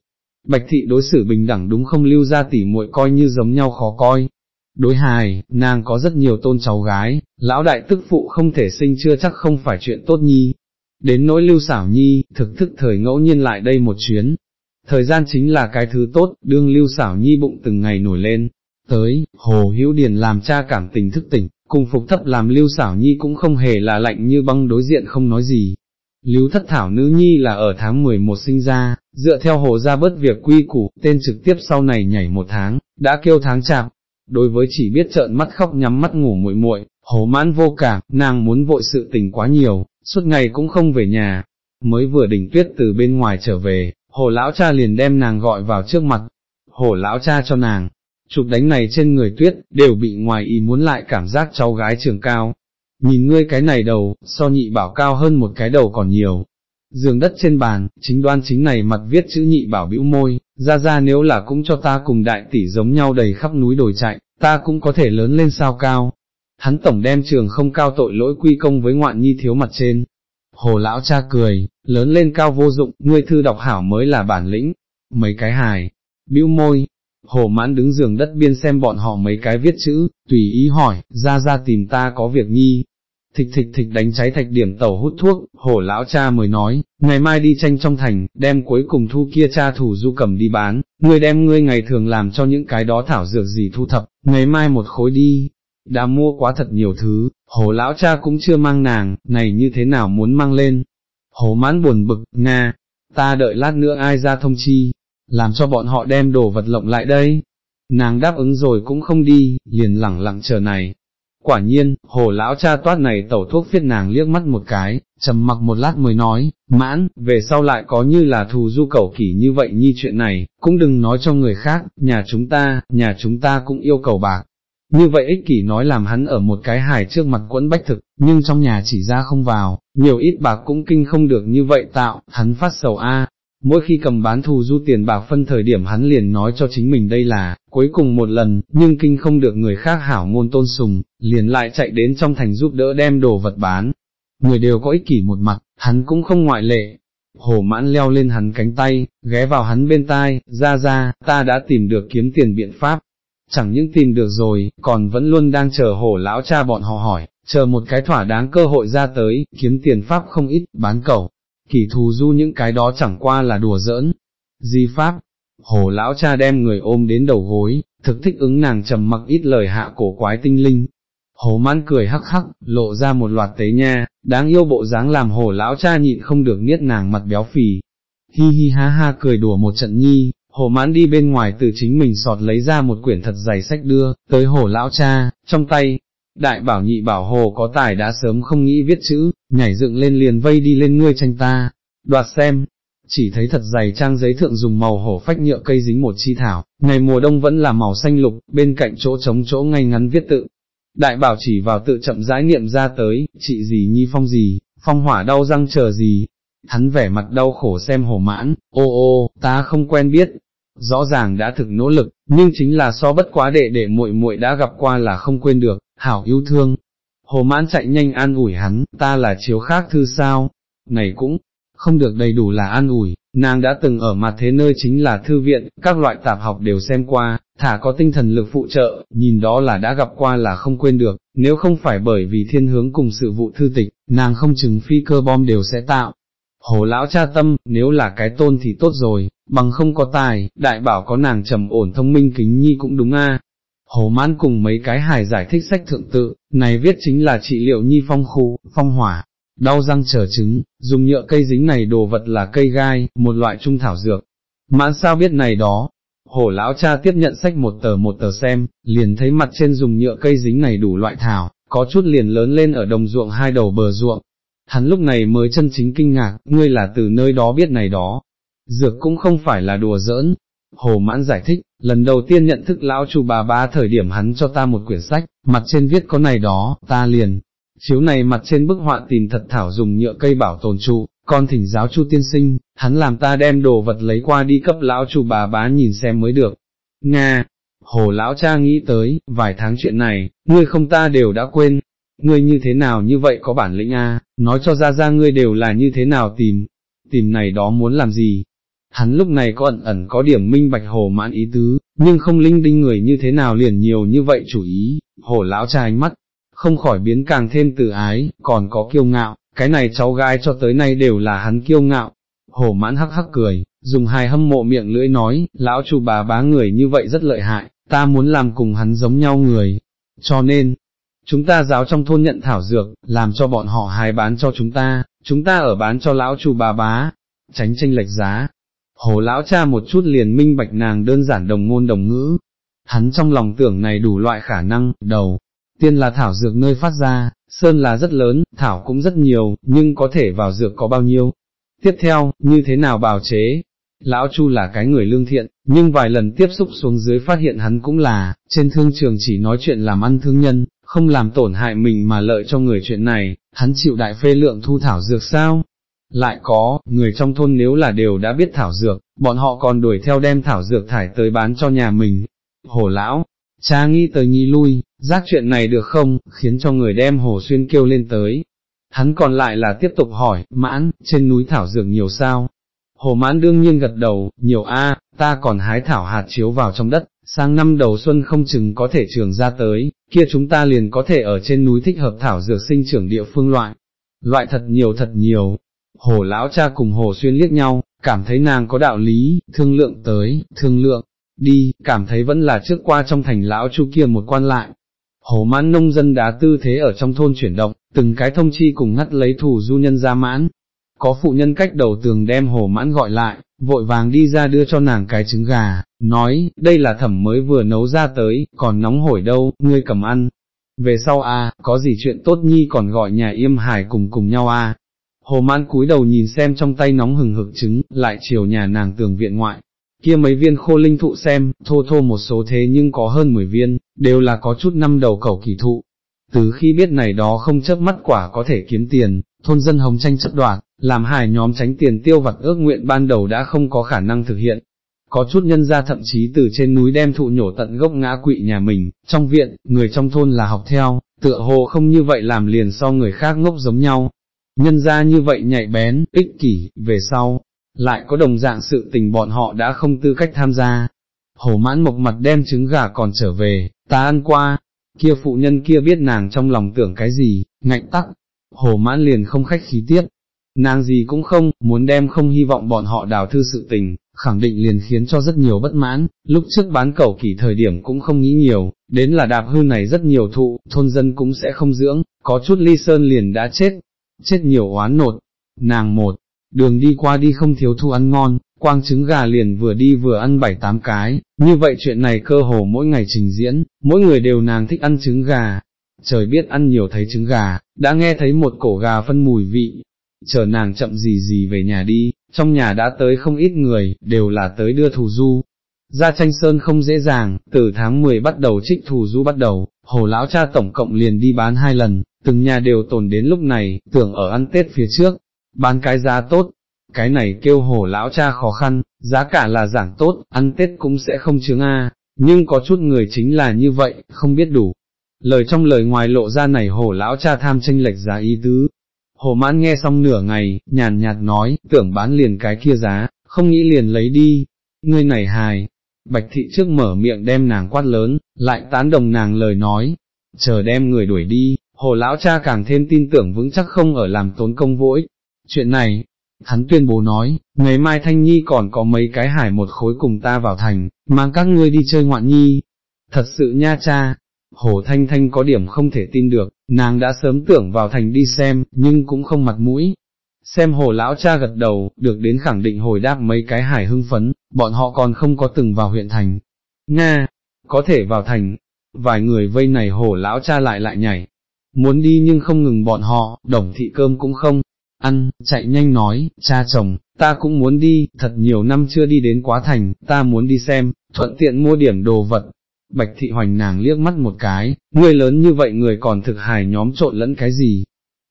Bạch thị đối xử bình đẳng đúng không lưu ra tỉ muội coi như giống nhau khó coi. Đối hài, nàng có rất nhiều tôn cháu gái, lão đại tức phụ không thể sinh chưa chắc không phải chuyện tốt nhi. Đến nỗi lưu xảo nhi, thực thức thời ngẫu nhiên lại đây một chuyến. Thời gian chính là cái thứ tốt, đương lưu xảo nhi bụng từng ngày nổi lên, Tới, Hồ Hữu Điền làm cha cảm tình thức tỉnh, cùng phục thấp làm lưu xảo nhi cũng không hề là lạnh như băng đối diện không nói gì. Lưu thất thảo nữ nhi là ở tháng 11 sinh ra, dựa theo hồ ra bớt việc quy củ, tên trực tiếp sau này nhảy một tháng, đã kêu tháng chạp. Đối với chỉ biết trợn mắt khóc nhắm mắt ngủ muội muội, hồ mãn vô cảm, nàng muốn vội sự tình quá nhiều, suốt ngày cũng không về nhà. Mới vừa đỉnh tuyết từ bên ngoài trở về, hồ lão cha liền đem nàng gọi vào trước mặt. Hồ lão cha cho nàng, chụp đánh này trên người tuyết, đều bị ngoài ý muốn lại cảm giác cháu gái trường cao. Nhìn ngươi cái này đầu, so nhị bảo cao hơn một cái đầu còn nhiều. Giường đất trên bàn, chính đoan chính này mặt viết chữ nhị bảo bĩu môi, ra ra nếu là cũng cho ta cùng đại tỷ giống nhau đầy khắp núi đồi chạy, ta cũng có thể lớn lên sao cao. Hắn tổng đem trường không cao tội lỗi quy công với ngoạn nhi thiếu mặt trên. Hồ lão cha cười, lớn lên cao vô dụng, ngươi thư đọc hảo mới là bản lĩnh. Mấy cái hài, bĩu môi, Hồ mãn đứng giường đất biên xem bọn họ mấy cái viết chữ, tùy ý hỏi, ra ra tìm ta có việc nhi. Thịch thịch thịch đánh cháy thạch điểm tẩu hút thuốc, hổ lão cha mới nói, ngày mai đi tranh trong thành, đem cuối cùng thu kia cha thủ du cầm đi bán, ngươi đem ngươi ngày thường làm cho những cái đó thảo dược gì thu thập, ngày mai một khối đi. Đã mua quá thật nhiều thứ, hồ lão cha cũng chưa mang nàng, này như thế nào muốn mang lên. Hồ mãn buồn bực, nga, ta đợi lát nữa ai ra thông chi, làm cho bọn họ đem đồ vật lộng lại đây. Nàng đáp ứng rồi cũng không đi, liền lẳng lặng chờ này. Quả nhiên, hồ lão cha toát này tẩu thuốc phiết nàng liếc mắt một cái, trầm mặc một lát mới nói, mãn, về sau lại có như là thù du cầu kỷ như vậy nhi chuyện này, cũng đừng nói cho người khác, nhà chúng ta, nhà chúng ta cũng yêu cầu bạc. Như vậy ích kỷ nói làm hắn ở một cái hài trước mặt quẫn bách thực, nhưng trong nhà chỉ ra không vào, nhiều ít bạc cũng kinh không được như vậy tạo, hắn phát sầu a, mỗi khi cầm bán thù du tiền bạc phân thời điểm hắn liền nói cho chính mình đây là, cuối cùng một lần, nhưng kinh không được người khác hảo ngôn tôn sùng, liền lại chạy đến trong thành giúp đỡ đem đồ vật bán. Người đều có ích kỷ một mặt, hắn cũng không ngoại lệ. Hồ mãn leo lên hắn cánh tay, ghé vào hắn bên tai, ra ra, ta đã tìm được kiếm tiền biện pháp. Chẳng những tìm được rồi, còn vẫn luôn đang chờ hổ lão cha bọn họ hỏi, chờ một cái thỏa đáng cơ hội ra tới, kiếm tiền pháp không ít, bán cẩu, kỳ thù du những cái đó chẳng qua là đùa giỡn. Di pháp, hồ lão cha đem người ôm đến đầu gối, thực thích ứng nàng trầm mặc ít lời hạ cổ quái tinh linh. Hồ mãn cười hắc hắc, lộ ra một loạt tế nha, đáng yêu bộ dáng làm hồ lão cha nhịn không được niết nàng mặt béo phì. hi hi ha ha cười đùa một trận nhi, hồ mãn đi bên ngoài từ chính mình sọt lấy ra một quyển thật dày sách đưa, tới hồ lão cha, trong tay, đại bảo nhị bảo hồ có tài đã sớm không nghĩ viết chữ, nhảy dựng lên liền vây đi lên ngươi tranh ta, đoạt xem, chỉ thấy thật dày trang giấy thượng dùng màu hổ phách nhựa cây dính một chi thảo, ngày mùa đông vẫn là màu xanh lục, bên cạnh chỗ trống chỗ ngay ngắn viết tự. Đại bảo chỉ vào tự chậm rãi niệm ra tới, chị gì nhi phong gì, phong hỏa đau răng chờ gì, hắn vẻ mặt đau khổ xem hổ mãn, ô ô, ta không quen biết, rõ ràng đã thực nỗ lực, nhưng chính là so bất quá đệ đệ muội muội đã gặp qua là không quên được, hảo yêu thương. Hồ mãn chạy nhanh an ủi hắn, ta là chiếu khác thư sao, này cũng, không được đầy đủ là an ủi, nàng đã từng ở mặt thế nơi chính là thư viện, các loại tạp học đều xem qua, thả có tinh thần lực phụ trợ, nhìn đó là đã gặp qua là không quên được, nếu không phải bởi vì thiên hướng cùng sự vụ thư tịch, nàng không chừng phi cơ bom đều sẽ tạo. Hồ lão cha tâm, nếu là cái tôn thì tốt rồi, bằng không có tài, đại bảo có nàng trầm ổn thông minh kính nhi cũng đúng a. Hồ mãn cùng mấy cái hài giải thích sách thượng tự, này viết chính là trị liệu nhi phong khu, phong hỏa, đau răng trở trứng, dùng nhựa cây dính này đồ vật là cây gai, một loại trung thảo dược. Mãn sao biết này đó, hổ lão cha tiếp nhận sách một tờ một tờ xem, liền thấy mặt trên dùng nhựa cây dính này đủ loại thảo, có chút liền lớn lên ở đồng ruộng hai đầu bờ ruộng. Hắn lúc này mới chân chính kinh ngạc, ngươi là từ nơi đó biết này đó. Dược cũng không phải là đùa giỡn. Hồ mãn giải thích, lần đầu tiên nhận thức lão chủ bà bá thời điểm hắn cho ta một quyển sách, mặt trên viết có này đó, ta liền, chiếu này mặt trên bức họa tìm thật thảo dùng nhựa cây bảo tồn trụ, con thỉnh giáo chu tiên sinh, hắn làm ta đem đồ vật lấy qua đi cấp lão chủ bà bá nhìn xem mới được. Nga, hồ lão cha nghĩ tới, vài tháng chuyện này, ngươi không ta đều đã quên, ngươi như thế nào như vậy có bản lĩnh a, nói cho ra ra ngươi đều là như thế nào tìm, tìm này đó muốn làm gì. Hắn lúc này có ẩn ẩn có điểm minh bạch hồ mãn ý tứ, nhưng không linh đinh người như thế nào liền nhiều như vậy chủ ý, hồ lão cha ánh mắt, không khỏi biến càng thêm tự ái, còn có kiêu ngạo, cái này cháu gái cho tới nay đều là hắn kiêu ngạo. hồ mãn hắc hắc cười, dùng hai hâm mộ miệng lưỡi nói, lão chủ bà bá người như vậy rất lợi hại, ta muốn làm cùng hắn giống nhau người. Cho nên, chúng ta giáo trong thôn nhận thảo dược, làm cho bọn họ hài bán cho chúng ta, chúng ta ở bán cho lão chủ bà bá, tránh tranh lệch giá. Hồ lão cha một chút liền minh bạch nàng đơn giản đồng ngôn đồng ngữ, hắn trong lòng tưởng này đủ loại khả năng, đầu, tiên là thảo dược nơi phát ra, sơn là rất lớn, thảo cũng rất nhiều, nhưng có thể vào dược có bao nhiêu. Tiếp theo, như thế nào bào chế? Lão Chu là cái người lương thiện, nhưng vài lần tiếp xúc xuống dưới phát hiện hắn cũng là, trên thương trường chỉ nói chuyện làm ăn thương nhân, không làm tổn hại mình mà lợi cho người chuyện này, hắn chịu đại phê lượng thu thảo dược sao? Lại có, người trong thôn nếu là đều đã biết thảo dược, bọn họ còn đuổi theo đem thảo dược thải tới bán cho nhà mình. Hồ lão, cha nghĩ tới nhi lui, giác chuyện này được không, khiến cho người đem hồ xuyên kêu lên tới. Hắn còn lại là tiếp tục hỏi, mãn, trên núi thảo dược nhiều sao? Hồ mãn đương nhiên gật đầu, nhiều a, ta còn hái thảo hạt chiếu vào trong đất, sang năm đầu xuân không chừng có thể trường ra tới, kia chúng ta liền có thể ở trên núi thích hợp thảo dược sinh trưởng địa phương loại. Loại thật nhiều thật nhiều. Hồ lão cha cùng hồ xuyên liếc nhau, cảm thấy nàng có đạo lý, thương lượng tới, thương lượng, đi, cảm thấy vẫn là trước qua trong thành lão chu kia một quan lại. Hồ mãn nông dân đá tư thế ở trong thôn chuyển động, từng cái thông chi cùng ngắt lấy thủ du nhân ra mãn. Có phụ nhân cách đầu tường đem hồ mãn gọi lại, vội vàng đi ra đưa cho nàng cái trứng gà, nói, đây là thẩm mới vừa nấu ra tới, còn nóng hổi đâu, ngươi cầm ăn. Về sau a, có gì chuyện tốt nhi còn gọi nhà yêm hải cùng cùng nhau a. Hồ mãn cúi đầu nhìn xem trong tay nóng hừng hực trứng, lại chiều nhà nàng tường viện ngoại, kia mấy viên khô linh thụ xem, thô thô một số thế nhưng có hơn 10 viên, đều là có chút năm đầu cầu kỳ thụ. Từ khi biết này đó không chấp mắt quả có thể kiếm tiền, thôn dân hồng tranh chấp đoạt, làm hài nhóm tránh tiền tiêu vặt ước nguyện ban đầu đã không có khả năng thực hiện. Có chút nhân ra thậm chí từ trên núi đem thụ nhổ tận gốc ngã quỵ nhà mình, trong viện, người trong thôn là học theo, tựa hồ không như vậy làm liền so người khác ngốc giống nhau. Nhân ra như vậy nhạy bén, ích kỷ, về sau, lại có đồng dạng sự tình bọn họ đã không tư cách tham gia. Hổ mãn mộc mặt đem trứng gà còn trở về, ta ăn qua, kia phụ nhân kia biết nàng trong lòng tưởng cái gì, ngạnh tắc, hổ mãn liền không khách khí tiết, nàng gì cũng không, muốn đem không hy vọng bọn họ đào thư sự tình, khẳng định liền khiến cho rất nhiều bất mãn, lúc trước bán cầu kỳ thời điểm cũng không nghĩ nhiều, đến là đạp hư này rất nhiều thụ, thôn dân cũng sẽ không dưỡng, có chút ly sơn liền đã chết, chết nhiều oán nột, nàng một, đường đi qua đi không thiếu thu ăn ngon, quang trứng gà liền vừa đi vừa ăn bảy tám cái, như vậy chuyện này cơ hồ mỗi ngày trình diễn, mỗi người đều nàng thích ăn trứng gà, trời biết ăn nhiều thấy trứng gà, đã nghe thấy một cổ gà phân mùi vị, chờ nàng chậm gì gì về nhà đi, trong nhà đã tới không ít người, đều là tới đưa thù du. Ra tranh sơn không dễ dàng, từ tháng 10 bắt đầu trích thù du bắt đầu, hồ lão cha tổng cộng liền đi bán hai lần, từng nhà đều tồn đến lúc này, tưởng ở ăn Tết phía trước, bán cái giá tốt, cái này kêu hổ lão cha khó khăn, giá cả là giảng tốt, ăn Tết cũng sẽ không chướng a. nhưng có chút người chính là như vậy, không biết đủ. Lời trong lời ngoài lộ ra này hổ lão cha tham tranh lệch giá ý tứ. Hồ mãn nghe xong nửa ngày, nhàn nhạt nói, tưởng bán liền cái kia giá, không nghĩ liền lấy đi, ngươi này hài. Bạch thị trước mở miệng đem nàng quát lớn, lại tán đồng nàng lời nói, chờ đem người đuổi đi, hồ lão cha càng thêm tin tưởng vững chắc không ở làm tốn công vỗi. Chuyện này, hắn tuyên bố nói, ngày mai Thanh Nhi còn có mấy cái hải một khối cùng ta vào thành, mang các ngươi đi chơi ngoạn nhi. Thật sự nha cha, Hồ Thanh Thanh có điểm không thể tin được, nàng đã sớm tưởng vào thành đi xem, nhưng cũng không mặt mũi. Xem hồ lão cha gật đầu, được đến khẳng định hồi đáp mấy cái hải hưng phấn, bọn họ còn không có từng vào huyện thành. Nga, có thể vào thành, vài người vây này hồ lão cha lại lại nhảy, muốn đi nhưng không ngừng bọn họ, đồng thị cơm cũng không, ăn, chạy nhanh nói, cha chồng, ta cũng muốn đi, thật nhiều năm chưa đi đến quá thành, ta muốn đi xem, thuận tiện mua điểm đồ vật. Bạch thị hoành nàng liếc mắt một cái, người lớn như vậy người còn thực hài nhóm trộn lẫn cái gì.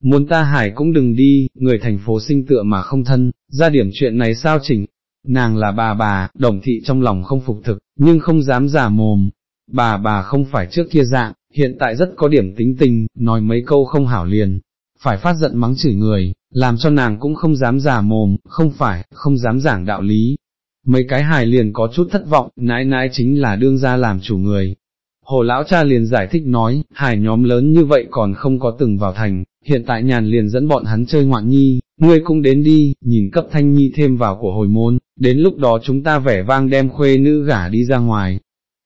Muốn ta hải cũng đừng đi, người thành phố sinh tựa mà không thân, ra điểm chuyện này sao chỉnh. Nàng là bà bà, đồng thị trong lòng không phục thực, nhưng không dám giả mồm. Bà bà không phải trước kia dạng, hiện tại rất có điểm tính tình, nói mấy câu không hảo liền, phải phát giận mắng chửi người, làm cho nàng cũng không dám giả mồm, không phải, không dám giảng đạo lý. Mấy cái hài liền có chút thất vọng, nãi nãi chính là đương ra làm chủ người. Hồ lão cha liền giải thích nói, hài nhóm lớn như vậy còn không có từng vào thành, hiện tại nhàn liền dẫn bọn hắn chơi ngoạn nhi, ngươi cũng đến đi, nhìn cấp thanh nhi thêm vào của hồi môn, đến lúc đó chúng ta vẻ vang đem khuê nữ gả đi ra ngoài.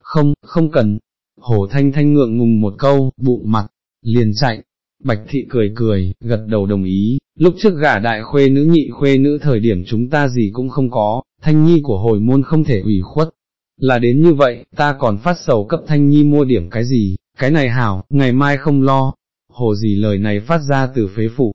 Không, không cần. Hồ thanh thanh ngượng ngùng một câu, bụng mặt, liền chạy, Bạch thị cười cười, gật đầu đồng ý, lúc trước gả đại khuê nữ nhị khuê nữ thời điểm chúng ta gì cũng không có, thanh nhi của hồi môn không thể ủy khuất. Là đến như vậy, ta còn phát sầu cấp thanh nhi mua điểm cái gì, cái này hảo, ngày mai không lo. Hồ gì lời này phát ra từ phế phụ.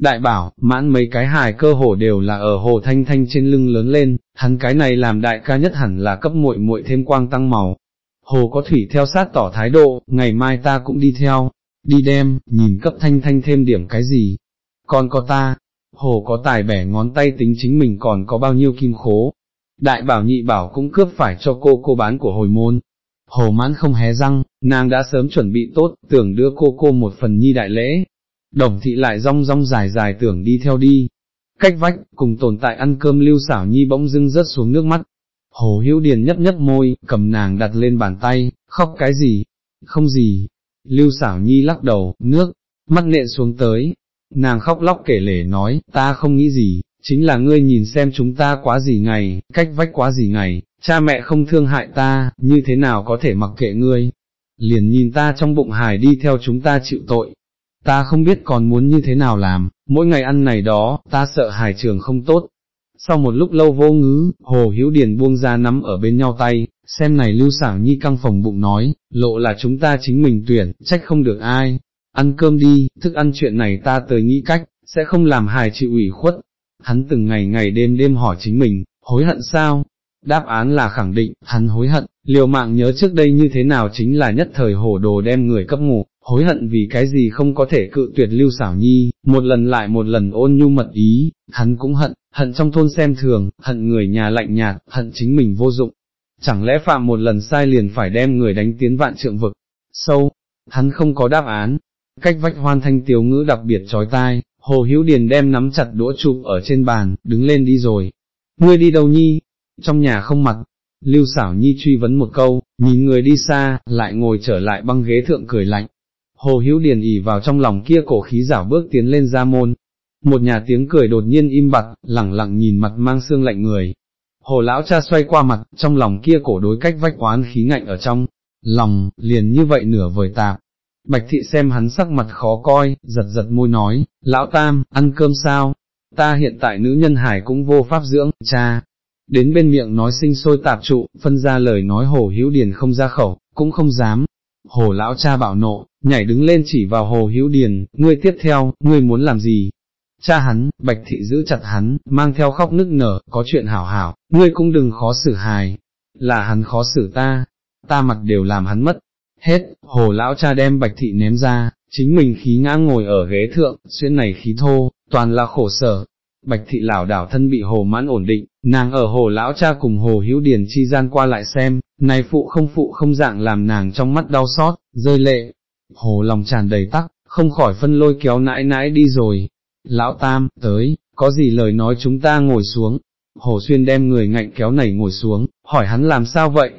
Đại bảo, mãn mấy cái hài cơ hồ đều là ở hồ thanh thanh trên lưng lớn lên, hắn cái này làm đại ca nhất hẳn là cấp muội muội thêm quang tăng màu. Hồ có thủy theo sát tỏ thái độ, ngày mai ta cũng đi theo, đi đem, nhìn cấp thanh thanh thêm điểm cái gì, còn có ta, hồ có tài bẻ ngón tay tính chính mình còn có bao nhiêu kim khố, đại bảo nhị bảo cũng cướp phải cho cô cô bán của hồi môn. Hồ mãn không hé răng, nàng đã sớm chuẩn bị tốt, tưởng đưa cô cô một phần nhi đại lễ. Đồng thị lại rong rong dài dài tưởng đi theo đi. Cách vách, cùng tồn tại ăn cơm lưu xảo nhi bỗng dưng rớt xuống nước mắt. Hồ hữu điền nhấp nhấp môi, cầm nàng đặt lên bàn tay, khóc cái gì? Không gì, Lưu xảo nhi lắc đầu, nước, mắt nện xuống tới, nàng khóc lóc kể lể nói, ta không nghĩ gì, chính là ngươi nhìn xem chúng ta quá gì ngày, cách vách quá gì ngày, cha mẹ không thương hại ta, như thế nào có thể mặc kệ ngươi, liền nhìn ta trong bụng hài đi theo chúng ta chịu tội, ta không biết còn muốn như thế nào làm, mỗi ngày ăn này đó, ta sợ hài trường không tốt. Sau một lúc lâu vô ngứ, Hồ Hiếu Điền buông ra nắm ở bên nhau tay, xem này lưu sảng nhi căng phòng bụng nói, lộ là chúng ta chính mình tuyển, trách không được ai, ăn cơm đi, thức ăn chuyện này ta tới nghĩ cách, sẽ không làm hài chịu ủy khuất. Hắn từng ngày ngày đêm đêm hỏi chính mình, hối hận sao? Đáp án là khẳng định, hắn hối hận, liều mạng nhớ trước đây như thế nào chính là nhất thời hổ đồ đem người cấp ngủ, hối hận vì cái gì không có thể cự tuyệt lưu xảo nhi, một lần lại một lần ôn nhu mật ý, hắn cũng hận, hận trong thôn xem thường, hận người nhà lạnh nhạt, hận chính mình vô dụng, chẳng lẽ phạm một lần sai liền phải đem người đánh tiến vạn trượng vực, sâu, hắn không có đáp án, cách vách hoan thanh tiếu ngữ đặc biệt trói tai, hồ hữu điền đem nắm chặt đũa chụp ở trên bàn, đứng lên đi rồi, ngươi đi đâu nhi, trong nhà không mặt, lưu xảo nhi truy vấn một câu, nhìn người đi xa, lại ngồi trở lại băng ghế thượng cười lạnh, hồ hữu điền ỉ vào trong lòng kia cổ khí giả bước tiến lên ra môn, một nhà tiếng cười đột nhiên im bặt, lẳng lặng nhìn mặt mang xương lạnh người, Hồ lão cha xoay qua mặt, trong lòng kia cổ đối cách vách oán khí ngạnh ở trong, lòng, liền như vậy nửa vời tạp. Bạch thị xem hắn sắc mặt khó coi, giật giật môi nói, lão tam, ăn cơm sao? ta hiện tại nữ nhân hải cũng vô pháp dưỡng, cha. Đến bên miệng nói sinh sôi tạp trụ, phân ra lời nói hồ hữu điền không ra khẩu, cũng không dám. Hồ lão cha bạo nộ, nhảy đứng lên chỉ vào hồ hữu điền, ngươi tiếp theo, ngươi muốn làm gì? Cha hắn, bạch thị giữ chặt hắn, mang theo khóc nức nở, có chuyện hảo hảo, ngươi cũng đừng khó xử hài. Là hắn khó xử ta, ta mặt đều làm hắn mất. Hết, hồ lão cha đem bạch thị ném ra, chính mình khí ngã ngồi ở ghế thượng, xuyên này khí thô, toàn là khổ sở. Bạch thị lảo đảo thân bị hồ mãn ổn định, nàng ở hồ lão cha cùng hồ hữu điền chi gian qua lại xem, này phụ không phụ không dạng làm nàng trong mắt đau xót, rơi lệ. Hồ lòng tràn đầy tắc, không khỏi phân lôi kéo nãi nãi đi rồi. Lão Tam, tới, có gì lời nói chúng ta ngồi xuống. Hồ Xuyên đem người ngạnh kéo nảy ngồi xuống, hỏi hắn làm sao vậy?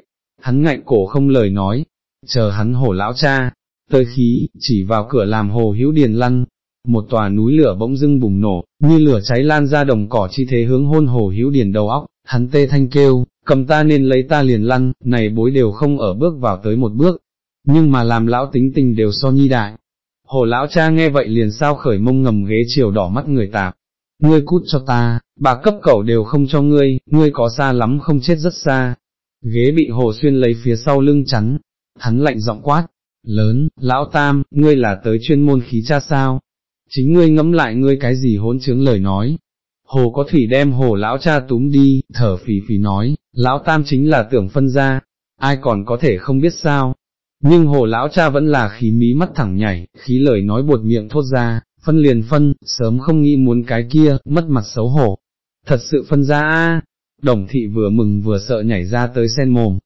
Hắn ngạnh cổ không lời nói, chờ hắn hồ lão cha, tới khí, chỉ vào cửa làm hồ hữu điền lăn, một tòa núi lửa bỗng dưng bùng nổ, như lửa cháy lan ra đồng cỏ chi thế hướng hôn hồ hữu điền đầu óc, hắn tê thanh kêu, cầm ta nên lấy ta liền lăn, này bối đều không ở bước vào tới một bước, nhưng mà làm lão tính tình đều so nhi đại. Hồ lão cha nghe vậy liền sao khởi mông ngầm ghế chiều đỏ mắt người tạp, ngươi cút cho ta, bà cấp cẩu đều không cho ngươi, ngươi có xa lắm không chết rất xa. Ghế bị hồ xuyên lấy phía sau lưng chắn, hắn lạnh giọng quát, lớn, lão tam, ngươi là tới chuyên môn khí cha sao, chính ngươi ngẫm lại ngươi cái gì hỗn trướng lời nói. Hồ có thủy đem hồ lão cha túm đi, thở phì phì nói, lão tam chính là tưởng phân ra, ai còn có thể không biết sao. Nhưng hồ lão cha vẫn là khí mí mắt thẳng nhảy, khí lời nói buột miệng thốt ra, phân liền phân, sớm không nghĩ muốn cái kia, mất mặt xấu hổ. Thật sự phân ra a. Đồng thị vừa mừng vừa sợ nhảy ra tới sen mồm,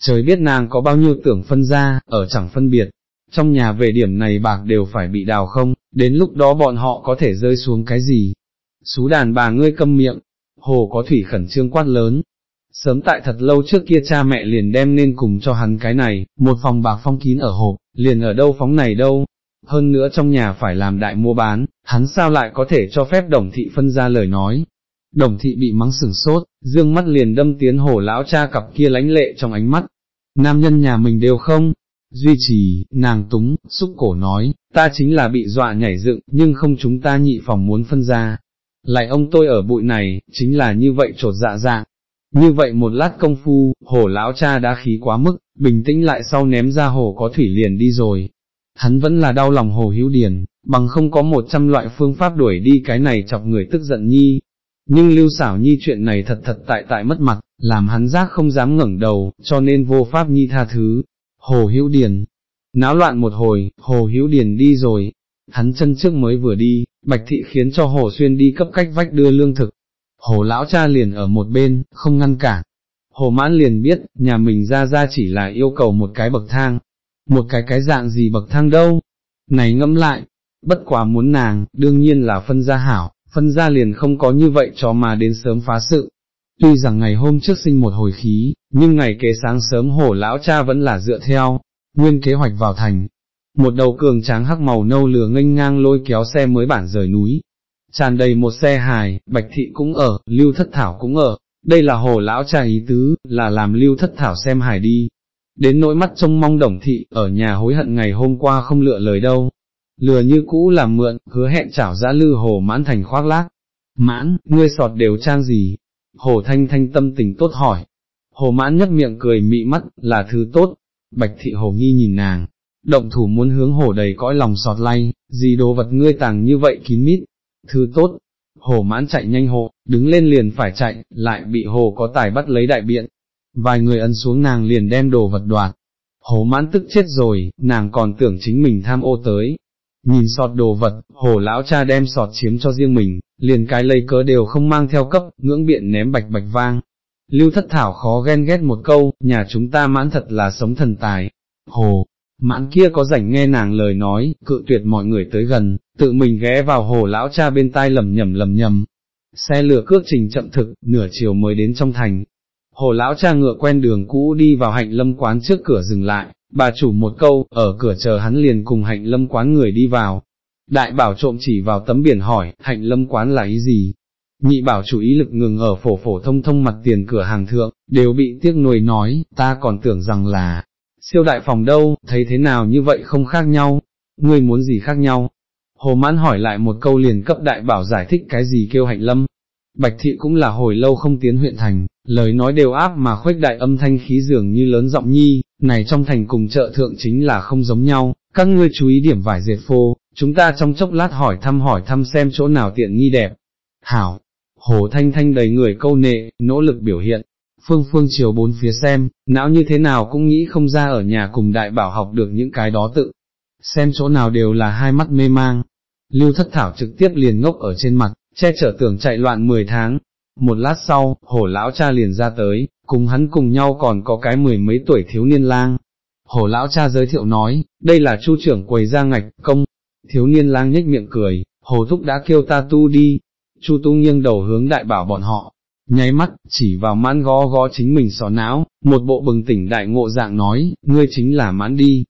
trời biết nàng có bao nhiêu tưởng phân ra, ở chẳng phân biệt, trong nhà về điểm này bạc đều phải bị đào không, đến lúc đó bọn họ có thể rơi xuống cái gì. Xú đàn bà ngươi câm miệng, hồ có thủy khẩn trương quát lớn. Sớm tại thật lâu trước kia cha mẹ liền đem nên cùng cho hắn cái này, một phòng bạc phong kín ở hộp, liền ở đâu phóng này đâu. Hơn nữa trong nhà phải làm đại mua bán, hắn sao lại có thể cho phép đồng thị phân ra lời nói. Đồng thị bị mắng sừng sốt, dương mắt liền đâm tiến hổ lão cha cặp kia lánh lệ trong ánh mắt, nam nhân nhà mình đều không, duy trì, nàng túng, xúc cổ nói, ta chính là bị dọa nhảy dựng, nhưng không chúng ta nhị phòng muốn phân ra. Lại ông tôi ở bụi này, chính là như vậy trột dạ dạng. Như vậy một lát công phu, hổ lão cha đã khí quá mức, bình tĩnh lại sau ném ra hồ có thủy liền đi rồi. Hắn vẫn là đau lòng hồ hữu điền, bằng không có một trăm loại phương pháp đuổi đi cái này chọc người tức giận nhi. Nhưng lưu xảo nhi chuyện này thật thật tại tại mất mặt, làm hắn giác không dám ngẩng đầu, cho nên vô pháp nhi tha thứ. Hồ Hữu Điền, náo loạn một hồi, Hồ Hữu Điền đi rồi, hắn chân trước mới vừa đi, Bạch Thị khiến cho Hồ Xuyên đi cấp cách vách đưa lương thực. Hồ lão cha liền ở một bên, không ngăn cản. Hồ mãn liền biết, nhà mình ra ra chỉ là yêu cầu một cái bậc thang. Một cái cái dạng gì bậc thang đâu? Này ngẫm lại, bất quá muốn nàng, đương nhiên là phân gia hảo, phân gia liền không có như vậy cho mà đến sớm phá sự, Tuy rằng ngày hôm trước sinh một hồi khí, nhưng ngày kế sáng sớm hổ lão cha vẫn là dựa theo, nguyên kế hoạch vào thành. Một đầu cường tráng hắc màu nâu lửa nghênh ngang lôi kéo xe mới bản rời núi. Tràn đầy một xe hài, bạch thị cũng ở, lưu thất thảo cũng ở, đây là hồ lão cha ý tứ, là làm lưu thất thảo xem hài đi. Đến nỗi mắt trông mong đồng thị, ở nhà hối hận ngày hôm qua không lựa lời đâu. Lừa như cũ làm mượn, hứa hẹn chảo giã lư hồ mãn thành khoác lác. Mãn, ngươi sọt đều trang gì, Hồ Thanh Thanh tâm tình tốt hỏi. Hồ mãn nhấp miệng cười mị mắt, là thứ tốt. Bạch thị hồ nghi nhìn nàng, động thủ muốn hướng hồ đầy cõi lòng sọt lay, gì đồ vật ngươi tàng như vậy kín mít. Thứ tốt, hồ mãn chạy nhanh hộ, đứng lên liền phải chạy, lại bị hồ có tài bắt lấy đại biện. Vài người ấn xuống nàng liền đem đồ vật đoạt. Hồ mãn tức chết rồi, nàng còn tưởng chính mình tham ô tới, nhìn sọt đồ vật, hồ lão cha đem sọt chiếm cho riêng mình, liền cái lấy cớ đều không mang theo cấp, ngưỡng biện ném bạch bạch vang. Lưu thất thảo khó ghen ghét một câu, nhà chúng ta mãn thật là sống thần tài. Hồ, mãn kia có rảnh nghe nàng lời nói, cự tuyệt mọi người tới gần, tự mình ghé vào hồ lão cha bên tai lầm nhầm lầm nhầm. Xe lửa cước trình chậm thực, nửa chiều mới đến trong thành. Hồ lão cha ngựa quen đường cũ đi vào hạnh lâm quán trước cửa dừng lại, bà chủ một câu, ở cửa chờ hắn liền cùng hạnh lâm quán người đi vào. Đại bảo trộm chỉ vào tấm biển hỏi, hạnh lâm quán là ý gì? Nhị bảo chủ ý lực ngừng ở phổ phổ thông thông mặt tiền cửa hàng thượng, đều bị tiếc nuôi nói, ta còn tưởng rằng là, siêu đại phòng đâu, thấy thế nào như vậy không khác nhau, ngươi muốn gì khác nhau? Hồ mãn hỏi lại một câu liền cấp đại bảo giải thích cái gì kêu hạnh lâm. Bạch thị cũng là hồi lâu không tiến huyện thành, lời nói đều áp mà khuếch đại âm thanh khí dường như lớn giọng nhi, này trong thành cùng chợ thượng chính là không giống nhau, các ngươi chú ý điểm vải dệt phô, chúng ta trong chốc lát hỏi thăm hỏi thăm xem chỗ nào tiện nghi đẹp. Hảo, hồ thanh thanh đầy người câu nệ, nỗ lực biểu hiện, phương phương chiều bốn phía xem, não như thế nào cũng nghĩ không ra ở nhà cùng đại bảo học được những cái đó tự. Xem chỗ nào đều là hai mắt mê mang. Lưu thất thảo trực tiếp liền ngốc ở trên mặt, che chở tưởng chạy loạn 10 tháng. Một lát sau, hổ lão cha liền ra tới, cùng hắn cùng nhau còn có cái mười mấy tuổi thiếu niên lang. Hổ lão cha giới thiệu nói, đây là chu trưởng quầy ra ngạch, công. Thiếu niên lang nhếch miệng cười, hồ thúc đã kêu ta tu đi. Chu tu nghiêng đầu hướng đại bảo bọn họ, nháy mắt, chỉ vào mãn gó gó chính mình xó não, một bộ bừng tỉnh đại ngộ dạng nói, ngươi chính là mãn đi.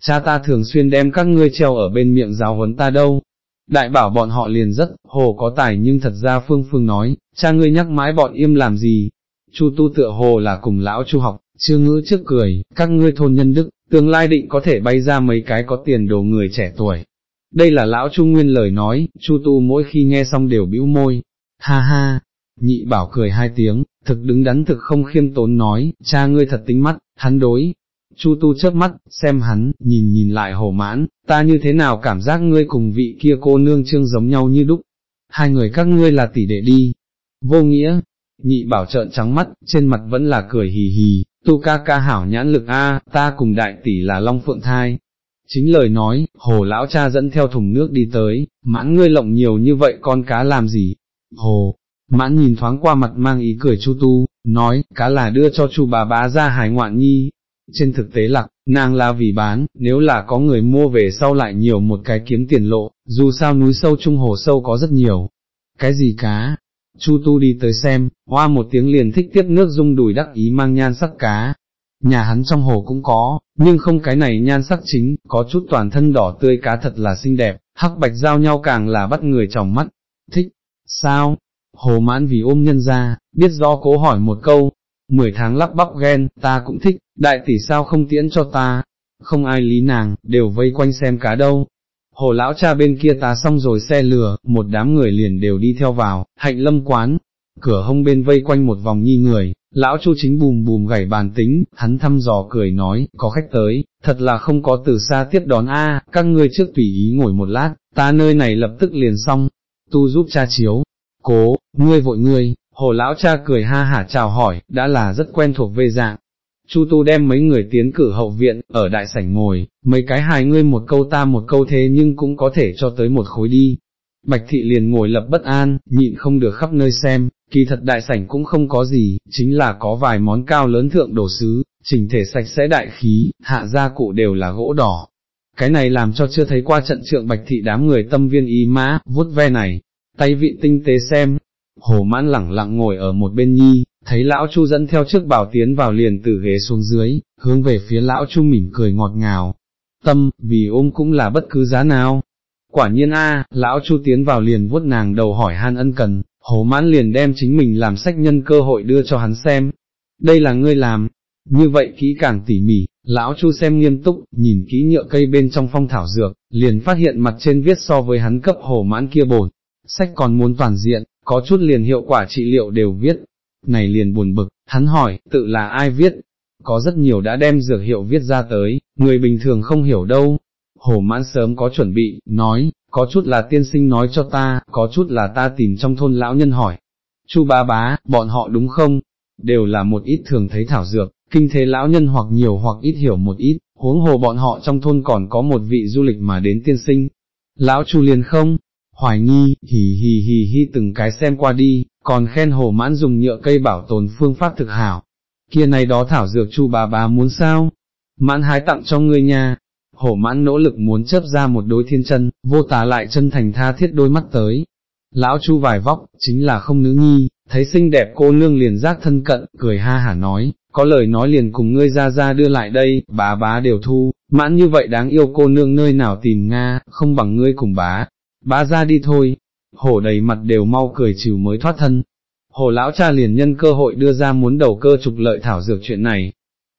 Cha ta thường xuyên đem các ngươi treo ở bên miệng giáo huấn ta đâu. Đại bảo bọn họ liền rất, hồ có tài nhưng thật ra phương phương nói, cha ngươi nhắc mãi bọn im làm gì. Chu tu tựa hồ là cùng lão chu học, chưa ngữ trước cười, các ngươi thôn nhân đức, tương lai định có thể bay ra mấy cái có tiền đồ người trẻ tuổi. Đây là lão chu nguyên lời nói, chu tu mỗi khi nghe xong đều bĩu môi, ha ha, nhị bảo cười hai tiếng, thực đứng đắn thực không khiêm tốn nói, cha ngươi thật tính mắt, hắn đối. Chu tu chớp mắt, xem hắn, nhìn nhìn lại hồ mãn, ta như thế nào cảm giác ngươi cùng vị kia cô nương trương giống nhau như đúc. Hai người các ngươi là tỷ đệ đi. Vô nghĩa, nhị bảo trợn trắng mắt, trên mặt vẫn là cười hì hì, tu ca ca hảo nhãn lực a, ta cùng đại tỷ là long phượng thai. Chính lời nói, hồ lão cha dẫn theo thùng nước đi tới, mãn ngươi lộng nhiều như vậy con cá làm gì? Hồ, Mãn nhìn thoáng qua mặt mang ý cười Chu Tu, nói, cá là đưa cho Chu bà bá ra hải ngoạn nhi. Trên thực tế là nàng là vì bán, nếu là có người mua về sau lại nhiều một cái kiếm tiền lộ, dù sao núi sâu trung hồ sâu có rất nhiều. Cái gì cá? Chu Tu đi tới xem, hoa một tiếng liền thích tiếp nước dung đùi đắc ý mang nhan sắc cá. Nhà hắn trong hồ cũng có, nhưng không cái này nhan sắc chính, có chút toàn thân đỏ tươi cá thật là xinh đẹp, hắc bạch giao nhau càng là bắt người trong mắt. Thích, sao, hồ mãn vì ôm nhân ra, biết do cố hỏi một câu, mười tháng lắp bắp ghen, ta cũng thích, đại tỷ sao không tiễn cho ta, không ai lý nàng, đều vây quanh xem cá đâu. Hồ lão cha bên kia ta xong rồi xe lừa, một đám người liền đều đi theo vào, hạnh lâm quán, cửa hông bên vây quanh một vòng nhi người, lão chu chính bùm bùm gảy bàn tính, hắn thăm dò cười nói, có khách tới, thật là không có từ xa tiếp đón a, các ngươi trước tùy ý ngồi một lát, ta nơi này lập tức liền xong, tu giúp cha chiếu, cố, ngươi vội ngươi, hồ lão cha cười ha hả chào hỏi, đã là rất quen thuộc về dạng. Chu tu đem mấy người tiến cử hậu viện, ở đại sảnh ngồi, mấy cái hài ngươi một câu ta một câu thế nhưng cũng có thể cho tới một khối đi. Bạch thị liền ngồi lập bất an, nhịn không được khắp nơi xem, kỳ thật đại sảnh cũng không có gì, chính là có vài món cao lớn thượng đồ sứ, chỉnh thể sạch sẽ đại khí, hạ gia cụ đều là gỗ đỏ. Cái này làm cho chưa thấy qua trận trượng bạch thị đám người tâm viên ý mã, vuốt ve này, tay vị tinh tế xem, hồ mãn lẳng lặng ngồi ở một bên nhi, thấy lão chu dẫn theo trước bảo tiến vào liền từ ghế xuống dưới, hướng về phía lão chu mỉm cười ngọt ngào, tâm, vì ôm cũng là bất cứ giá nào. Quả nhiên a, lão chu tiến vào liền vuốt nàng đầu hỏi han ân cần, hồ mãn liền đem chính mình làm sách nhân cơ hội đưa cho hắn xem. Đây là ngươi làm, như vậy kỹ càng tỉ mỉ, lão chu xem nghiêm túc, nhìn kỹ nhựa cây bên trong phong thảo dược, liền phát hiện mặt trên viết so với hắn cấp hồ mãn kia bổn, sách còn muốn toàn diện, có chút liền hiệu quả trị liệu đều viết, này liền buồn bực, hắn hỏi, tự là ai viết, có rất nhiều đã đem dược hiệu viết ra tới, người bình thường không hiểu đâu, hồ mãn sớm có chuẩn bị, nói, có chút là tiên sinh nói cho ta, có chút là ta tìm trong thôn lão nhân hỏi, chu bá bá, bọn họ đúng không, đều là một ít thường thấy thảo dược, kinh thế lão nhân hoặc nhiều hoặc ít hiểu một ít, huống hồ bọn họ trong thôn còn có một vị du lịch mà đến tiên sinh. Lão chu liền không, hoài nghi, hì hì hì hì từng cái xem qua đi, còn khen hồ mãn dùng nhựa cây bảo tồn phương pháp thực hảo. Kia này đó thảo dược chu bà bà muốn sao? Mãn hái tặng cho ngươi nha. Hổ mãn nỗ lực muốn chớp ra một đôi thiên chân, vô tà lại chân thành tha thiết đôi mắt tới. Lão chu vải vóc, chính là không nữ nhi, thấy xinh đẹp cô nương liền giác thân cận, cười ha hả nói, có lời nói liền cùng ngươi ra ra đưa lại đây, bá bá đều thu, mãn như vậy đáng yêu cô nương nơi nào tìm Nga, không bằng ngươi cùng bá, bá ra đi thôi, hổ đầy mặt đều mau cười trừ mới thoát thân. Hồ lão cha liền nhân cơ hội đưa ra muốn đầu cơ trục lợi thảo dược chuyện này,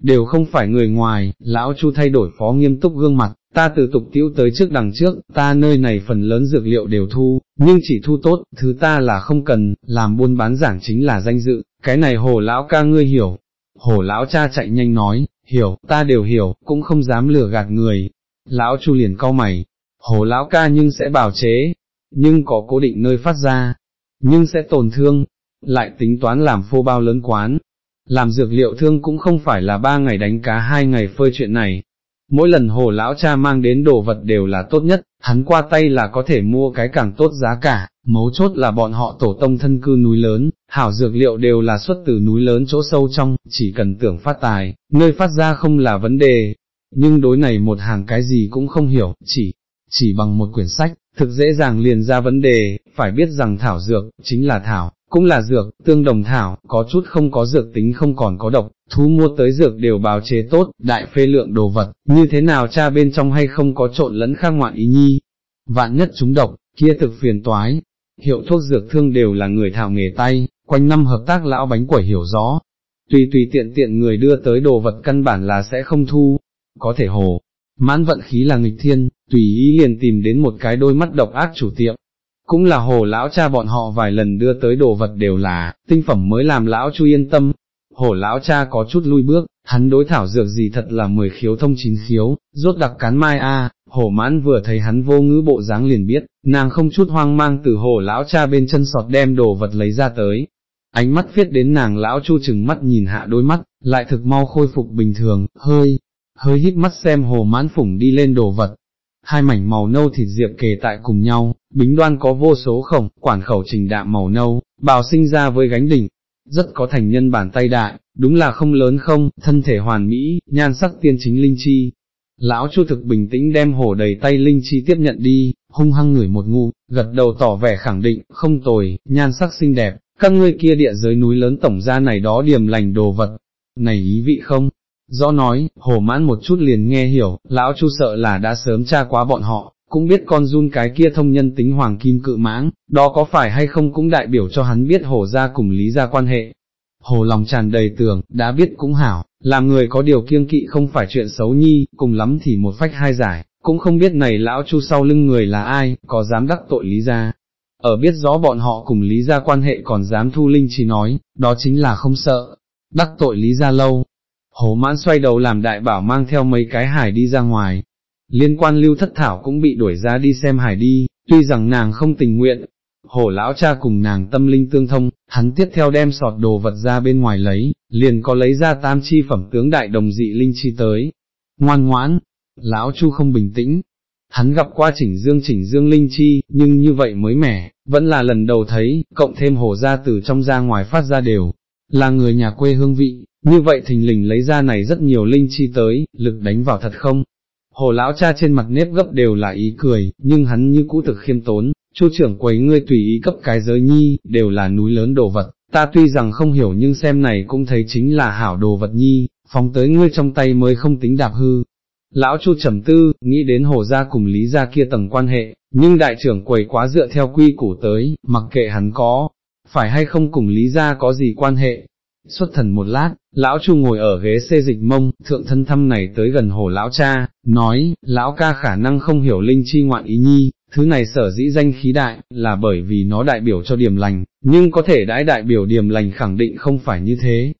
đều không phải người ngoài, lão chu thay đổi phó nghiêm túc gương mặt, ta từ tục tiễu tới trước đằng trước, ta nơi này phần lớn dược liệu đều thu, nhưng chỉ thu tốt, thứ ta là không cần, làm buôn bán giảng chính là danh dự, cái này hồ lão ca ngươi hiểu. Hồ lão cha chạy nhanh nói, hiểu, ta đều hiểu, cũng không dám lừa gạt người. Lão chu liền cau mày, hồ lão ca nhưng sẽ bảo chế, nhưng có cố định nơi phát ra, nhưng sẽ tổn thương, lại tính toán làm phô bao lớn quán. Làm dược liệu thương cũng không phải là ba ngày đánh cá hai ngày phơi chuyện này, mỗi lần hồ lão cha mang đến đồ vật đều là tốt nhất, hắn qua tay là có thể mua cái càng tốt giá cả, mấu chốt là bọn họ tổ tông thân cư núi lớn, hảo dược liệu đều là xuất từ núi lớn chỗ sâu trong, chỉ cần tưởng phát tài, nơi phát ra không là vấn đề, nhưng đối này một hàng cái gì cũng không hiểu, chỉ, chỉ bằng một quyển sách, thực dễ dàng liền ra vấn đề, phải biết rằng thảo dược, chính là thảo, cũng là dược, tương đồng thảo, có chút không có dược tính không còn có độc, thú mua tới dược đều bào chế tốt, đại phê lượng đồ vật, như thế nào cha bên trong hay không có trộn lẫn khác ngoạn ý nhi. Vạn nhất chúng độc, kia thực phiền toái, hiệu thuốc dược thương đều là người thảo nghề tay, quanh năm hợp tác lão bánh quẩy hiểu rõ, tùy tùy tiện tiện người đưa tới đồ vật căn bản là sẽ không thu, có thể hồ, mãn vận khí là nghịch thiên, tùy ý liền tìm đến một cái đôi mắt độc ác chủ tiệm, cũng là hồ lão cha bọn họ vài lần đưa tới đồ vật đều là, tinh phẩm mới làm lão chu yên tâm. Hồ lão cha có chút lui bước, hắn đối thảo dược gì thật là mười khiếu thông chín khiếu, rốt đặc cán mai a. hồ mãn vừa thấy hắn vô ngữ bộ dáng liền biết, nàng không chút hoang mang từ hồ lão cha bên chân sọt đem đồ vật lấy ra tới. Ánh mắt viết đến nàng lão chu chừng mắt nhìn hạ đôi mắt, lại thực mau khôi phục bình thường, hơi, hơi hít mắt xem hồ mãn phủng đi lên đồ vật, hai mảnh màu nâu thịt diệp kề tại cùng nhau, bính đoan có vô số khổng, quản khẩu trình đạm màu nâu, bào sinh ra với gánh đỉnh, rất có thành nhân bản tay đại, đúng là không lớn không, thân thể hoàn mỹ, nhan sắc tiên chính linh chi. Lão chu thực bình tĩnh đem hổ đầy tay linh chi tiếp nhận đi, hung hăng ngửi một ngu, gật đầu tỏ vẻ khẳng định, không tồi, nhan sắc xinh đẹp, các ngươi kia địa giới núi lớn tổng ra này đó điềm lành đồ vật, này ý vị không, Do nói, hồ mãn một chút liền nghe hiểu, lão chu sợ là đã sớm tra quá bọn họ, cũng biết con run cái kia thông nhân tính hoàng kim cự mãng, đó có phải hay không cũng đại biểu cho hắn biết hồ ra cùng lý ra quan hệ. Hồ lòng tràn đầy tường, đã biết cũng hảo, làm người có điều kiêng kỵ không phải chuyện xấu nhi, cùng lắm thì một phách hai giải, cũng không biết này lão chu sau lưng người là ai, có dám đắc tội lý ra. Ở biết rõ bọn họ cùng lý ra quan hệ còn dám thu linh chỉ nói, đó chính là không sợ, đắc tội lý ra lâu, Hồ mãn xoay đầu làm đại bảo mang theo mấy cái hải đi ra ngoài. Liên quan lưu thất thảo cũng bị đuổi ra đi xem hải đi, tuy rằng nàng không tình nguyện. Hồ lão cha cùng nàng tâm linh tương thông, hắn tiếp theo đem sọt đồ vật ra bên ngoài lấy, liền có lấy ra tam chi phẩm tướng đại đồng dị linh chi tới. Ngoan ngoãn, lão chu không bình tĩnh, hắn gặp qua chỉnh dương chỉnh dương linh chi, nhưng như vậy mới mẻ, vẫn là lần đầu thấy, cộng thêm hồ ra từ trong ra ngoài phát ra đều, là người nhà quê hương vị, như vậy thình lình lấy ra này rất nhiều linh chi tới, lực đánh vào thật không? Hồ lão cha trên mặt nếp gấp đều là ý cười, nhưng hắn như cũ thực khiêm tốn, chu trưởng quấy ngươi tùy ý cấp cái giới nhi, đều là núi lớn đồ vật, ta tuy rằng không hiểu nhưng xem này cũng thấy chính là hảo đồ vật nhi, phóng tới ngươi trong tay mới không tính đạp hư. Lão chu trầm tư, nghĩ đến hồ gia cùng lý gia kia tầng quan hệ, nhưng đại trưởng quầy quá dựa theo quy củ tới, mặc kệ hắn có, phải hay không cùng lý gia có gì quan hệ, Xuất thần một lát, lão chu ngồi ở ghế xê dịch mông, thượng thân thăm này tới gần hồ lão cha, nói, lão ca khả năng không hiểu linh chi ngoạn ý nhi, thứ này sở dĩ danh khí đại, là bởi vì nó đại biểu cho điểm lành, nhưng có thể đãi đại biểu điểm lành khẳng định không phải như thế.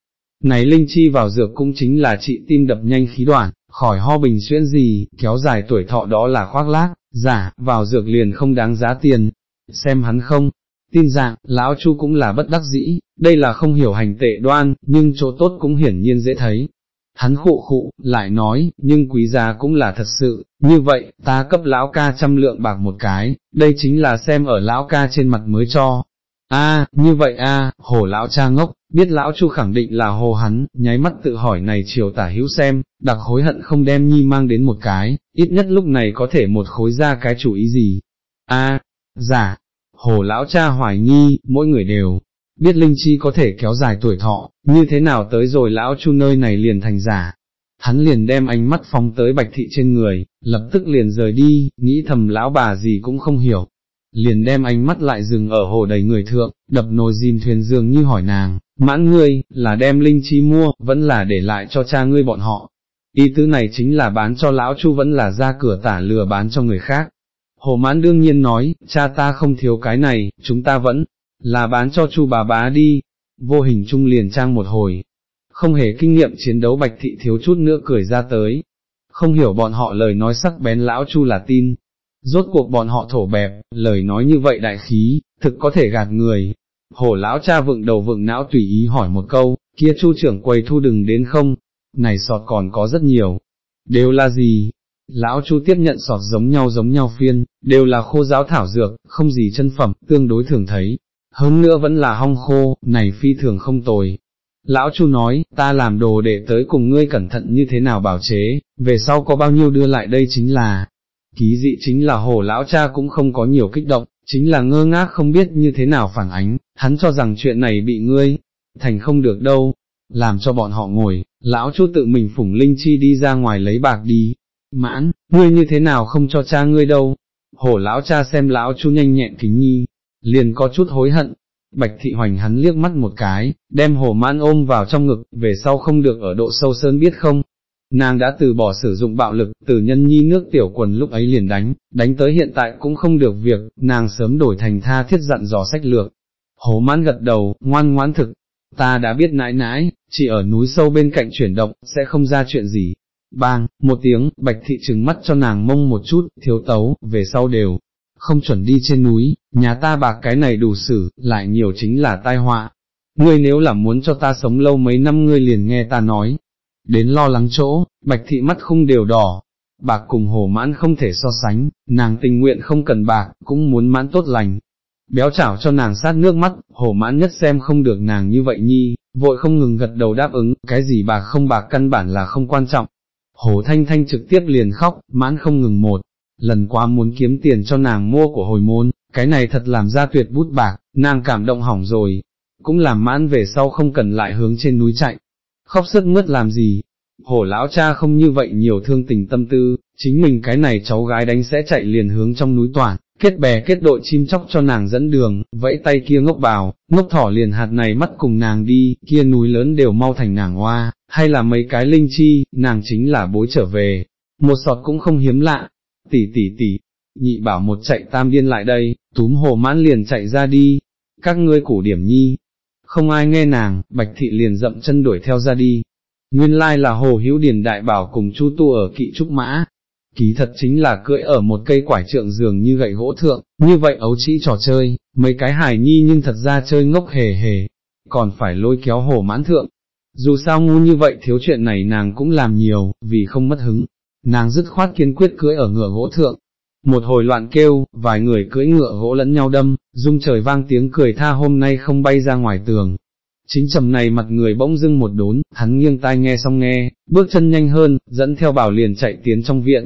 Này linh chi vào dược cũng chính là trị tim đập nhanh khí đoạn, khỏi ho bình xuyên gì, kéo dài tuổi thọ đó là khoác lác, giả, vào dược liền không đáng giá tiền, xem hắn không, tin rằng lão chu cũng là bất đắc dĩ, đây là không hiểu hành tệ đoan, nhưng chỗ tốt cũng hiển nhiên dễ thấy. Hắn khụ khụ, lại nói, nhưng quý giá cũng là thật sự, như vậy, ta cấp lão ca trăm lượng bạc một cái, đây chính là xem ở lão ca trên mặt mới cho. A, như vậy à, a, hồ lão cha ngốc, biết lão chu khẳng định là hồ hắn, nháy mắt tự hỏi này chiều tả hữu xem, đặc hối hận không đem nhi mang đến một cái, ít nhất lúc này có thể một khối ra cái chủ ý gì. A, giả, hồ lão cha hoài nghi, mỗi người đều, biết linh chi có thể kéo dài tuổi thọ, như thế nào tới rồi lão chu nơi này liền thành giả. Hắn liền đem ánh mắt phóng tới bạch thị trên người, lập tức liền rời đi, nghĩ thầm lão bà gì cũng không hiểu. Liền đem ánh mắt lại dừng ở hồ đầy người thượng, đập nồi dìm thuyền dường như hỏi nàng, mãn ngươi, là đem linh chi mua, vẫn là để lại cho cha ngươi bọn họ. ý tứ này chính là bán cho lão chu vẫn là ra cửa tả lừa bán cho người khác. Hồ mãn đương nhiên nói, cha ta không thiếu cái này, chúng ta vẫn là bán cho chu bà bá đi, vô hình trung liền trang một hồi, không hề kinh nghiệm chiến đấu bạch thị thiếu chút nữa cười ra tới, không hiểu bọn họ lời nói sắc bén lão chu là tin, rốt cuộc bọn họ thổ bẹp, lời nói như vậy đại khí, thực có thể gạt người. Hổ lão cha vựng đầu vựng não tùy ý hỏi một câu, kia chu trưởng quầy thu đừng đến không, này sọt còn có rất nhiều, đều là gì? Lão chu tiếp nhận sọt giống nhau giống nhau phiên, đều là khô giáo thảo dược, không gì chân phẩm, tương đối thường thấy, hơn nữa vẫn là hong khô, này phi thường không tồi. Lão Chu nói, ta làm đồ để tới cùng ngươi cẩn thận như thế nào bảo chế, về sau có bao nhiêu đưa lại đây chính là, ký dị chính là hồ lão cha cũng không có nhiều kích động, chính là ngơ ngác không biết như thế nào phản ánh, hắn cho rằng chuyện này bị ngươi, thành không được đâu, làm cho bọn họ ngồi, lão chu tự mình phủng linh chi đi ra ngoài lấy bạc đi, mãn, ngươi như thế nào không cho cha ngươi đâu, hổ lão cha xem lão chu nhanh nhẹn kính nhi, liền có chút hối hận, bạch thị hoành hắn liếc mắt một cái, đem hổ mãn ôm vào trong ngực, về sau không được ở độ sâu sơn biết không, nàng đã từ bỏ sử dụng bạo lực, từ nhân nhi nước tiểu quần lúc ấy liền đánh, đánh tới hiện tại cũng không được việc, nàng sớm đổi thành tha thiết dặn dò sách lược. Hổ mãn gật đầu, ngoan ngoãn thực, ta đã biết nãi nãi, chỉ ở núi sâu bên cạnh chuyển động, sẽ không ra chuyện gì. Bang, một tiếng, bạch thị trừng mắt cho nàng mông một chút, thiếu tấu, về sau đều, không chuẩn đi trên núi, nhà ta bạc cái này đủ xử, lại nhiều chính là tai họa. Ngươi nếu là muốn cho ta sống lâu mấy năm ngươi liền nghe ta nói, đến lo lắng chỗ, bạch thị mắt không đều đỏ, bạc cùng hồ mãn không thể so sánh, nàng tình nguyện không cần bạc, cũng muốn mãn tốt lành. Béo chảo cho nàng sát nước mắt, hồ mãn nhất xem không được nàng như vậy nhi, vội không ngừng gật đầu đáp ứng, cái gì bạc không bạc căn bản là không quan trọng. Hồ thanh thanh trực tiếp liền khóc, mãn không ngừng một, lần qua muốn kiếm tiền cho nàng mua của hồi môn, cái này thật làm ra tuyệt bút bạc, nàng cảm động hỏng rồi, cũng làm mãn về sau không cần lại hướng trên núi chạy, khóc sức mướt làm gì, hổ lão cha không như vậy nhiều thương tình tâm tư, chính mình cái này cháu gái đánh sẽ chạy liền hướng trong núi toàn, kết bè kết đội chim chóc cho nàng dẫn đường, vẫy tay kia ngốc bào, ngốc thỏ liền hạt này mắt cùng nàng đi, kia núi lớn đều mau thành nàng hoa, hay là mấy cái linh chi, nàng chính là bối trở về, một sọt cũng không hiếm lạ, tỷ tỷ tỷ, nhị bảo một chạy tam điên lại đây, túm hồ mãn liền chạy ra đi, các ngươi củ điểm nhi, không ai nghe nàng, bạch thị liền dậm chân đuổi theo ra đi. Nguyên lai là hồ hữu điền đại bảo cùng chu tu ở kỵ trúc mã, ký thật chính là cưỡi ở một cây quải trượng giường như gậy gỗ thượng, như vậy ấu trĩ trò chơi, mấy cái hài nhi nhưng thật ra chơi ngốc hề hề, còn phải lôi kéo hồ mãn thượng. Dù sao ngu như vậy thiếu chuyện này nàng cũng làm nhiều, vì không mất hứng, nàng dứt khoát kiên quyết cưỡi ở ngựa gỗ thượng, một hồi loạn kêu, vài người cưỡi ngựa gỗ lẫn nhau đâm, rung trời vang tiếng cười tha hôm nay không bay ra ngoài tường. Chính trầm này mặt người bỗng dưng một đốn, hắn nghiêng tai nghe xong nghe, bước chân nhanh hơn, dẫn theo bảo liền chạy tiến trong viện.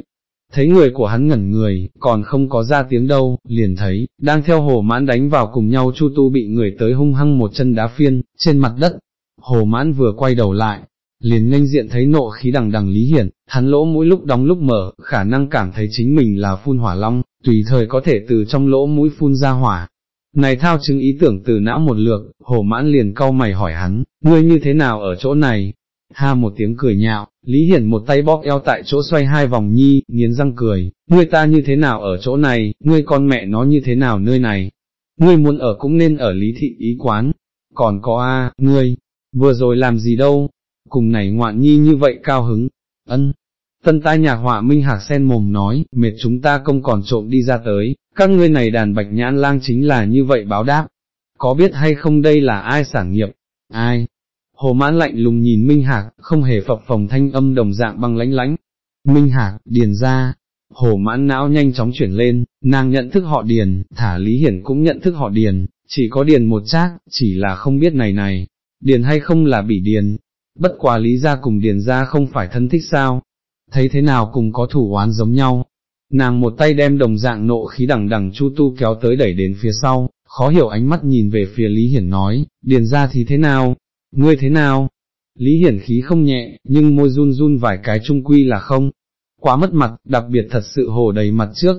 Thấy người của hắn ngẩn người, còn không có ra tiếng đâu, liền thấy, đang theo hồ mãn đánh vào cùng nhau chu tu bị người tới hung hăng một chân đá phiên, trên mặt đất. Hồ mãn vừa quay đầu lại, liền nhanh diện thấy nộ khí đằng đằng Lý Hiển, hắn lỗ mũi lúc đóng lúc mở, khả năng cảm thấy chính mình là phun hỏa long, tùy thời có thể từ trong lỗ mũi phun ra hỏa. Này thao chứng ý tưởng từ não một lượt, hồ mãn liền cau mày hỏi hắn, ngươi như thế nào ở chỗ này? Ha một tiếng cười nhạo, Lý Hiển một tay bóp eo tại chỗ xoay hai vòng nhi, nghiến răng cười, ngươi ta như thế nào ở chỗ này, ngươi con mẹ nó như thế nào nơi này? Ngươi muốn ở cũng nên ở Lý Thị ý quán, còn có a, ngươi, vừa rồi làm gì đâu, cùng này ngoạn nhi như vậy cao hứng, ân. Tân tai nhạc họa minh hạc sen mồm nói, mệt chúng ta không còn trộm đi ra tới, các ngươi này đàn bạch nhãn lang chính là như vậy báo đáp. Có biết hay không đây là ai sản nghiệp? Ai? Hồ mãn lạnh lùng nhìn Minh Hạc, không hề phập phòng thanh âm đồng dạng băng lánh lánh. Minh Hạc, điền ra. Hồ mãn não nhanh chóng chuyển lên, nàng nhận thức họ điền, thả Lý Hiển cũng nhận thức họ điền, chỉ có điền một chác, chỉ là không biết này này, điền hay không là bỉ điền, bất quá lý ra cùng điền ra không phải thân thích sao, thấy thế nào cùng có thủ oán giống nhau. Nàng một tay đem đồng dạng nộ khí đằng đằng chu tu kéo tới đẩy đến phía sau, khó hiểu ánh mắt nhìn về phía Lý Hiển nói, điền ra thì thế nào, ngươi thế nào? Lý Hiển khí không nhẹ, nhưng môi run run vài cái trung quy là không, quá mất mặt, đặc biệt thật sự hồ đầy mặt trước.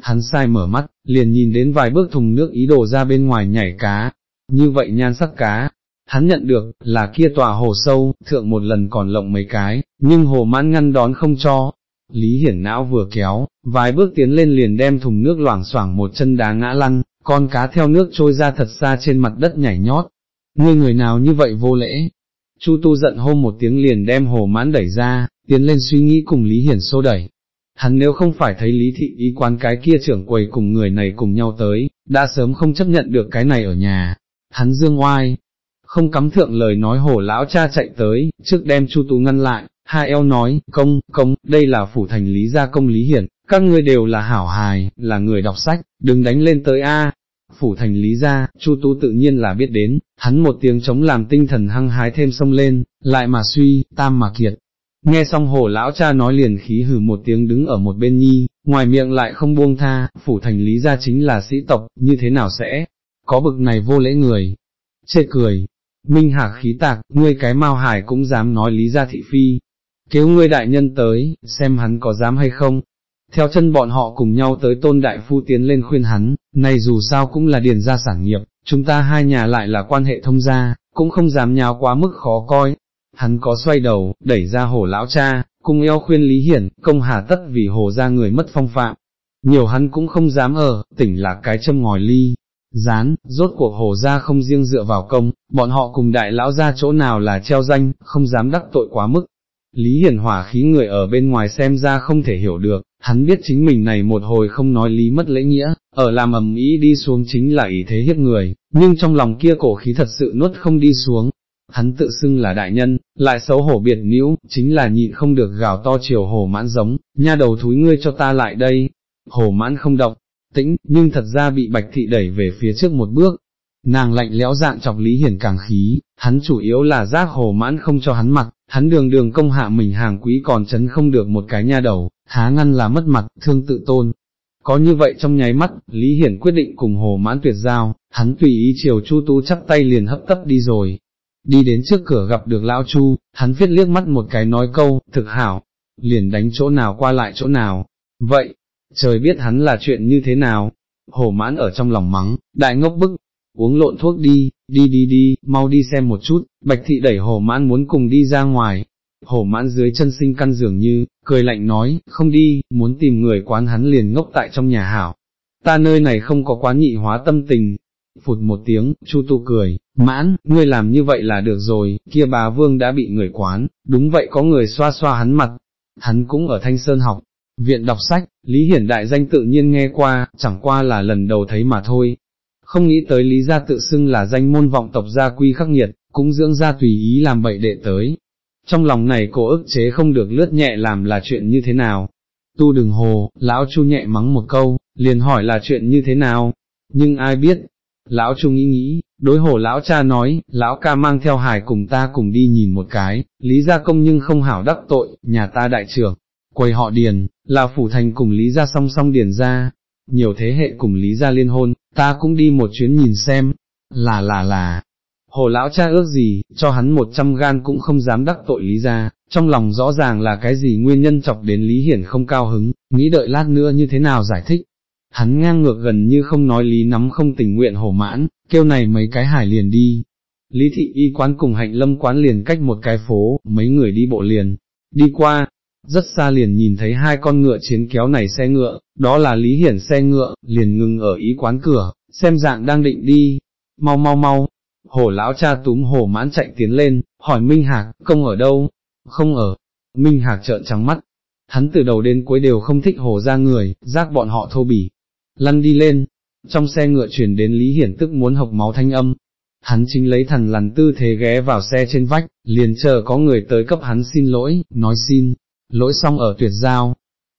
Hắn sai mở mắt, liền nhìn đến vài bước thùng nước ý đồ ra bên ngoài nhảy cá, như vậy nhan sắc cá, hắn nhận được, là kia tòa hồ sâu, thượng một lần còn lộng mấy cái, nhưng hồ mãn ngăn đón không cho. Lý hiển não vừa kéo, vài bước tiến lên liền đem thùng nước loảng xoảng một chân đá ngã lăn, con cá theo nước trôi ra thật xa trên mặt đất nhảy nhót. Ngươi người nào như vậy vô lễ? Chu tu giận hôm một tiếng liền đem hồ mãn đẩy ra, tiến lên suy nghĩ cùng Lý Hiển xô đẩy. Hắn nếu không phải thấy Lý Thị ý quán cái kia trưởng quầy cùng người này cùng nhau tới, đã sớm không chấp nhận được cái này ở nhà. Hắn dương oai, không cắm thượng lời nói hổ lão cha chạy tới, trước đem Chu Tú ngăn lại, hai eo nói, công, công, đây là phủ thành lý gia công lý hiển, các ngươi đều là hảo hài, là người đọc sách, đừng đánh lên tới A. Phủ thành lý gia, Chu Tú tự nhiên là biết đến, hắn một tiếng chống làm tinh thần hăng hái thêm sông lên, lại mà suy, tam mà kiệt. Nghe xong hổ lão cha nói liền khí hừ một tiếng đứng ở một bên nhi, ngoài miệng lại không buông tha, phủ thành lý gia chính là sĩ tộc, như thế nào sẽ, có bực này vô lễ người. Chê cười, Minh Hạc khí tạc, ngươi cái mau hải cũng dám nói lý ra thị phi, kêu ngươi đại nhân tới, xem hắn có dám hay không. Theo chân bọn họ cùng nhau tới tôn đại phu tiến lên khuyên hắn, này dù sao cũng là điền gia sản nghiệp, chúng ta hai nhà lại là quan hệ thông gia, cũng không dám nhào quá mức khó coi. Hắn có xoay đầu, đẩy ra hồ lão cha, cùng eo khuyên Lý Hiển, công hà tất vì hồ ra người mất phong phạm. Nhiều hắn cũng không dám ở, tỉnh là cái châm ngòi ly, Gián, rốt cuộc hồ ra không riêng dựa vào công, bọn họ cùng đại lão ra chỗ nào là treo danh, không dám đắc tội quá mức. Lý Hiển hỏa khí người ở bên ngoài xem ra không thể hiểu được, hắn biết chính mình này một hồi không nói lý mất lễ nghĩa, ở làm ầm ý đi xuống chính là ý thế hiếp người, nhưng trong lòng kia cổ khí thật sự nuốt không đi xuống. Hắn tự xưng là đại nhân, lại xấu hổ biệt níu, chính là nhịn không được gào to chiều hồ mãn giống, nha đầu thúi ngươi cho ta lại đây. Hồ mãn không động, tĩnh, nhưng thật ra bị bạch thị đẩy về phía trước một bước. Nàng lạnh lẽo dạng chọc Lý Hiển càng khí, hắn chủ yếu là giác hồ mãn không cho hắn mặc, hắn đường đường công hạ mình hàng quý còn chấn không được một cái nha đầu, há ngăn là mất mặt, thương tự tôn. Có như vậy trong nháy mắt, Lý Hiển quyết định cùng hồ mãn tuyệt giao, hắn tùy ý chiều Chu Tú chắp tay liền hấp tấp đi rồi. Đi đến trước cửa gặp được Lão Chu, hắn viết liếc mắt một cái nói câu, thực hảo, liền đánh chỗ nào qua lại chỗ nào. Vậy, trời biết hắn là chuyện như thế nào, hồ mãn ở trong lòng mắng, đại ngốc bức, uống lộn thuốc đi, đi đi đi, mau đi xem một chút, bạch thị đẩy hồ mãn muốn cùng đi ra ngoài, hồ mãn dưới chân sinh căn dường như, cười lạnh nói, không đi, muốn tìm người quán hắn liền ngốc tại trong nhà hảo, ta nơi này không có quán nhị hóa tâm tình. Phụt một tiếng, Chu Tu cười, mãn, ngươi làm như vậy là được rồi, kia bà Vương đã bị người quán, đúng vậy có người xoa xoa hắn mặt, hắn cũng ở Thanh Sơn học, Viện đọc sách, Lý Hiển đại danh tự nhiên nghe qua, chẳng qua là lần đầu thấy mà thôi. Không nghĩ tới Lý gia tự xưng là danh môn vọng tộc gia quy khắc nghiệt, cũng dưỡng ra tùy ý làm bậy đệ tới. Trong lòng này cổ ức chế không được lướt nhẹ làm là chuyện như thế nào. Tu đừng hồ, lão chu nhẹ mắng một câu, liền hỏi là chuyện như thế nào. Nhưng ai biết, lão chu nghĩ nghĩ, đối hồ lão cha nói, lão ca mang theo hài cùng ta cùng đi nhìn một cái, lý gia công nhưng không hảo đắc tội, nhà ta đại trưởng, quầy họ điền, là phủ thành cùng Lý gia song song điền ra, nhiều thế hệ cùng Lý gia liên hôn, ta cũng đi một chuyến nhìn xem, là là là, hồ lão cha ước gì, cho hắn một trăm gan cũng không dám đắc tội Lý gia, trong lòng rõ ràng là cái gì nguyên nhân chọc đến Lý Hiển không cao hứng, nghĩ đợi lát nữa như thế nào giải thích. Hắn ngang ngược gần như không nói lý nắm không tình nguyện hổ mãn, kêu này mấy cái hải liền đi. Lý thị y quán cùng hạnh lâm quán liền cách một cái phố, mấy người đi bộ liền, đi qua, rất xa liền nhìn thấy hai con ngựa chiến kéo này xe ngựa, đó là Lý Hiển xe ngựa, liền ngừng ở ý quán cửa, xem dạng đang định đi, mau mau mau, hổ lão cha túm hổ mãn chạy tiến lên, hỏi Minh Hạc, công ở đâu, không ở, Minh Hạc trợn trắng mắt, hắn từ đầu đến cuối đều không thích hổ ra người, giác bọn họ thô bỉ, lăn đi lên, trong xe ngựa chuyển đến Lý Hiển tức muốn học máu thanh âm, hắn chính lấy thần lằn tư thế ghé vào xe trên vách, liền chờ có người tới cấp hắn xin lỗi, nói xin, lỗi xong ở tuyệt giao.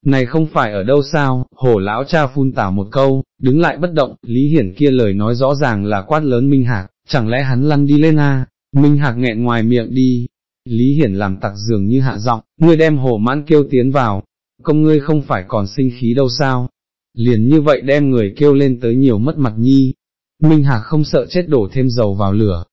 Này không phải ở đâu sao, hổ lão cha phun tảo một câu, đứng lại bất động, Lý Hiển kia lời nói rõ ràng là quát lớn Minh Hạc, chẳng lẽ hắn lăn đi lên à, Minh Hạc nghẹn ngoài miệng đi, Lý Hiển làm tặc dường như hạ giọng, ngươi đem hổ mãn kêu tiến vào, công ngươi không phải còn sinh khí đâu sao, liền như vậy đem người kêu lên tới nhiều mất mặt nhi, Minh Hạc không sợ chết đổ thêm dầu vào lửa,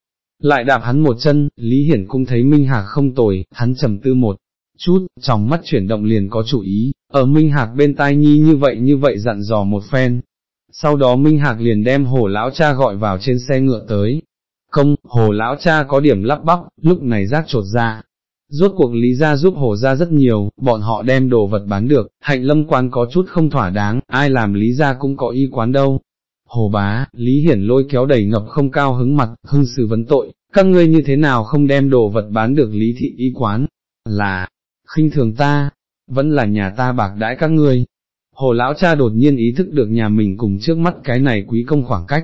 lại đạp hắn một chân, Lý Hiển cũng thấy Minh Hạc không tồi, hắn trầm tư một chút, trong mắt chuyển động liền có chủ ý, ở Minh Hạc bên tai nhi như vậy như vậy dặn dò một phen. Sau đó Minh Hạc liền đem Hồ lão cha gọi vào trên xe ngựa tới. Công, hồ lão cha có điểm lắp bắp, lúc này rác trột ra. Rốt cuộc lý ra giúp hồ ra rất nhiều, bọn họ đem đồ vật bán được, hạnh lâm quán có chút không thỏa đáng, ai làm lý ra cũng có y quán đâu. Hồ bá, lý hiển lôi kéo đầy ngập không cao hứng mặt, hưng sự vấn tội, các ngươi như thế nào không đem đồ vật bán được lý thị y quán, là, khinh thường ta, vẫn là nhà ta bạc đãi các ngươi. Hồ lão cha đột nhiên ý thức được nhà mình cùng trước mắt cái này quý công khoảng cách.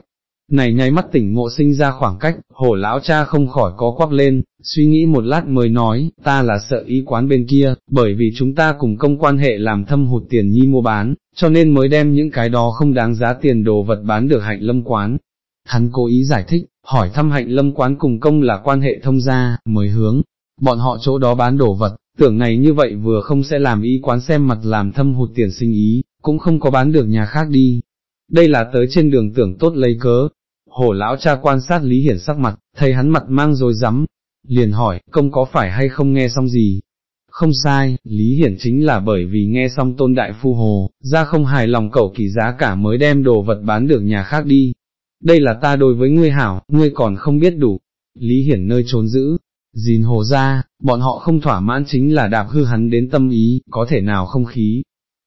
Này nháy mắt tỉnh ngộ sinh ra khoảng cách, hồ lão cha không khỏi có quắc lên, suy nghĩ một lát mới nói, ta là sợ ý quán bên kia, bởi vì chúng ta cùng công quan hệ làm thâm hụt tiền nhi mua bán, cho nên mới đem những cái đó không đáng giá tiền đồ vật bán được hạnh lâm quán. Hắn cố ý giải thích, hỏi thăm hạnh lâm quán cùng công là quan hệ thông gia, mới hướng, bọn họ chỗ đó bán đồ vật, tưởng này như vậy vừa không sẽ làm ý quán xem mặt làm thâm hụt tiền sinh ý, cũng không có bán được nhà khác đi. Đây là tới trên đường tưởng tốt lấy cớ. Hổ lão cha quan sát Lý Hiển sắc mặt, thấy hắn mặt mang rồi rắm liền hỏi, công có phải hay không nghe xong gì? Không sai, Lý Hiển chính là bởi vì nghe xong tôn đại phu hồ, ra không hài lòng cậu kỳ giá cả mới đem đồ vật bán được nhà khác đi. Đây là ta đối với ngươi hảo, ngươi còn không biết đủ. Lý Hiển nơi trốn giữ, Dìn hồ ra, bọn họ không thỏa mãn chính là đạp hư hắn đến tâm ý, có thể nào không khí.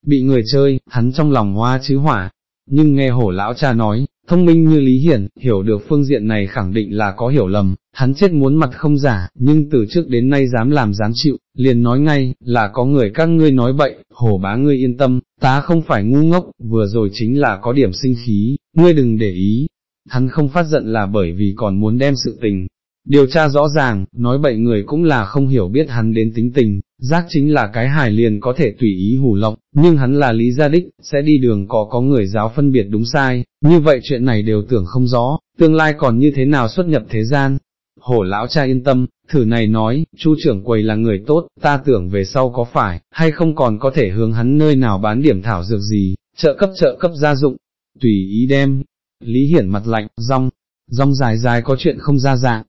Bị người chơi, hắn trong lòng hoa chứ hỏa, nhưng nghe hổ lão cha nói, thông minh như Lý Hiển, hiểu được phương diện này khẳng định là có hiểu lầm, hắn chết muốn mặt không giả, nhưng từ trước đến nay dám làm dám chịu, liền nói ngay, là có người các ngươi nói bậy, hổ bá ngươi yên tâm, ta không phải ngu ngốc, vừa rồi chính là có điểm sinh khí, ngươi đừng để ý. Hắn không phát giận là bởi vì còn muốn đem sự tình, Điều tra rõ ràng, nói bậy người cũng là không hiểu biết hắn đến tính tình, giác chính là cái hải liền có thể tùy ý hủ lộng, nhưng hắn là lý gia đích, sẽ đi đường có có người giáo phân biệt đúng sai, như vậy chuyện này đều tưởng không rõ, tương lai còn như thế nào xuất nhập thế gian. Hổ lão cha yên tâm, thử này nói, chu trưởng quầy là người tốt, ta tưởng về sau có phải, hay không còn có thể hướng hắn nơi nào bán điểm thảo dược gì, trợ cấp trợ cấp gia dụng, tùy ý đem. Lý Hiển mặt lạnh, rong, rong dài dài có chuyện không ra dạng,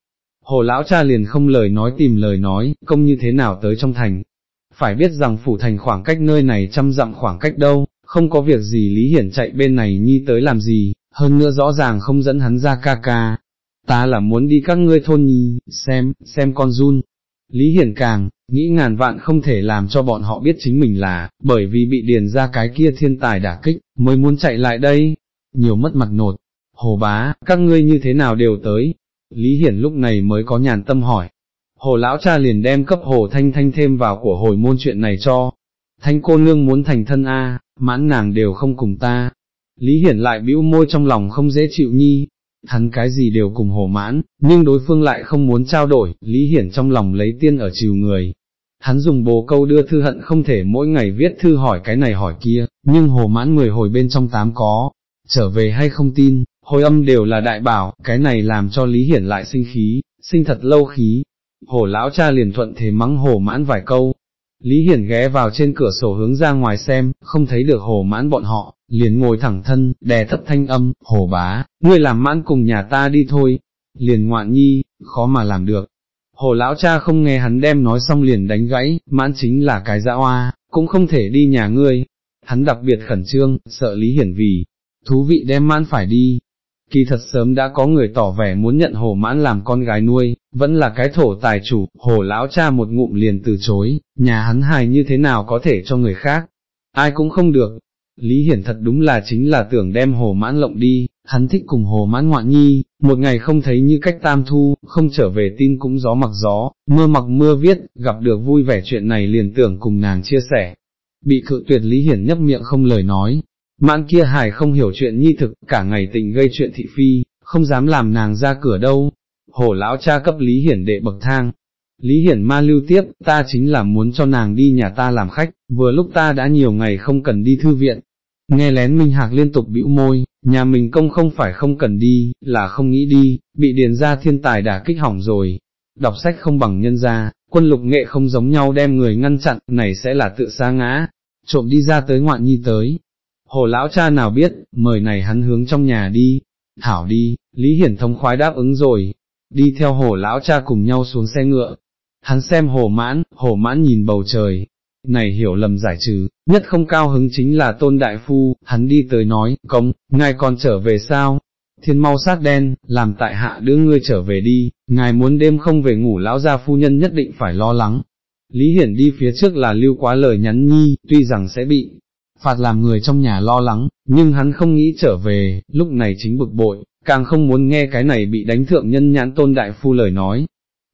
hồ lão cha liền không lời nói tìm lời nói, công như thế nào tới trong thành. Phải biết rằng phủ thành khoảng cách nơi này trăm dặm khoảng cách đâu, không có việc gì Lý Hiển chạy bên này nhi tới làm gì, hơn nữa rõ ràng không dẫn hắn ra ca ca. Ta là muốn đi các ngươi thôn nhi, xem, xem con run. Lý Hiển càng, nghĩ ngàn vạn không thể làm cho bọn họ biết chính mình là, bởi vì bị điền ra cái kia thiên tài đả kích, mới muốn chạy lại đây. Nhiều mất mặt nột. Hồ bá, các ngươi như thế nào đều tới, Lý Hiển lúc này mới có nhàn tâm hỏi. Hồ lão cha liền đem cấp hồ thanh thanh thêm vào của hồi môn chuyện này cho. Thanh cô nương muốn thành thân A, mãn nàng đều không cùng ta. Lý Hiển lại bĩu môi trong lòng không dễ chịu nhi. Hắn cái gì đều cùng hồ mãn, nhưng đối phương lại không muốn trao đổi, Lý Hiển trong lòng lấy tiên ở chiều người. Hắn dùng bồ câu đưa thư hận không thể mỗi ngày viết thư hỏi cái này hỏi kia, nhưng hồ mãn mười hồi bên trong tám có, trở về hay không tin, hồi âm đều là đại bảo, cái này làm cho Lý Hiển lại sinh khí, sinh thật lâu khí. Hồ lão cha liền thuận thế mắng hồ mãn vài câu. Lý Hiển ghé vào trên cửa sổ hướng ra ngoài xem, không thấy được hồ mãn bọn họ, liền ngồi thẳng thân, đè thấp thanh âm, hồ bá, ngươi làm mãn cùng nhà ta đi thôi. Liền ngoạn nhi, khó mà làm được. Hồ lão cha không nghe hắn đem nói xong liền đánh gãy, mãn chính là cái dã hoa, cũng không thể đi nhà ngươi. Hắn đặc biệt khẩn trương, sợ Lý Hiển vì, thú vị đem mãn phải đi, kỳ thật sớm đã có người tỏ vẻ muốn nhận hồ mãn làm con gái nuôi, vẫn là cái thổ tài chủ, hồ lão cha một ngụm liền từ chối, nhà hắn hài như thế nào có thể cho người khác, ai cũng không được. Lý Hiển thật đúng là chính là tưởng đem hồ mãn lộng đi, hắn thích cùng hồ mãn ngoạn nhi, một ngày không thấy như cách tam thu, không trở về tin cũng gió mặc gió, mưa mặc mưa viết, gặp được vui vẻ chuyện này liền tưởng cùng nàng chia sẻ. Bị cự tuyệt Lý Hiển nhấp miệng không lời nói, Mãn kia hải không hiểu chuyện nhi thực, cả ngày tình gây chuyện thị phi, không dám làm nàng ra cửa đâu. Hổ lão cha cấp Lý Hiển đệ bậc thang. Lý Hiển ma lưu tiếp, ta chính là muốn cho nàng đi nhà ta làm khách, vừa lúc ta đã nhiều ngày không cần đi thư viện. Nghe lén Minh Hạc liên tục bĩu môi, nhà mình công không phải không cần đi, là không nghĩ đi, bị điền ra thiên tài đã kích hỏng rồi. Đọc sách không bằng nhân gia, quân lục nghệ không giống nhau đem người ngăn chặn, này sẽ là tự xa ngã, trộm đi ra tới ngoạn nhi tới, Hồ lão cha nào biết, mời này hắn hướng trong nhà đi, thảo đi, Lý Hiển thông khoái đáp ứng rồi, đi theo hồ lão cha cùng nhau xuống xe ngựa. Hắn xem hồ mãn, hồ mãn nhìn bầu trời, này hiểu lầm giải trừ, nhất không cao hứng chính là tôn đại phu, hắn đi tới nói, công, ngài còn trở về sao? thiên mau sát đen, làm tại hạ đưa ngươi trở về đi, ngài muốn đêm không về ngủ lão gia phu nhân nhất định phải lo lắng. Lý Hiển đi phía trước là lưu quá lời nhắn nhi, tuy rằng sẽ bị phạt làm người trong nhà lo lắng, nhưng hắn không nghĩ trở về, lúc này chính bực bội, càng không muốn nghe cái này bị đánh thượng nhân nhãn tôn đại phu lời nói.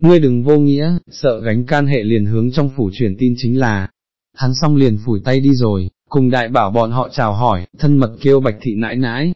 Ngươi đừng vô nghĩa, sợ gánh can hệ liền hướng trong phủ truyền tin chính là, hắn xong liền phủi tay đi rồi, cùng đại bảo bọn họ chào hỏi, thân mật kêu bạch thị nãi nãi.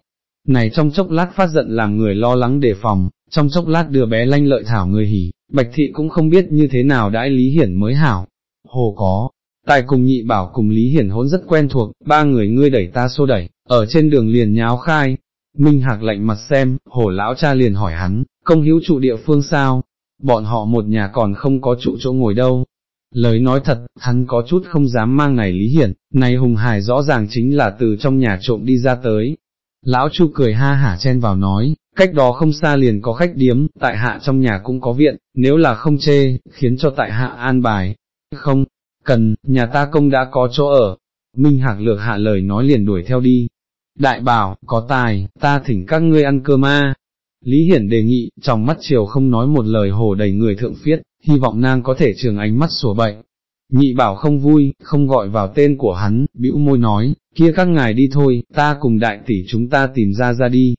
Này trong chốc lát phát giận làm người lo lắng đề phòng, trong chốc lát đưa bé lanh lợi thảo người hỉ, bạch thị cũng không biết như thế nào đãi Lý Hiển mới hảo. Hồ có, tài cùng nhị bảo cùng Lý Hiển hỗn rất quen thuộc, ba người ngươi đẩy ta xô đẩy, ở trên đường liền nháo khai. Minh Hạc lạnh mặt xem, hổ lão cha liền hỏi hắn, công hữu trụ địa phương sao? Bọn họ một nhà còn không có trụ chỗ ngồi đâu, Lời nói thật, hắn có chút không dám mang này Lý Hiển, này Hùng Hải rõ ràng chính là từ trong nhà trộm đi ra tới. Lão Chu cười ha hả chen vào nói, cách đó không xa liền có khách điếm, tại hạ trong nhà cũng có viện, nếu là không chê, khiến cho tại hạ an bài. Không, cần, nhà ta công đã có chỗ ở. Minh Hạc lược hạ lời nói liền đuổi theo đi. Đại bảo, có tài, ta thỉnh các ngươi ăn cơm ma. Lý Hiển đề nghị, trong mắt chiều không nói một lời hồ đầy người thượng phiết, hy vọng nàng có thể trường ánh mắt sủa bệnh. Nhị bảo không vui, không gọi vào tên của hắn, bĩu môi nói, kia các ngài đi thôi, ta cùng đại tỷ chúng ta tìm ra ra đi.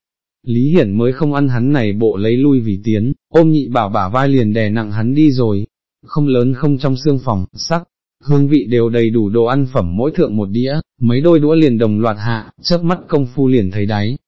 Lý Hiển mới không ăn hắn này bộ lấy lui vì tiến, ôm nhị bảo bả vai liền đè nặng hắn đi rồi, không lớn không trong xương phòng, sắc, hương vị đều đầy đủ đồ ăn phẩm mỗi thượng một đĩa, mấy đôi đũa liền đồng loạt hạ, chớp mắt công phu liền thấy đáy,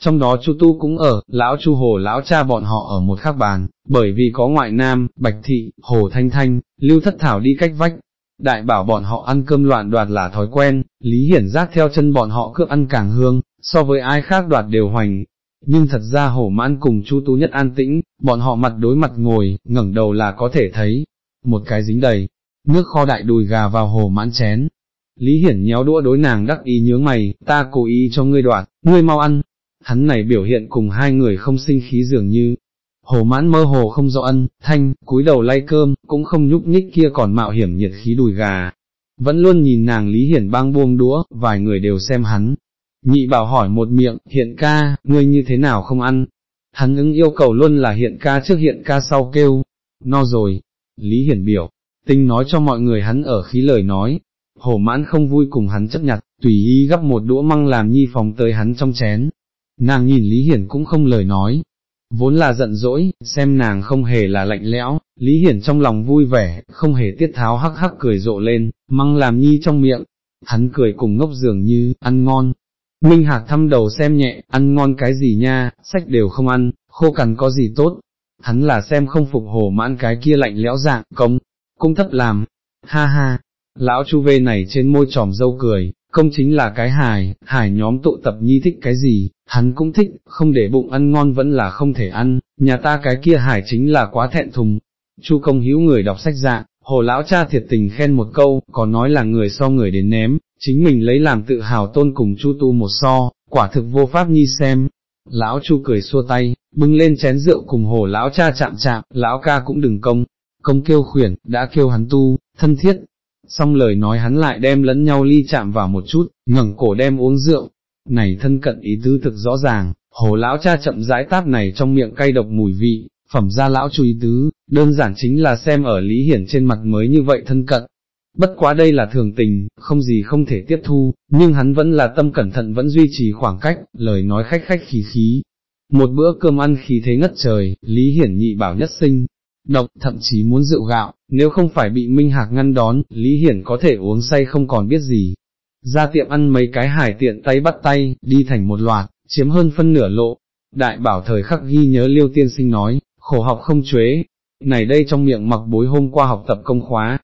trong đó Chu Tu cũng ở, lão Chu Hồ lão cha bọn họ ở một khác bàn, bởi vì có ngoại nam, Bạch Thị, Hồ Thanh Thanh, Lưu Thất Thảo đi cách vách. Đại bảo bọn họ ăn cơm loạn đoạt là thói quen, Lý Hiển giác theo chân bọn họ cướp ăn càng hương, so với ai khác đoạt đều hoành. Nhưng thật ra hổ mãn cùng Chu Tu nhất an tĩnh, bọn họ mặt đối mặt ngồi, ngẩng đầu là có thể thấy, một cái dính đầy, nước kho đại đùi gà vào hồ mãn chén. Lý Hiển nhéo đũa đối nàng đắc ý nhướng mày, ta cố ý cho ngươi đoạt, ngươi mau ăn, hắn này biểu hiện cùng hai người không sinh khí dường như, hồ mãn mơ hồ không rõ ân, thanh, cúi đầu lay cơm, cũng không nhúc nhích kia còn mạo hiểm nhiệt khí đùi gà, vẫn luôn nhìn nàng Lý Hiển bang buông đũa, vài người đều xem hắn. Nhị bảo hỏi một miệng, hiện ca, ngươi như thế nào không ăn? Hắn ứng yêu cầu luôn là hiện ca trước hiện ca sau kêu, no rồi, Lý Hiển biểu, tinh nói cho mọi người hắn ở khí lời nói, hồ mãn không vui cùng hắn chấp nhặt, tùy ý gấp một đũa măng làm nhi phóng tới hắn trong chén, Nàng nhìn Lý Hiển cũng không lời nói, vốn là giận dỗi, xem nàng không hề là lạnh lẽo, Lý Hiển trong lòng vui vẻ, không hề tiết tháo hắc hắc cười rộ lên, măng làm nhi trong miệng, hắn cười cùng ngốc dường như, ăn ngon. Minh Hạc thăm đầu xem nhẹ, ăn ngon cái gì nha, sách đều không ăn, khô cằn có gì tốt, hắn là xem không phục hồ mãn cái kia lạnh lẽo dạng, công, cung thấp làm, ha ha, lão chu vê này trên môi tròm dâu cười, công chính là cái hài, hài nhóm tụ tập nhi thích cái gì, hắn cũng thích, không để bụng ăn ngon vẫn là không thể ăn, nhà ta cái kia hài chính là quá thẹn thùng. Chu công hữu người đọc sách dạng, hồ lão cha thiệt tình khen một câu, có nói là người so người đến ném, chính mình lấy làm tự hào tôn cùng chu tu một so, quả thực vô pháp nhi xem. Lão chu cười xua tay, bưng lên chén rượu cùng hồ lão cha chạm chạm, lão ca cũng đừng công, công kêu khuyển, đã kêu hắn tu, thân thiết, xong lời nói hắn lại đem lẫn nhau ly chạm vào một chút, ngẩng cổ đem uống rượu, này thân cận ý tứ thực rõ ràng, hồ lão cha chậm rãi táp này trong miệng cay độc mùi vị, phẩm ra lão chú ý tứ, đơn giản chính là xem ở Lý Hiển trên mặt mới như vậy thân cận. Bất quá đây là thường tình, không gì không thể tiếp thu, nhưng hắn vẫn là tâm cẩn thận vẫn duy trì khoảng cách, lời nói khách khách khí khí. Một bữa cơm ăn khí thế ngất trời, Lý Hiển nhị bảo nhất sinh, độc, thậm chí muốn rượu gạo, nếu không phải bị Minh Hạc ngăn đón, Lý Hiển có thể uống say không còn biết gì. Ra tiệm ăn mấy cái hải tiện tay bắt tay, đi thành một loạt, chiếm hơn phân nửa lộ. Đại bảo thời khắc ghi nhớ liêu tiên sinh nói, khổ học không chuế, này đây trong miệng mặc bối hôm qua học tập công khóa.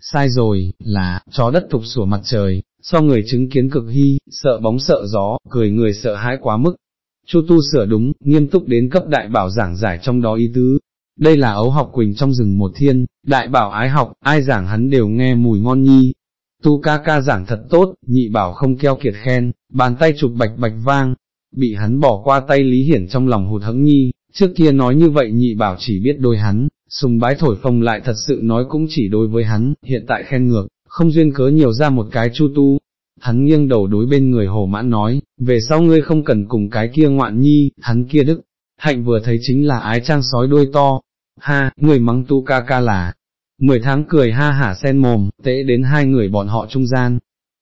Sai rồi, là, chó đất thục sủa mặt trời, so người chứng kiến cực hy, sợ bóng sợ gió, cười người sợ hãi quá mức. Chu tu sửa đúng, nghiêm túc đến cấp đại bảo giảng giải trong đó ý tứ, đây là ấu học quỳnh trong rừng một thiên, đại bảo ái học, ai giảng hắn đều nghe mùi ngon nhi. Tu ca ca giảng thật tốt, nhị bảo không keo kiệt khen, bàn tay chụp bạch bạch vang, bị hắn bỏ qua tay Lý Hiển trong lòng hụt hẫng nhi, trước kia nói như vậy nhị bảo chỉ biết đôi hắn, sùng bái thổi phồng lại thật sự nói cũng chỉ đối với hắn, hiện tại khen ngược, không duyên cớ nhiều ra một cái chu tu. hắn nghiêng đầu đối bên người hồ mãn nói, về sau ngươi không cần cùng cái kia ngoạn nhi, hắn kia đức, hạnh vừa thấy chính là ái trang sói đuôi to, ha, người mắng tu ca ca là, mười tháng cười ha hả sen mồm, tễ đến hai người bọn họ trung gian.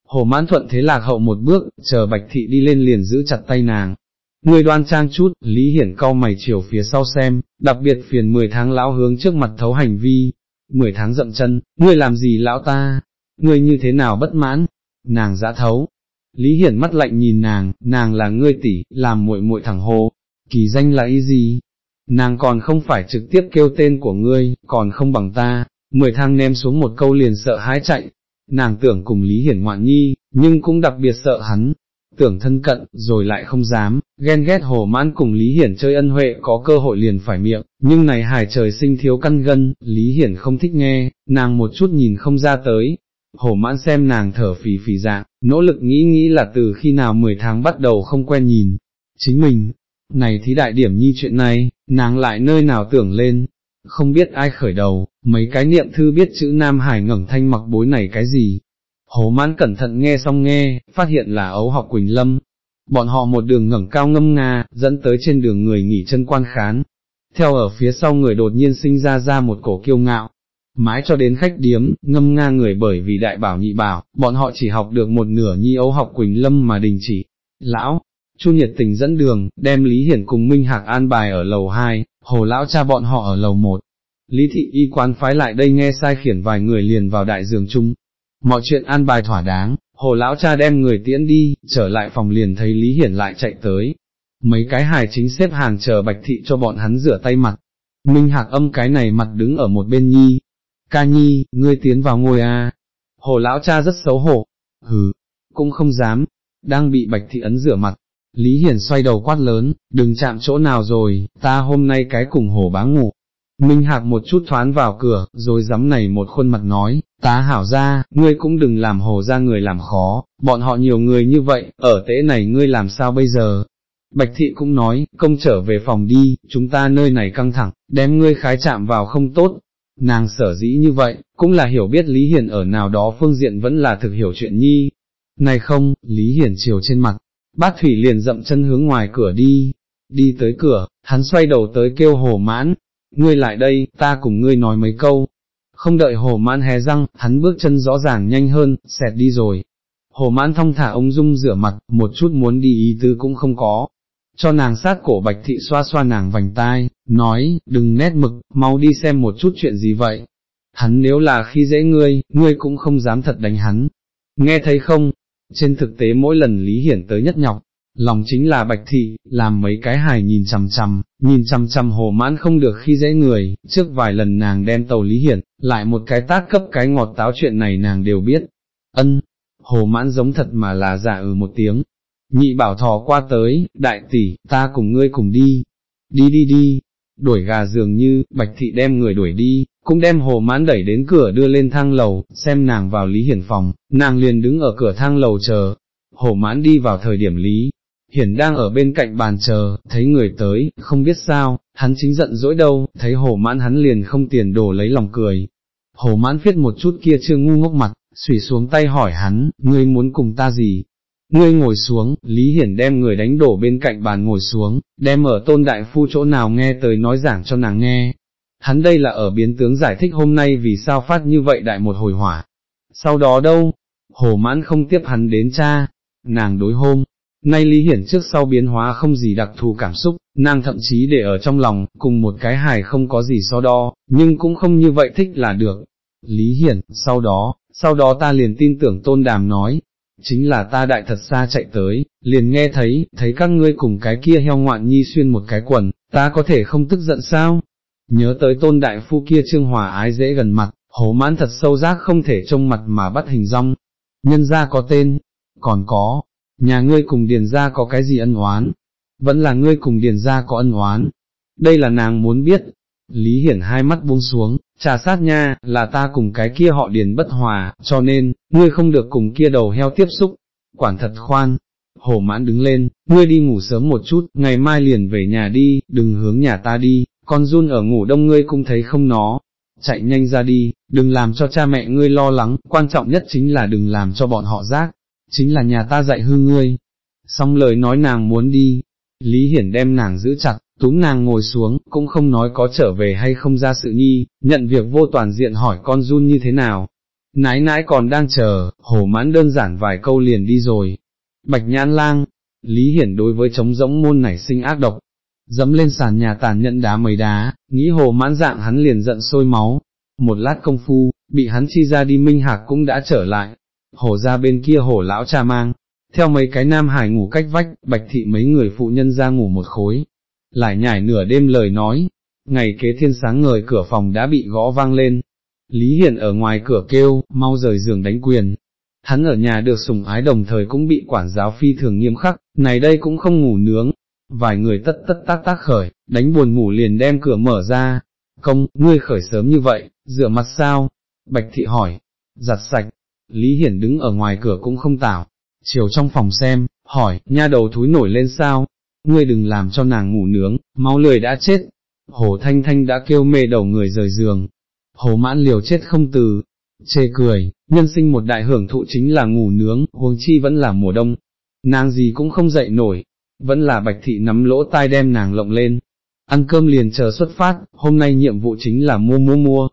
Hồ mãn thuận thế lạc hậu một bước, chờ bạch thị đi lên liền giữ chặt tay nàng. Người đoan trang chút, Lý Hiển cau mày chiều phía sau xem, đặc biệt phiền mười tháng lão hướng trước mặt thấu hành vi. Mười tháng dậm chân, ngươi làm gì lão ta? Ngươi như thế nào bất mãn? Nàng giã thấu. Lý Hiển mắt lạnh nhìn nàng, nàng là ngươi tỷ, làm muội muội thẳng hồ. Kỳ danh là ý gì? Nàng còn không phải trực tiếp kêu tên của ngươi, còn không bằng ta, mười thang ném xuống một câu liền sợ hãi chạy, nàng tưởng cùng Lý Hiển ngoạn nhi, nhưng cũng đặc biệt sợ hắn, tưởng thân cận, rồi lại không dám, ghen ghét hồ mãn cùng Lý Hiển chơi ân huệ có cơ hội liền phải miệng, nhưng này hài trời sinh thiếu căn gân, Lý Hiển không thích nghe, nàng một chút nhìn không ra tới. Hồ mãn xem nàng thở phì phì dạng, nỗ lực nghĩ nghĩ là từ khi nào 10 tháng bắt đầu không quen nhìn, chính mình, này thì đại điểm nhi chuyện này, nàng lại nơi nào tưởng lên, không biết ai khởi đầu, mấy cái niệm thư biết chữ Nam Hải ngẩng thanh mặc bối này cái gì. Hồ mãn cẩn thận nghe xong nghe, phát hiện là ấu học Quỳnh Lâm. Bọn họ một đường ngẩng cao ngâm nga, dẫn tới trên đường người nghỉ chân quan khán. Theo ở phía sau người đột nhiên sinh ra ra một cổ kiêu ngạo. Mãi cho đến khách điếm, ngâm nga người bởi vì đại bảo nhị bảo, bọn họ chỉ học được một nửa nhi ấu học Quỳnh Lâm mà đình chỉ. Lão, Chu nhiệt tình dẫn đường, đem Lý Hiển cùng Minh Hạc an bài ở lầu 2, hồ lão cha bọn họ ở lầu 1. Lý thị y quán phái lại đây nghe sai khiển vài người liền vào đại giường chung. Mọi chuyện an bài thỏa đáng, hồ lão cha đem người tiễn đi, trở lại phòng liền thấy Lý Hiển lại chạy tới. Mấy cái hài chính xếp hàng chờ bạch thị cho bọn hắn rửa tay mặt. Minh Hạc âm cái này mặt đứng ở một bên nhi. Ca nhi, ngươi tiến vào ngồi à. Hồ lão cha rất xấu hổ. Hừ, cũng không dám. Đang bị bạch thị ấn rửa mặt, Lý Hiển xoay đầu quát lớn, đừng chạm chỗ nào rồi, ta hôm nay cái cùng hổ bá ngủ. Minh Hạc một chút thoán vào cửa, rồi dám này một khuôn mặt nói, tá hảo ra, ngươi cũng đừng làm hồ ra người làm khó, bọn họ nhiều người như vậy, ở tế này ngươi làm sao bây giờ? Bạch thị cũng nói, công trở về phòng đi, chúng ta nơi này căng thẳng, đem ngươi khái chạm vào không tốt. Nàng sở dĩ như vậy, cũng là hiểu biết Lý Hiển ở nào đó phương diện vẫn là thực hiểu chuyện nhi. Này không, Lý Hiển chiều trên mặt, bát thủy liền dậm chân hướng ngoài cửa đi, đi tới cửa, hắn xoay đầu tới kêu hồ mãn, ngươi lại đây, ta cùng ngươi nói mấy câu. Không đợi hồ mãn hé răng, hắn bước chân rõ ràng nhanh hơn, xẹt đi rồi. Hồ mãn thong thả ông dung rửa mặt, một chút muốn đi ý tư cũng không có. Cho nàng sát cổ bạch thị xoa xoa nàng vành tai, nói, đừng nét mực, mau đi xem một chút chuyện gì vậy. Hắn nếu là khi dễ ngươi, ngươi cũng không dám thật đánh hắn. Nghe thấy không, trên thực tế mỗi lần Lý Hiển tới nhất nhọc, lòng chính là bạch thị, làm mấy cái hài nhìn chằm chằm, nhìn chằm chằm hồ mãn không được khi dễ người, trước vài lần nàng đem tàu Lý Hiển, lại một cái tác cấp cái ngọt táo chuyện này nàng đều biết. Ân, hồ mãn giống thật mà là giả ừ một tiếng. Nhị bảo thò qua tới, đại tỷ, ta cùng ngươi cùng đi, đi đi đi, đuổi gà dường như, bạch thị đem người đuổi đi, cũng đem hồ mãn đẩy đến cửa đưa lên thang lầu, xem nàng vào Lý Hiển phòng, nàng liền đứng ở cửa thang lầu chờ, hồ mãn đi vào thời điểm Lý. Hiển đang ở bên cạnh bàn chờ, thấy người tới, không biết sao, hắn chính giận dỗi đâu, thấy hồ mãn hắn liền không tiền đồ lấy lòng cười. Hồ mãn viết một chút kia chưa ngu ngốc mặt, xủy xuống tay hỏi hắn, ngươi muốn cùng ta gì, Ngươi ngồi xuống, Lý Hiển đem người đánh đổ bên cạnh bàn ngồi xuống, đem ở tôn đại phu chỗ nào nghe tới nói giảng cho nàng nghe. Hắn đây là ở biến tướng giải thích hôm nay vì sao phát như vậy đại một hồi hỏa. Sau đó đâu? Hồ mãn không tiếp hắn đến cha. Nàng đối hôm, nay Lý Hiển trước sau biến hóa không gì đặc thù cảm xúc, nàng thậm chí để ở trong lòng, cùng một cái hài không có gì so đo, nhưng cũng không như vậy thích là được. Lý Hiển, sau đó, sau đó ta liền tin tưởng tôn đàm nói, chính là ta đại thật xa chạy tới, liền nghe thấy, thấy các ngươi cùng cái kia heo ngoạn nhi xuyên một cái quần, ta có thể không tức giận sao? Nhớ tới tôn đại phu kia trương hòa ái dễ gần mặt, hồ mãn thật sâu giác không thể trông mặt mà bắt hình rong, nhân ra có tên, còn có, nhà ngươi cùng điền ra có cái gì ân oán, vẫn là ngươi cùng điền ra có ân oán, đây là nàng muốn biết, Lý Hiển hai mắt buông xuống, trà sát nha, là ta cùng cái kia họ điền bất hòa, cho nên, ngươi không được cùng kia đầu heo tiếp xúc, quản thật khoan. Hồ mãn đứng lên, ngươi đi ngủ sớm một chút, ngày mai liền về nhà đi, đừng hướng nhà ta đi, con run ở ngủ đông ngươi cũng thấy không nó, chạy nhanh ra đi, đừng làm cho cha mẹ ngươi lo lắng, quan trọng nhất chính là đừng làm cho bọn họ giác, chính là nhà ta dạy hư ngươi. Xong lời nói nàng muốn đi, Lý Hiển đem nàng giữ chặt, túm nàng ngồi xuống, cũng không nói có trở về hay không ra sự nhi, nhận việc vô toàn diện hỏi con run như thế nào. Nái nái còn đang chờ, hổ mãn đơn giản vài câu liền đi rồi. Bạch nhãn lang, Lý Hiển đối với trống rỗng môn nảy sinh ác độc, dẫm lên sàn nhà tàn nhẫn đá mấy đá, nghĩ hồ mãn dạng hắn liền giận sôi máu. Một lát công phu, bị hắn chi ra đi minh hạc cũng đã trở lại, hổ ra bên kia hổ lão cha mang, theo mấy cái nam hải ngủ cách vách, bạch thị mấy người phụ nhân ra ngủ một khối, lại nhảy nửa đêm lời nói, ngày kế thiên sáng ngời cửa phòng đã bị gõ vang lên, Lý Hiển ở ngoài cửa kêu, mau rời giường đánh quyền, hắn ở nhà được sủng ái đồng thời cũng bị quản giáo phi thường nghiêm khắc, này đây cũng không ngủ nướng, vài người tất tất tác tác khởi, đánh buồn ngủ liền đem cửa mở ra, công, ngươi khởi sớm như vậy, rửa mặt sao, bạch thị hỏi, giặt sạch, Lý Hiển đứng ở ngoài cửa cũng không tảo, chiều trong phòng xem, hỏi, nha đầu thúi nổi lên sao, ngươi đừng làm cho nàng ngủ nướng, máu lười đã chết, hồ thanh thanh đã kêu mê đầu người rời giường, hồ mãn liều chết không từ, chê cười, nhân sinh một đại hưởng thụ chính là ngủ nướng, huống chi vẫn là mùa đông, nàng gì cũng không dậy nổi, vẫn là bạch thị nắm lỗ tai đem nàng lộng lên, ăn cơm liền chờ xuất phát, hôm nay nhiệm vụ chính là mua mua mua.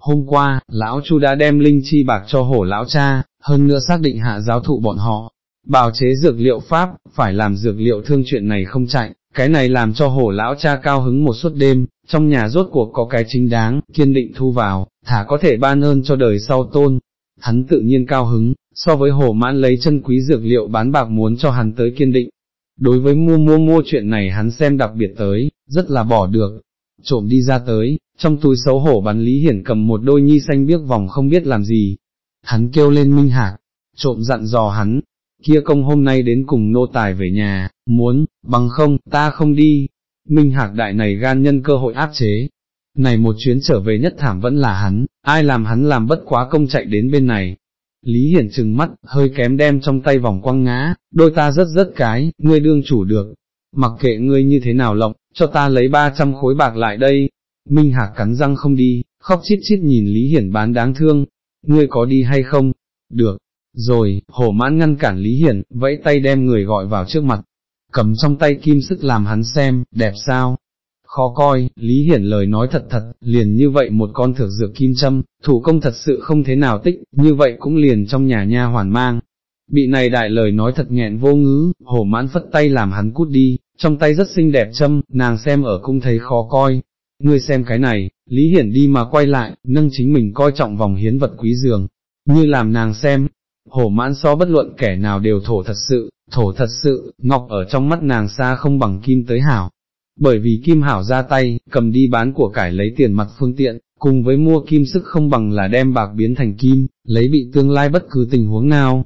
Hôm qua, lão chu đã đem linh chi bạc cho hổ lão cha, hơn nữa xác định hạ giáo thụ bọn họ, bào chế dược liệu pháp, phải làm dược liệu thương chuyện này không chạy, cái này làm cho hổ lão cha cao hứng một suốt đêm, trong nhà rốt cuộc có cái chính đáng, kiên định thu vào, thả có thể ban ơn cho đời sau tôn. Hắn tự nhiên cao hứng, so với hổ mãn lấy chân quý dược liệu bán bạc muốn cho hắn tới kiên định. Đối với mua mua mua chuyện này hắn xem đặc biệt tới, rất là bỏ được. Trộm đi ra tới, trong túi xấu hổ bắn Lý Hiển cầm một đôi nhi xanh biếc vòng không biết làm gì. Hắn kêu lên Minh Hạc, trộm dặn dò hắn, kia công hôm nay đến cùng nô tài về nhà, muốn, bằng không, ta không đi. Minh Hạc đại này gan nhân cơ hội áp chế. Này một chuyến trở về nhất thảm vẫn là hắn, ai làm hắn làm bất quá công chạy đến bên này. Lý Hiển trừng mắt, hơi kém đem trong tay vòng quăng ngã, đôi ta rất rất cái, ngươi đương chủ được. Mặc kệ ngươi như thế nào lộng, cho ta lấy 300 khối bạc lại đây. Minh Hạc cắn răng không đi, khóc chít chít nhìn Lý Hiển bán đáng thương. Ngươi có đi hay không? Được, rồi, hổ mãn ngăn cản Lý Hiển, vẫy tay đem người gọi vào trước mặt, cầm trong tay kim sức làm hắn xem, đẹp sao? Khó coi, Lý Hiển lời nói thật thật, liền như vậy một con thược dược kim châm, thủ công thật sự không thế nào tích, như vậy cũng liền trong nhà nha hoàn mang. Bị này đại lời nói thật nghẹn vô ngữ, hổ mãn phất tay làm hắn cút đi, trong tay rất xinh đẹp châm, nàng xem ở cung thấy khó coi. Ngươi xem cái này, Lý Hiển đi mà quay lại, nâng chính mình coi trọng vòng hiến vật quý dường, như làm nàng xem, hổ mãn so bất luận kẻ nào đều thổ thật sự, thổ thật sự, ngọc ở trong mắt nàng xa không bằng kim tới hảo. Bởi vì kim hảo ra tay, cầm đi bán của cải lấy tiền mặt phương tiện, cùng với mua kim sức không bằng là đem bạc biến thành kim, lấy bị tương lai bất cứ tình huống nào.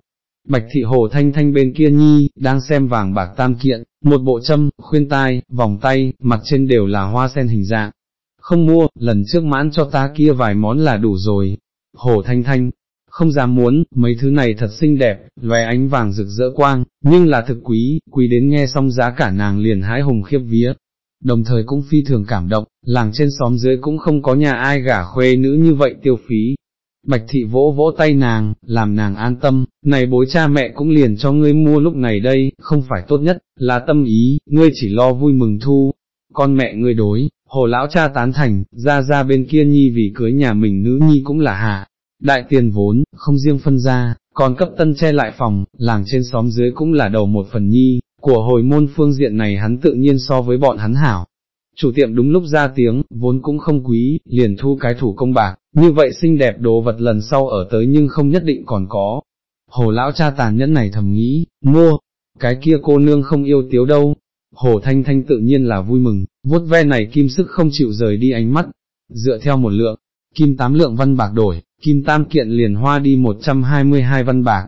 Bạch thị hồ thanh thanh bên kia nhi, đang xem vàng bạc tam kiện, một bộ châm, khuyên tai, vòng tay, mặt trên đều là hoa sen hình dạng. Không mua, lần trước mãn cho ta kia vài món là đủ rồi. Hồ thanh thanh, không dám muốn, mấy thứ này thật xinh đẹp, loé ánh vàng rực rỡ quang, nhưng là thực quý, quý đến nghe xong giá cả nàng liền hái hùng khiếp vía. Đồng thời cũng phi thường cảm động, làng trên xóm dưới cũng không có nhà ai gả khuê nữ như vậy tiêu phí. Bạch thị vỗ vỗ tay nàng, làm nàng an tâm, này bối cha mẹ cũng liền cho ngươi mua lúc này đây, không phải tốt nhất, là tâm ý, ngươi chỉ lo vui mừng thu. Con mẹ ngươi đối, hồ lão cha tán thành, ra ra bên kia nhi vì cưới nhà mình nữ nhi cũng là hạ, đại tiền vốn, không riêng phân ra, còn cấp tân che lại phòng, làng trên xóm dưới cũng là đầu một phần nhi, của hồi môn phương diện này hắn tự nhiên so với bọn hắn hảo. Chủ tiệm đúng lúc ra tiếng, vốn cũng không quý, liền thu cái thủ công bạc, như vậy xinh đẹp đồ vật lần sau ở tới nhưng không nhất định còn có. Hồ lão cha tàn nhẫn này thầm nghĩ, mua, cái kia cô nương không yêu tiếu đâu. Hồ Thanh Thanh tự nhiên là vui mừng, vuốt ve này kim sức không chịu rời đi ánh mắt, dựa theo một lượng, kim tám lượng văn bạc đổi, kim tam kiện liền hoa đi 122 văn bạc.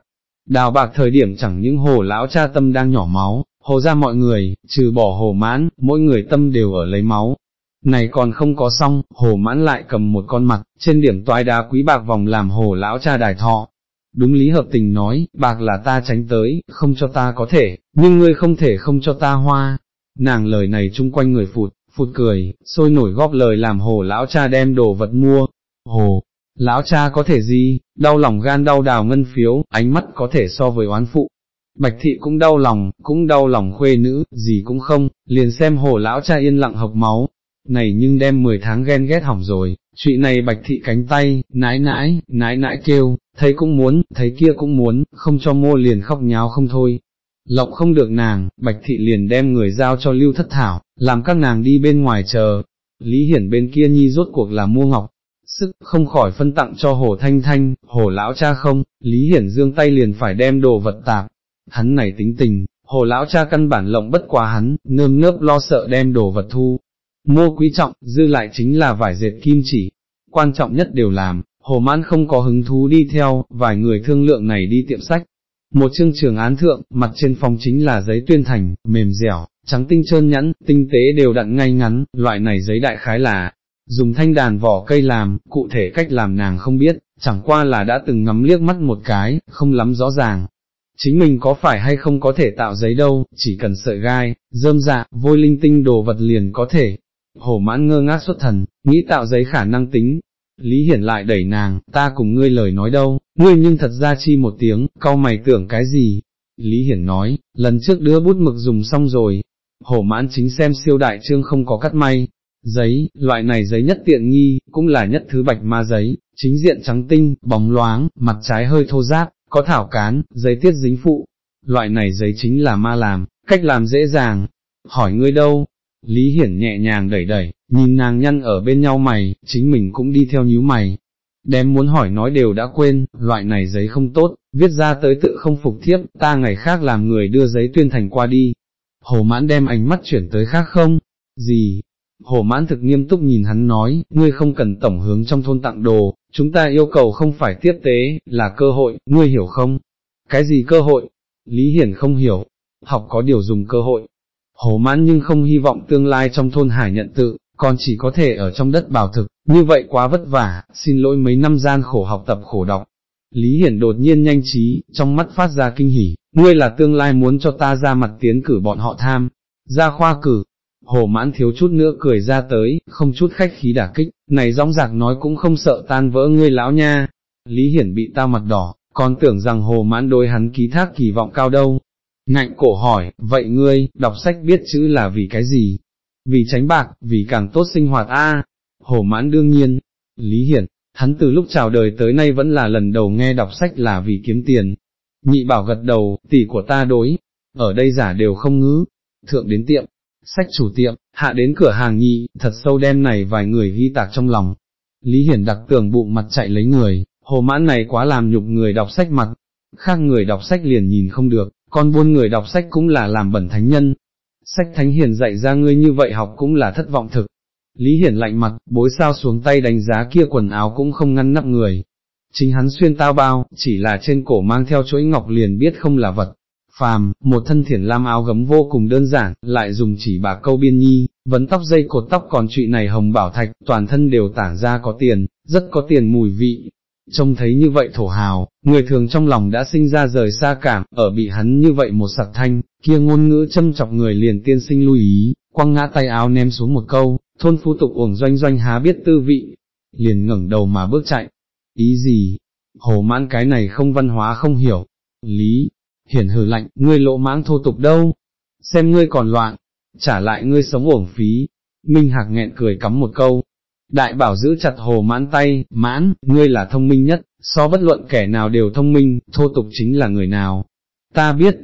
Đào bạc thời điểm chẳng những hồ lão cha tâm đang nhỏ máu, hồ ra mọi người, trừ bỏ hồ mãn, mỗi người tâm đều ở lấy máu. Này còn không có xong, hồ mãn lại cầm một con mặt, trên điểm toái đá quý bạc vòng làm hồ lão cha đài thọ. Đúng lý hợp tình nói, bạc là ta tránh tới, không cho ta có thể, nhưng ngươi không thể không cho ta hoa. Nàng lời này chung quanh người phụt, phụt cười, sôi nổi góp lời làm hồ lão cha đem đồ vật mua. Hồ, lão cha có thể gì, đau lòng gan đau đào ngân phiếu, ánh mắt có thể so với oán phụ. Bạch thị cũng đau lòng, cũng đau lòng khuê nữ, gì cũng không, liền xem hồ lão cha yên lặng học máu, này nhưng đem 10 tháng ghen ghét hỏng rồi, chuyện này bạch thị cánh tay, nãi nãi, nãi nãi kêu, thấy cũng muốn, thấy kia cũng muốn, không cho mua liền khóc nháo không thôi. Lộng không được nàng, bạch thị liền đem người giao cho lưu thất thảo, làm các nàng đi bên ngoài chờ. Lý hiển bên kia nhi rốt cuộc là mua ngọc, sức không khỏi phân tặng cho hồ thanh thanh, hồ lão cha không, Lý hiển dương tay liền phải đem đồ vật tạp. Hắn này tính tình, hồ lão cha căn bản lộng bất quá hắn, nơm nớp lo sợ đem đồ vật thu, mua quý trọng, dư lại chính là vải dệt kim chỉ, quan trọng nhất đều làm, hồ mãn không có hứng thú đi theo, vài người thương lượng này đi tiệm sách. Một chương trường án thượng, mặt trên phòng chính là giấy tuyên thành, mềm dẻo, trắng tinh trơn nhẵn, tinh tế đều đặn ngay ngắn, loại này giấy đại khái là, dùng thanh đàn vỏ cây làm, cụ thể cách làm nàng không biết, chẳng qua là đã từng ngắm liếc mắt một cái, không lắm rõ ràng. Chính mình có phải hay không có thể tạo giấy đâu, chỉ cần sợi gai, dơm dạ, vôi linh tinh đồ vật liền có thể, hổ mãn ngơ ngác xuất thần, nghĩ tạo giấy khả năng tính. Lý Hiển lại đẩy nàng, ta cùng ngươi lời nói đâu, ngươi nhưng thật ra chi một tiếng, cau mày tưởng cái gì? Lý Hiển nói, lần trước đưa bút mực dùng xong rồi. hổ mãn chính xem siêu đại trương không có cắt may. Giấy, loại này giấy nhất tiện nghi, cũng là nhất thứ bạch ma giấy, chính diện trắng tinh, bóng loáng, mặt trái hơi thô ráp, có thảo cán, giấy tiết dính phụ. Loại này giấy chính là ma làm, cách làm dễ dàng. Hỏi ngươi đâu, Lý Hiển nhẹ nhàng đẩy đẩy, nhìn nàng nhăn ở bên nhau mày, chính mình cũng đi theo nhíu mày. Đem muốn hỏi nói đều đã quên, loại này giấy không tốt, viết ra tới tự không phục thiếp, ta ngày khác làm người đưa giấy tuyên thành qua đi. Hồ mãn đem ánh mắt chuyển tới khác không? Gì? Hồ mãn thực nghiêm túc nhìn hắn nói, ngươi không cần tổng hướng trong thôn tặng đồ, chúng ta yêu cầu không phải tiếp tế, là cơ hội, ngươi hiểu không? Cái gì cơ hội? Lý Hiển không hiểu, học có điều dùng cơ hội, Hồ mãn nhưng không hy vọng tương lai trong thôn hải nhận tự, còn chỉ có thể ở trong đất bảo thực, như vậy quá vất vả, xin lỗi mấy năm gian khổ học tập khổ đọc. Lý Hiển đột nhiên nhanh trí, trong mắt phát ra kinh hỉ, ngươi là tương lai muốn cho ta ra mặt tiến cử bọn họ tham, ra khoa cử. Hồ mãn thiếu chút nữa cười ra tới, không chút khách khí đả kích, này rong rạc nói cũng không sợ tan vỡ ngươi lão nha. Lý Hiển bị ta mặt đỏ, còn tưởng rằng hồ mãn đối hắn ký thác kỳ vọng cao đâu, ngạnh cổ hỏi, vậy ngươi, đọc sách biết chữ là vì cái gì? Vì tránh bạc, vì càng tốt sinh hoạt a. Hồ mãn đương nhiên, Lý Hiển, hắn từ lúc chào đời tới nay vẫn là lần đầu nghe đọc sách là vì kiếm tiền. Nhị bảo gật đầu, tỷ của ta đối, ở đây giả đều không ngứ, thượng đến tiệm, sách chủ tiệm, hạ đến cửa hàng nhị, thật sâu đen này vài người ghi tạc trong lòng. Lý Hiển đặc tưởng bụng mặt chạy lấy người, hồ mãn này quá làm nhục người đọc sách mặt, khác người đọc sách liền nhìn không được, con buôn người đọc sách cũng là làm bẩn thánh nhân. Sách thánh hiền dạy ra ngươi như vậy học cũng là thất vọng thực. Lý Hiển lạnh mặt, bối sao xuống tay đánh giá kia quần áo cũng không ngăn nắp người. Chính hắn xuyên tao bao, chỉ là trên cổ mang theo chuỗi ngọc liền biết không là vật. Phàm, một thân thiển lam áo gấm vô cùng đơn giản, lại dùng chỉ bà câu biên nhi, vấn tóc dây cột tóc còn trụy này hồng bảo thạch, toàn thân đều tản ra có tiền, rất có tiền mùi vị, trông thấy như vậy thổ hào, người thường trong lòng đã sinh ra rời xa cảm, ở bị hắn như vậy một sặc thanh, kia ngôn ngữ châm chọc người liền tiên sinh lưu ý, quăng ngã tay áo ném xuống một câu, thôn phu tục uổng doanh doanh há biết tư vị, liền ngẩng đầu mà bước chạy, ý gì, hồ mãn cái này không văn hóa không hiểu, lý, hiển hừ lạnh, ngươi lộ mãng thô tục đâu, xem ngươi còn loạn, trả lại ngươi sống uổng phí, Minh Hạc nghẹn cười cắm một câu, Đại bảo giữ chặt hồ mãn tay, mãn, ngươi là thông minh nhất, so bất luận kẻ nào đều thông minh, thô tục chính là người nào. Ta biết,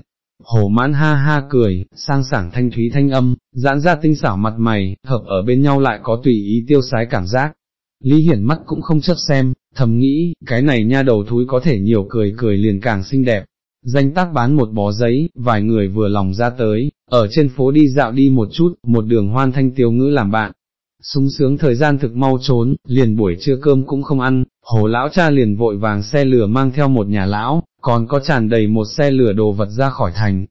hồ mãn ha ha cười, sang sảng thanh thúy thanh âm, giãn ra tinh xảo mặt mày, hợp ở bên nhau lại có tùy ý tiêu sái cảm giác. Lý Hiển mắt cũng không chấp xem, thầm nghĩ, cái này nha đầu thúi có thể nhiều cười cười liền càng xinh đẹp. Danh tác bán một bó giấy, vài người vừa lòng ra tới, ở trên phố đi dạo đi một chút, một đường hoan thanh tiêu ngữ làm bạn, sung sướng thời gian thực mau trốn, liền buổi trưa cơm cũng không ăn, hồ lão cha liền vội vàng xe lửa mang theo một nhà lão, còn có tràn đầy một xe lửa đồ vật ra khỏi thành.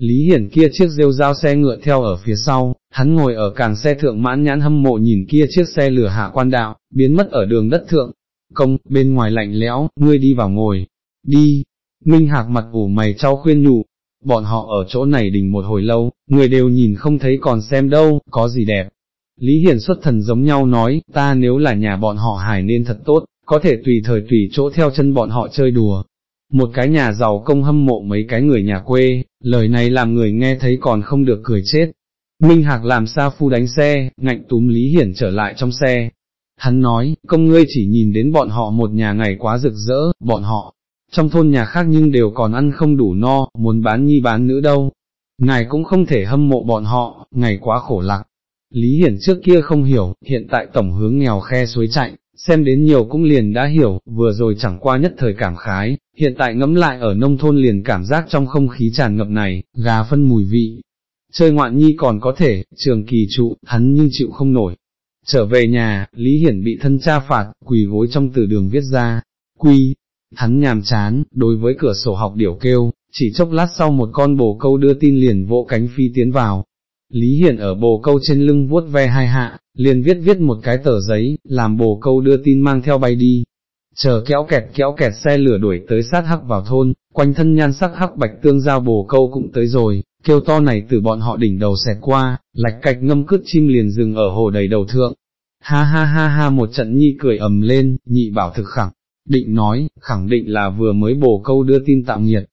Lý Hiển kia chiếc rêu dao xe ngựa theo ở phía sau, hắn ngồi ở càng xe thượng mãn nhãn hâm mộ nhìn kia chiếc xe lửa hạ quan đạo, biến mất ở đường đất thượng. Công, bên ngoài lạnh lẽo, ngươi đi vào ngồi, đi. Minh Hạc mặt ủ mày trao khuyên nhủ, bọn họ ở chỗ này đình một hồi lâu, người đều nhìn không thấy còn xem đâu, có gì đẹp, Lý Hiển xuất thần giống nhau nói, ta nếu là nhà bọn họ hải nên thật tốt, có thể tùy thời tùy chỗ theo chân bọn họ chơi đùa. Một cái nhà giàu công hâm mộ mấy cái người nhà quê, lời này làm người nghe thấy còn không được cười chết. Minh Hạc làm sao phu đánh xe, ngạnh túm Lý Hiển trở lại trong xe. Hắn nói, công ngươi chỉ nhìn đến bọn họ một nhà ngày quá rực rỡ, bọn họ, trong thôn nhà khác nhưng đều còn ăn không đủ no, muốn bán nhi bán nữ đâu. Ngài cũng không thể hâm mộ bọn họ, ngày quá khổ lạc. Lý Hiển trước kia không hiểu, hiện tại tổng hướng nghèo khe suối chạy, xem đến nhiều cũng liền đã hiểu, vừa rồi chẳng qua nhất thời cảm khái, hiện tại ngẫm lại ở nông thôn liền cảm giác trong không khí tràn ngập này, gà phân mùi vị. Chơi ngoạn nhi còn có thể, trường kỳ trụ, hắn nhưng chịu không nổi. Trở về nhà, Lý Hiển bị thân cha phạt, quỳ gối trong từ đường viết ra, quy, hắn nhàm chán, đối với cửa sổ học điểu kêu, chỉ chốc lát sau một con bồ câu đưa tin liền vỗ cánh phi tiến vào. Lý Hiển ở bồ câu trên lưng vuốt ve hai hạ, liền viết viết một cái tờ giấy, làm bồ câu đưa tin mang theo bay đi. Chờ kéo kẹt kéo kẹt xe lửa đuổi tới sát hắc vào thôn, quanh thân nhan sắc hắc bạch tương giao bồ câu cũng tới rồi, kêu to này từ bọn họ đỉnh đầu xẹt qua, lạch cạch ngâm cướp chim liền dừng ở hồ đầy đầu thượng. Ha ha ha ha một trận nhi cười ầm lên, nhị bảo thực khẳng, định nói, khẳng định là vừa mới bổ câu đưa tin tạm nhiệt,